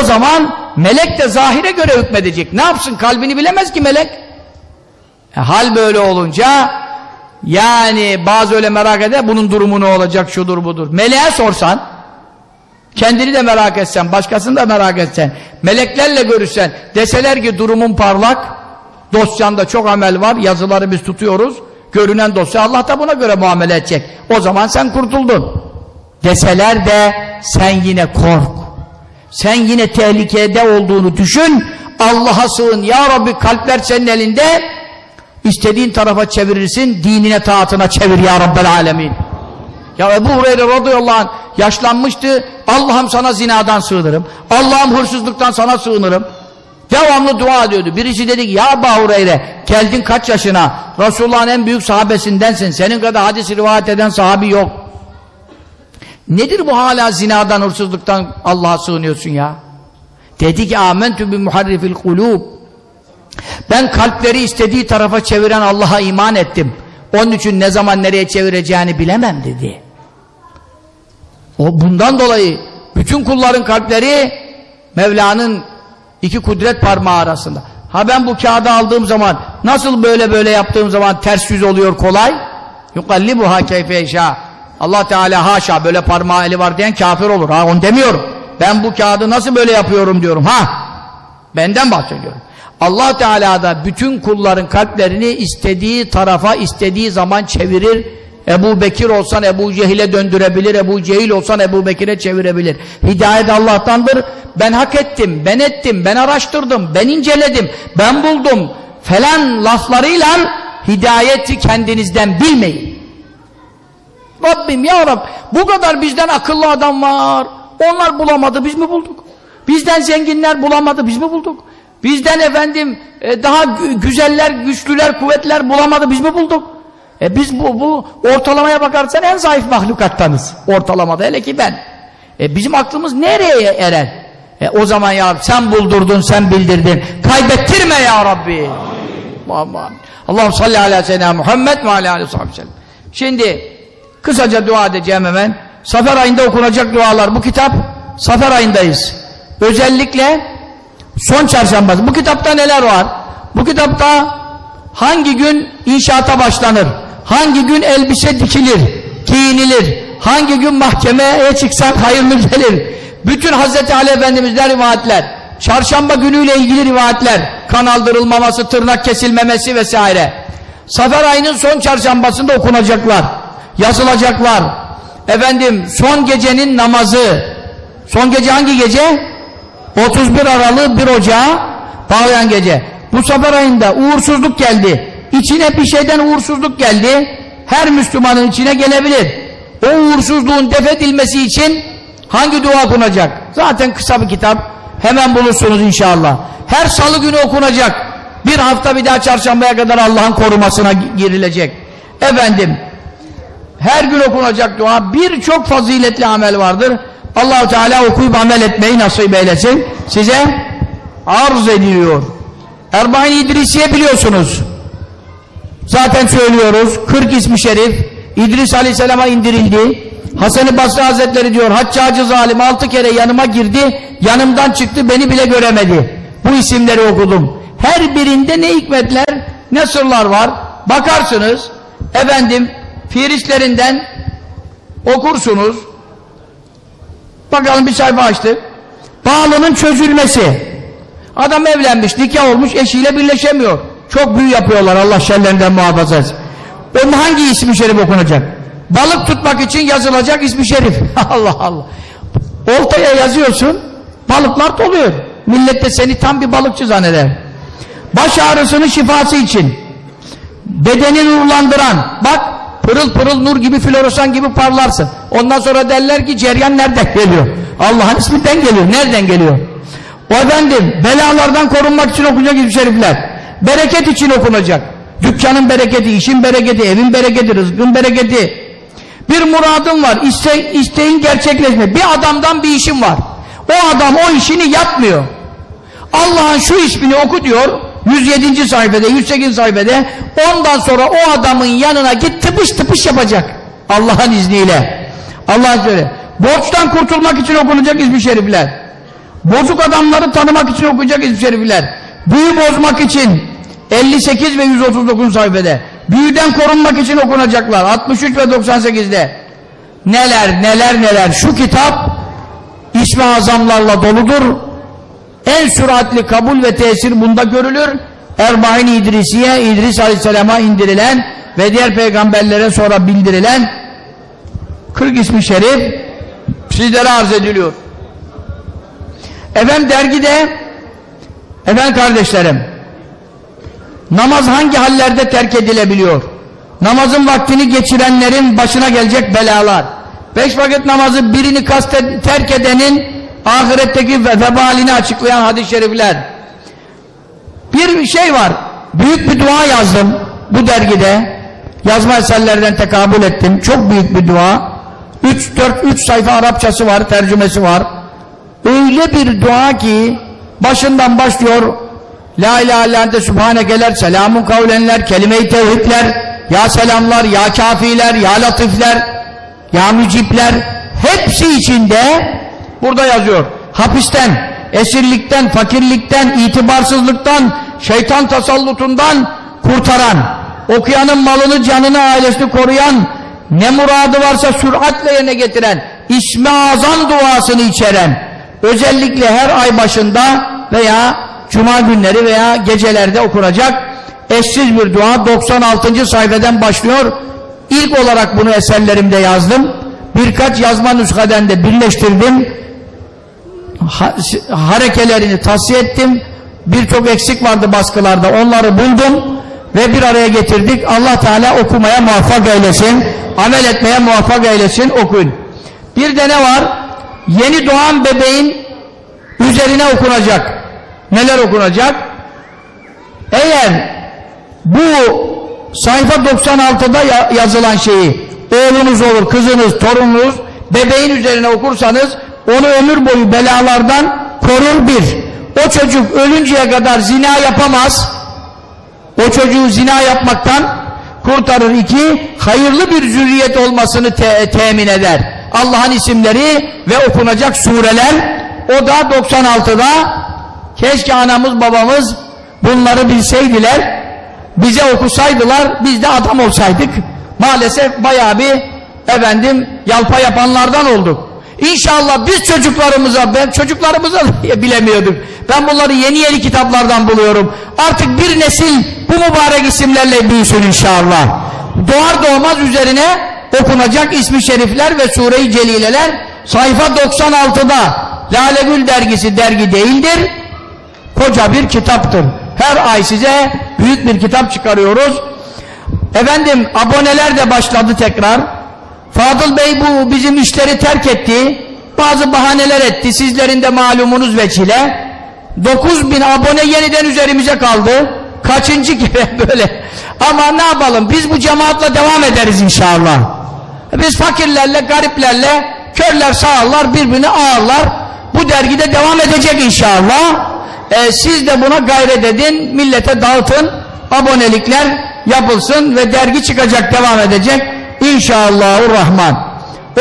O zaman melek de zahire göre hükmedecek. Ne yapsın? Kalbini bilemez ki melek. E, hal böyle olunca Yani bazı öyle merak eder bunun durumu ne olacak şudur budur. Meleğe sorsan kendini de merak etsen başkasını da merak etsen meleklerle görüşsen deseler ki durumun parlak dosyanda çok amel var yazıları biz tutuyoruz görünen dosya Allah da buna göre muamele edecek. O zaman sen kurtuldun. Deseler de sen yine kork. Sen yine tehlikede olduğunu düşün. Allah'a sığın. Ya Rabbi kalpler senin elinde. İstediğin tarafa çevirirsin. Dinine taatına çevir ya Rabbel alemin. Ya Ebu Hureyre radıyallahu anh yaşlanmıştı. Allah'ım sana zinadan sığınırım. Allah'ım hırsızlıktan sana sığınırım. Devamlı dua ediyordu. Birisi dedi ki ya Ebu Hureyre geldin kaç yaşına? Resulullah'ın en büyük sahabesindensin. Senin kadar hadis rivayet eden sahabi yok. Nedir bu hala zinadan, hırsızlıktan Allah'a sığınıyorsun ya? Dedi ki amentü bi muharrifil kulub. Ben kalpleri istediği tarafa çeviren Allah'a iman ettim. Onun için ne zaman nereye çevireceğini bilemem dedi. O bundan dolayı bütün kulların kalpleri Mevla'nın iki kudret parmağı arasında. Ha ben bu kağıdı aldığım zaman nasıl böyle böyle yaptığım zaman ters yüz oluyor kolay? Yukallibuha keyfe eşâ. Allah Teala haşa böyle parmağı eli var diyen kafir olur. Ha onu demiyorum. Ben bu kağıdı nasıl böyle yapıyorum diyorum. Ha benden bahsediyorum. Allah Teala da bütün kulların kalplerini istediği tarafa istediği zaman çevirir. Ebu Bekir olsan Ebu Cehil'e döndürebilir. Ebu Cehil olsan Ebu Bekir'e çevirebilir. Hidayet Allah'tandır. Ben hak ettim, ben ettim, ben araştırdım, ben inceledim, ben buldum falan laflarıyla hidayeti kendinizden bilmeyin. Rabbim ya Rab bu kadar bizden akıllı adam var. Onlar bulamadı biz mi bulduk? Bizden zenginler bulamadı biz mi bulduk? Bizden efendim e, daha güzeller, güçlüler, kuvvetler bulamadı biz mi bulduk? E biz bu, bu ortalamaya bakarsan en zayıf mahlukattanız. Ortalamada hele ki ben. E bizim aklımız nereye erer? E o zaman ya sen buldurdun, sen bildirdin. Kaybettirme ya Rabbi. Amin. Allah'ım salli ala seyyidina Muhammed ve ala aleyhi. Şimdi kısaca dua edeceğim hemen. Safer ayında okunacak dualar. Bu kitap Safer ayındayız. Özellikle son çarşambası. Bu kitapta neler var? Bu kitapta hangi gün inşaata başlanır? Hangi gün elbise dikilir, giyinilir? Hangi gün mahkemeye çıksak hayırlı gelir? Bütün Hazreti Ali Efendimiz'den rivayetler, çarşamba günüyle ilgili rivayetler, kan aldırılmaması, tırnak kesilmemesi vesaire. Safer ayının son çarşambasında okunacaklar, yazılacaklar. Efendim son gecenin namazı, son gece hangi gece? 31 Aralık 1 Ocağı bağlayan gece. Bu sefer ayında uğursuzluk geldi. İçine bir şeyden uğursuzluk geldi. Her Müslümanın içine gelebilir. O uğursuzluğun def edilmesi için hangi dua okunacak? Zaten kısa bir kitap. Hemen bulursunuz inşallah. Her salı günü okunacak. Bir hafta bir daha çarşambaya kadar Allah'ın korumasına girilecek. Efendim her gün okunacak dua birçok faziletli amel vardır. Allahu Teala okuyup amel etmeyi nasip eylesin. Size arz ediliyor. Erbain İdrisiye biliyorsunuz. Zaten söylüyoruz. 40 ismi şerif İdris Aleyhisselam'a indirildi. Hasan-ı Basri Hazretleri diyor Haccacı zalim altı kere yanıma girdi. Yanımdan çıktı beni bile göremedi. Bu isimleri okudum. Her birinde ne hikmetler ne sırlar var. Bakarsınız efendim firistlerinden okursunuz. Bakalım bir sayfa açtık. Bağlının çözülmesi. Adam evlenmiş, nikah olmuş, eşiyle birleşemiyor. Çok büyü yapıyorlar Allah şerlerinden muhafaza etsin. Hangi ismi şerif okunacak? Balık tutmak için yazılacak ismi şerif. Allah Allah. Oltaya yazıyorsun, balıklar doluyor. Millet de seni tam bir balıkçı zanneder. Baş ağrısının şifası için. Bedeni nurlandıran. Bak, pırıl pırıl nur gibi, floresan gibi parlarsın. Ondan sonra derler ki ceryan nereden geliyor? Allah'ın isminden geliyor. Nereden geliyor? O efendim, belalardan korunmak için okunacak ismi şerifler. Bereket için okunacak. Dükkanın bereketi, işin bereketi, evin bereketi, rızkın bereketi. Bir muradın var, iste, isteğin gerçekleşme. Bir adamdan bir işin var. O adam o işini yapmıyor. Allah'ın şu ismini oku diyor, 107. sayfada, 108. sayfada, ondan sonra o adamın yanına git tıpış tıpış yapacak. Allah'ın izniyle. Allah'ın söyle. Borçtan kurtulmak için okunacak ismi şerifler. Bozuk adamları tanımak için okuyacak ismi şerifler. Büyü bozmak için 58 ve 139 sayfede. Büyüden korunmak için okunacaklar. 63 ve 98'de. Neler neler neler. Şu kitap ismi azamlarla doludur. En süratli kabul ve tesir bunda görülür. Erbain İdrisiye, İdris Aleyhisselam'a indirilen ve diğer peygamberlere sonra bildirilen 40 ismi şerif sizlere arz ediliyor. Efendim dergide efendim kardeşlerim namaz hangi hallerde terk edilebiliyor? Namazın vaktini geçirenlerin başına gelecek belalar. Beş vakit namazı birini kastet, terk edenin ahiretteki ve vebalini açıklayan hadis-i şerifler. Bir şey var. Büyük bir dua yazdım bu dergide. Yazma eserlerden tekabül ettim. Çok büyük bir dua. 3 4 3 sayfa Arapçası var, tercümesi var. Öyle bir dua ki başından başlıyor. La ilahe illa ente subhanekeler, selamun kavlenler, kelime-i tevhidler, ya selamlar, ya kafiler, ya latifler, ya mücipler hepsi içinde burada yazıyor. Hapisten, esirlikten, fakirlikten, itibarsızlıktan, şeytan tasallutundan kurtaran, okuyanın malını, canını, ailesini koruyan, ne muradı varsa süratle yerine getiren, ismi azam duasını içeren, özellikle her ay başında veya cuma günleri veya gecelerde okunacak eşsiz bir dua 96. sayfeden başlıyor. İlk olarak bunu eserlerimde yazdım. Birkaç yazma nüshaden de birleştirdim. Ha, harekelerini tavsiye ettim. Birçok eksik vardı baskılarda. Onları buldum ve bir araya getirdik. Allah Teala okumaya muvaffak eylesin. Amel etmeye muvaffak eylesin. Okuyun. Bir de ne var? Yeni doğan bebeğin üzerine okunacak. Neler okunacak? Eğer bu sayfa 96'da yazılan şeyi oğlunuz olur, kızınız, torununuz bebeğin üzerine okursanız onu ömür boyu belalardan korur bir. O çocuk ölünceye kadar zina yapamaz. O çocuğu zina yapmaktan kurtarır. iki hayırlı bir zürriyet olmasını te temin eder. Allah'ın isimleri ve okunacak sureler o da 96'da keşke anamız babamız bunları bilseydiler bize okusaydılar biz de adam olsaydık maalesef bayağı bir efendim yalpa yapanlardan olduk İnşallah biz çocuklarımıza ben çocuklarımıza bilemiyorduk ben bunları yeni yeni kitaplardan buluyorum. Artık bir nesil bu mübarek isimlerle büyüsün inşallah. Doğar doğmaz üzerine okunacak ismi şerifler ve sure-i celileler sayfa 96'da Lale Gül dergisi dergi değildir koca bir kitaptır. Her ay size büyük bir kitap çıkarıyoruz. Efendim aboneler de başladı tekrar Fadıl Bey bu bizim işleri terk etti. Bazı bahaneler etti. Sizlerin de malumunuz veçile. 9000 abone yeniden üzerimize kaldı. Kaçıncı kere böyle? Ama ne yapalım? Biz bu cemaatla devam ederiz inşallah. Biz fakirlerle gariplerle körler sağırlar birbirini ağırlar. Bu dergide devam edecek inşallah. E, siz de buna gayret edin millete dağıtın abonelikler yapılsın ve dergi çıkacak devam edecek İnşallahurrahman.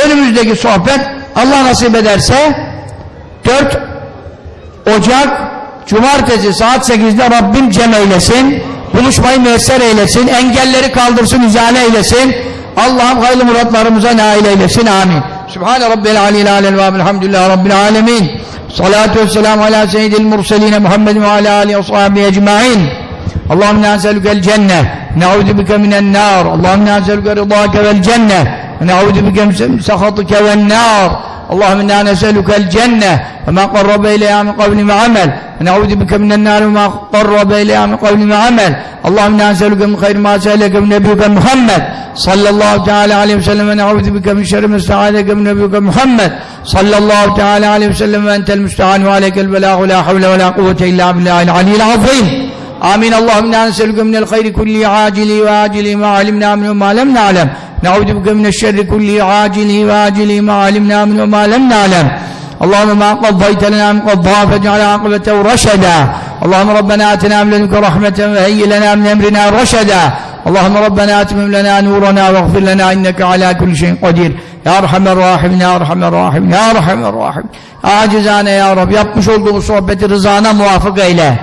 Önümüzdeki sohbet Allah nasip ederse 4 Ocak Cumartesi saat 8'de Rabbim cem eylesin buluşmayı müesser eylesin engelleri kaldırsın izale eylesin. Allah'ım hayırlı muratlarımıza nail eylesin amin. Sübhane Rabbil Aleyhi Aleyhi ve Elhamdülillah Rabbil Alemin. Salatu vesselamu ala seyyidil murseline Muhammed ve ala alihi ve ecma'in Allahümme ne azelükel cenne. Ne'udu bike minen nar. Allahümme ne azelüke rıdâke vel cenne. Ne'udu bike sehatike vel nar. Allahümme ne neselükel cenne. Ve ma qarrabe ileyha min kavli ve amel ve ne'udu bike minen nar ve ma qarrabe ileyha min kavli ve amel Allahümme ne azelüke min hayri ma azelüke min nebiyüke Muhammed sallallahu teala aleyhi ve sellem. Ve ne'udu bike min şerri müstehadeke min nebiyüke Muhammed sallallahu teala aleyhi ve sellem. Ve entel müstehan ve aleykel belâhu la havle ve la kuvvete illa billahil aliyyil azim آمين. اللهم إنا نسألك من الخير كله عاجله وآجله ما علمنا منه وما لم نعلم. نعوذ بك من الشر كله عاجله وآجله ما علمنا منه وما لم نعلم. اللهم ما قضيت لنا من قضاء فاجعل عاقبته رشدا. اللهم ربنا آتنا من لدنك رحمة وهيئ لنا من أمرنا رشدا. اللهم ربنا أتمم لنا نورنا واغفر لنا إنك على كل شيء قدير. Ya Erhamer Rahim, Ya Erhamer Rahim, Ya Erhamer Rahim. Acizane Ya Rabbi yapmış olduğumuz sohbeti rızana muvafık eyle.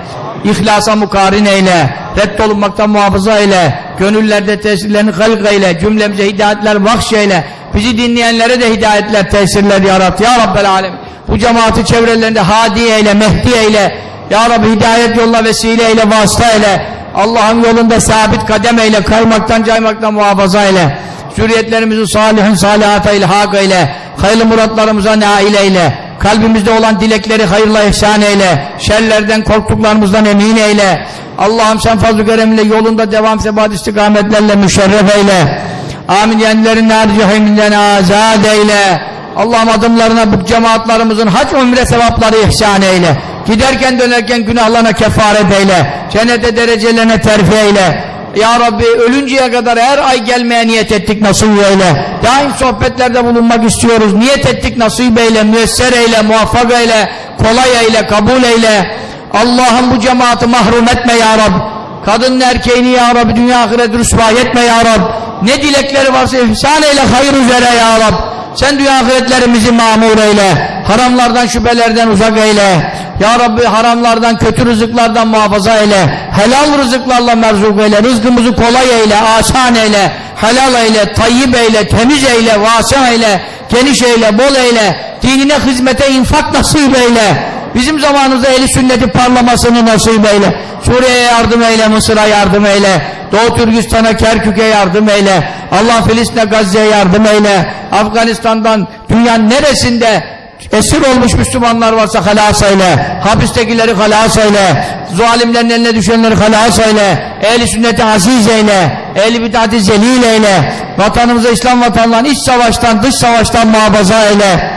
İhlasa mukarin eyle. Reddolunmaktan muhafaza eyle. Gönüllerde tesirlerini halk eyle. Cümlemize hidayetler bahşeyle. Bizi dinleyenlere de hidayetler, tesirler yarat. Ya Rabbel Alem. Bu cemaati çevrelerinde hadi eyle, mehdi eyle. Ya Rabbi hidayet yoluna vesile eyle, vasıta eyle. Allah'ın yolunda sabit kadem eyle, kaymaktan caymaktan muhafaza eyle. Zürriyetlerimizi salihin salihata ilhak eyle. Hayırlı muratlarımıza nail eyle. Kalbimizde olan dilekleri hayırla ihsan eyle. Şerlerden korktuklarımızdan emin eyle. Allah'ım sen fazl-ı kereminle yolunda devam sebat istikametlerle müşerref eyle. Amin. Yenlerin nar cehiminden azad eyle. Allah'ım adımlarına bu cemaatlarımızın hac umre sevapları ihsan eyle. Giderken dönerken günahlarına kefaret eyle. Cennete derecelerine terfi eyle. Ya Rabbi ölünceye kadar her ay gelmeye niyet ettik nasip eyle. Daim sohbetlerde bulunmak istiyoruz. Niyet ettik nasip eyle, müesser eyle, muvaffak eyle, kolay eyle, kabul eyle. Allah'ım bu cemaati mahrum etme ya Rabbi. Kadın erkeğini ya Rabbi dünya ahiret rüsva etme ya Rabbi. Ne dilekleri varsa ihsan eyle hayır üzere ya Rabbi. Sen dünya ahiretlerimizi mamur eyle. Haramlardan şüphelerden uzak eyle. Ya Rabbi haramlardan kötü rızıklardan muhafaza eyle. Helal rızıklarla merzuk eyle. Rızkımızı kolay eyle, asan eyle. Helal eyle, tayyip eyle, temiz eyle, vasi eyle, geniş eyle, bol eyle. Dinine hizmete infak nasip eyle. Bizim zamanımızda eli sünneti parlamasını nasip eyle. Suriye'ye yardım eyle, Mısır'a yardım eyle. Doğu Türkistan'a, Kerkük'e yardım eyle. Allah Filistin'e, Gazze'ye yardım eyle. Afganistan'dan dünyanın neresinde esir olmuş Müslümanlar varsa halas eyle. Hapistekileri halas eyle. Zalimlerin eline düşenleri halas eyle. Ehli sünneti aziz eyle. Ehli bid'ati zelil eyle. Vatanımıza İslam vatanlarını iç savaştan, dış savaştan muhafaza eyle.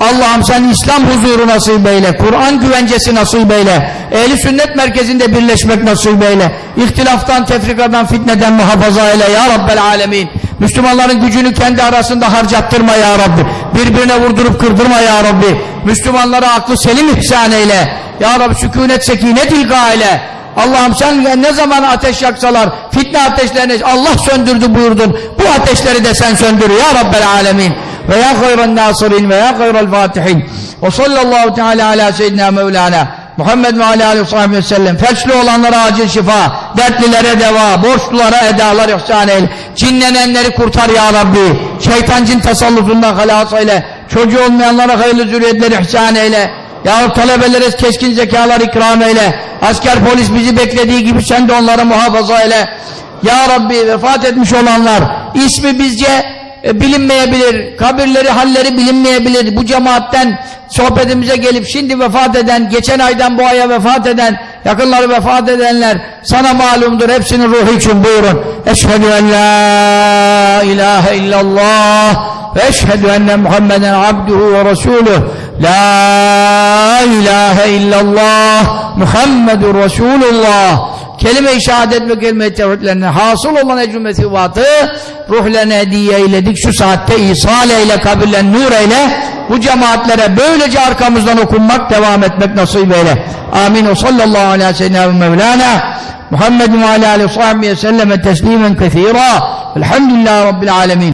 Allah'ım sen İslam huzuru nasip eyle. Kur'an güvencesi nasip eyle. Ehli sünnet merkezinde birleşmek nasip eyle. İhtilaftan, tefrikadan, fitneden muhafaza eyle ya Rabbel alemin. Müslümanların gücünü kendi arasında harcattırma ya Rabbi. Birbirine vurdurup kırdırma ya Rabbi. Müslümanlara aklı selim ihsan eyle. Ya Rabbi sükunet, sekinet ilga eyle. Allah'ım sen ne zaman ateş yaksalar fitne ateşlerini Allah söndürdü buyurdun. Bu ateşleri de sen söndür ya Rabbel alemin. Ve ya hayran nasirin ve ya hayral fatihin. Ve sallallahu teala ala seyyidina mevlana. Muhammed ve ala aleyhi ve sellem. Felçli olanlara acil şifa, dertlilere deva, borçlulara edalar ihsan eyle. Cinlenenleri kurtar ya Rabbi. Şeytan cin tasallutundan halas eyle. Çocuğu olmayanlara hayırlı zürriyetleri ihsan eyle. Ya talebelere keskin zekalar ikram eyle. Asker polis bizi beklediği gibi sen de onları muhafaza eyle. Ya Rabbi vefat etmiş olanlar ismi bizce e, bilinmeyebilir. Kabirleri, halleri bilinmeyebilir. Bu cemaatten sohbetimize gelip şimdi vefat eden, geçen aydan bu aya vefat eden, yakınları vefat edenler sana malumdur. Hepsinin ruhu için buyurun. Eşhedü en la ilahe illallah ve eşhedü enne Muhammeden abduhu ve resuluh. La ilahe illallah Muhammedur Resulullah. Kelime-i şehadet ve kelime-i tevhidlerine hasıl olan ecrü mesivatı ruhlarına hediye eyledik. Şu saatte ihsal eyle, kabirlen nur eyle. Bu cemaatlere böylece arkamızdan okunmak, devam etmek nasip eyle. Amin. O sallallahu aleyhi ve sellem mevlana. Muhammedun ve aleyhi ve selleme teslimen kethira. Elhamdülillah Rabbil alemin.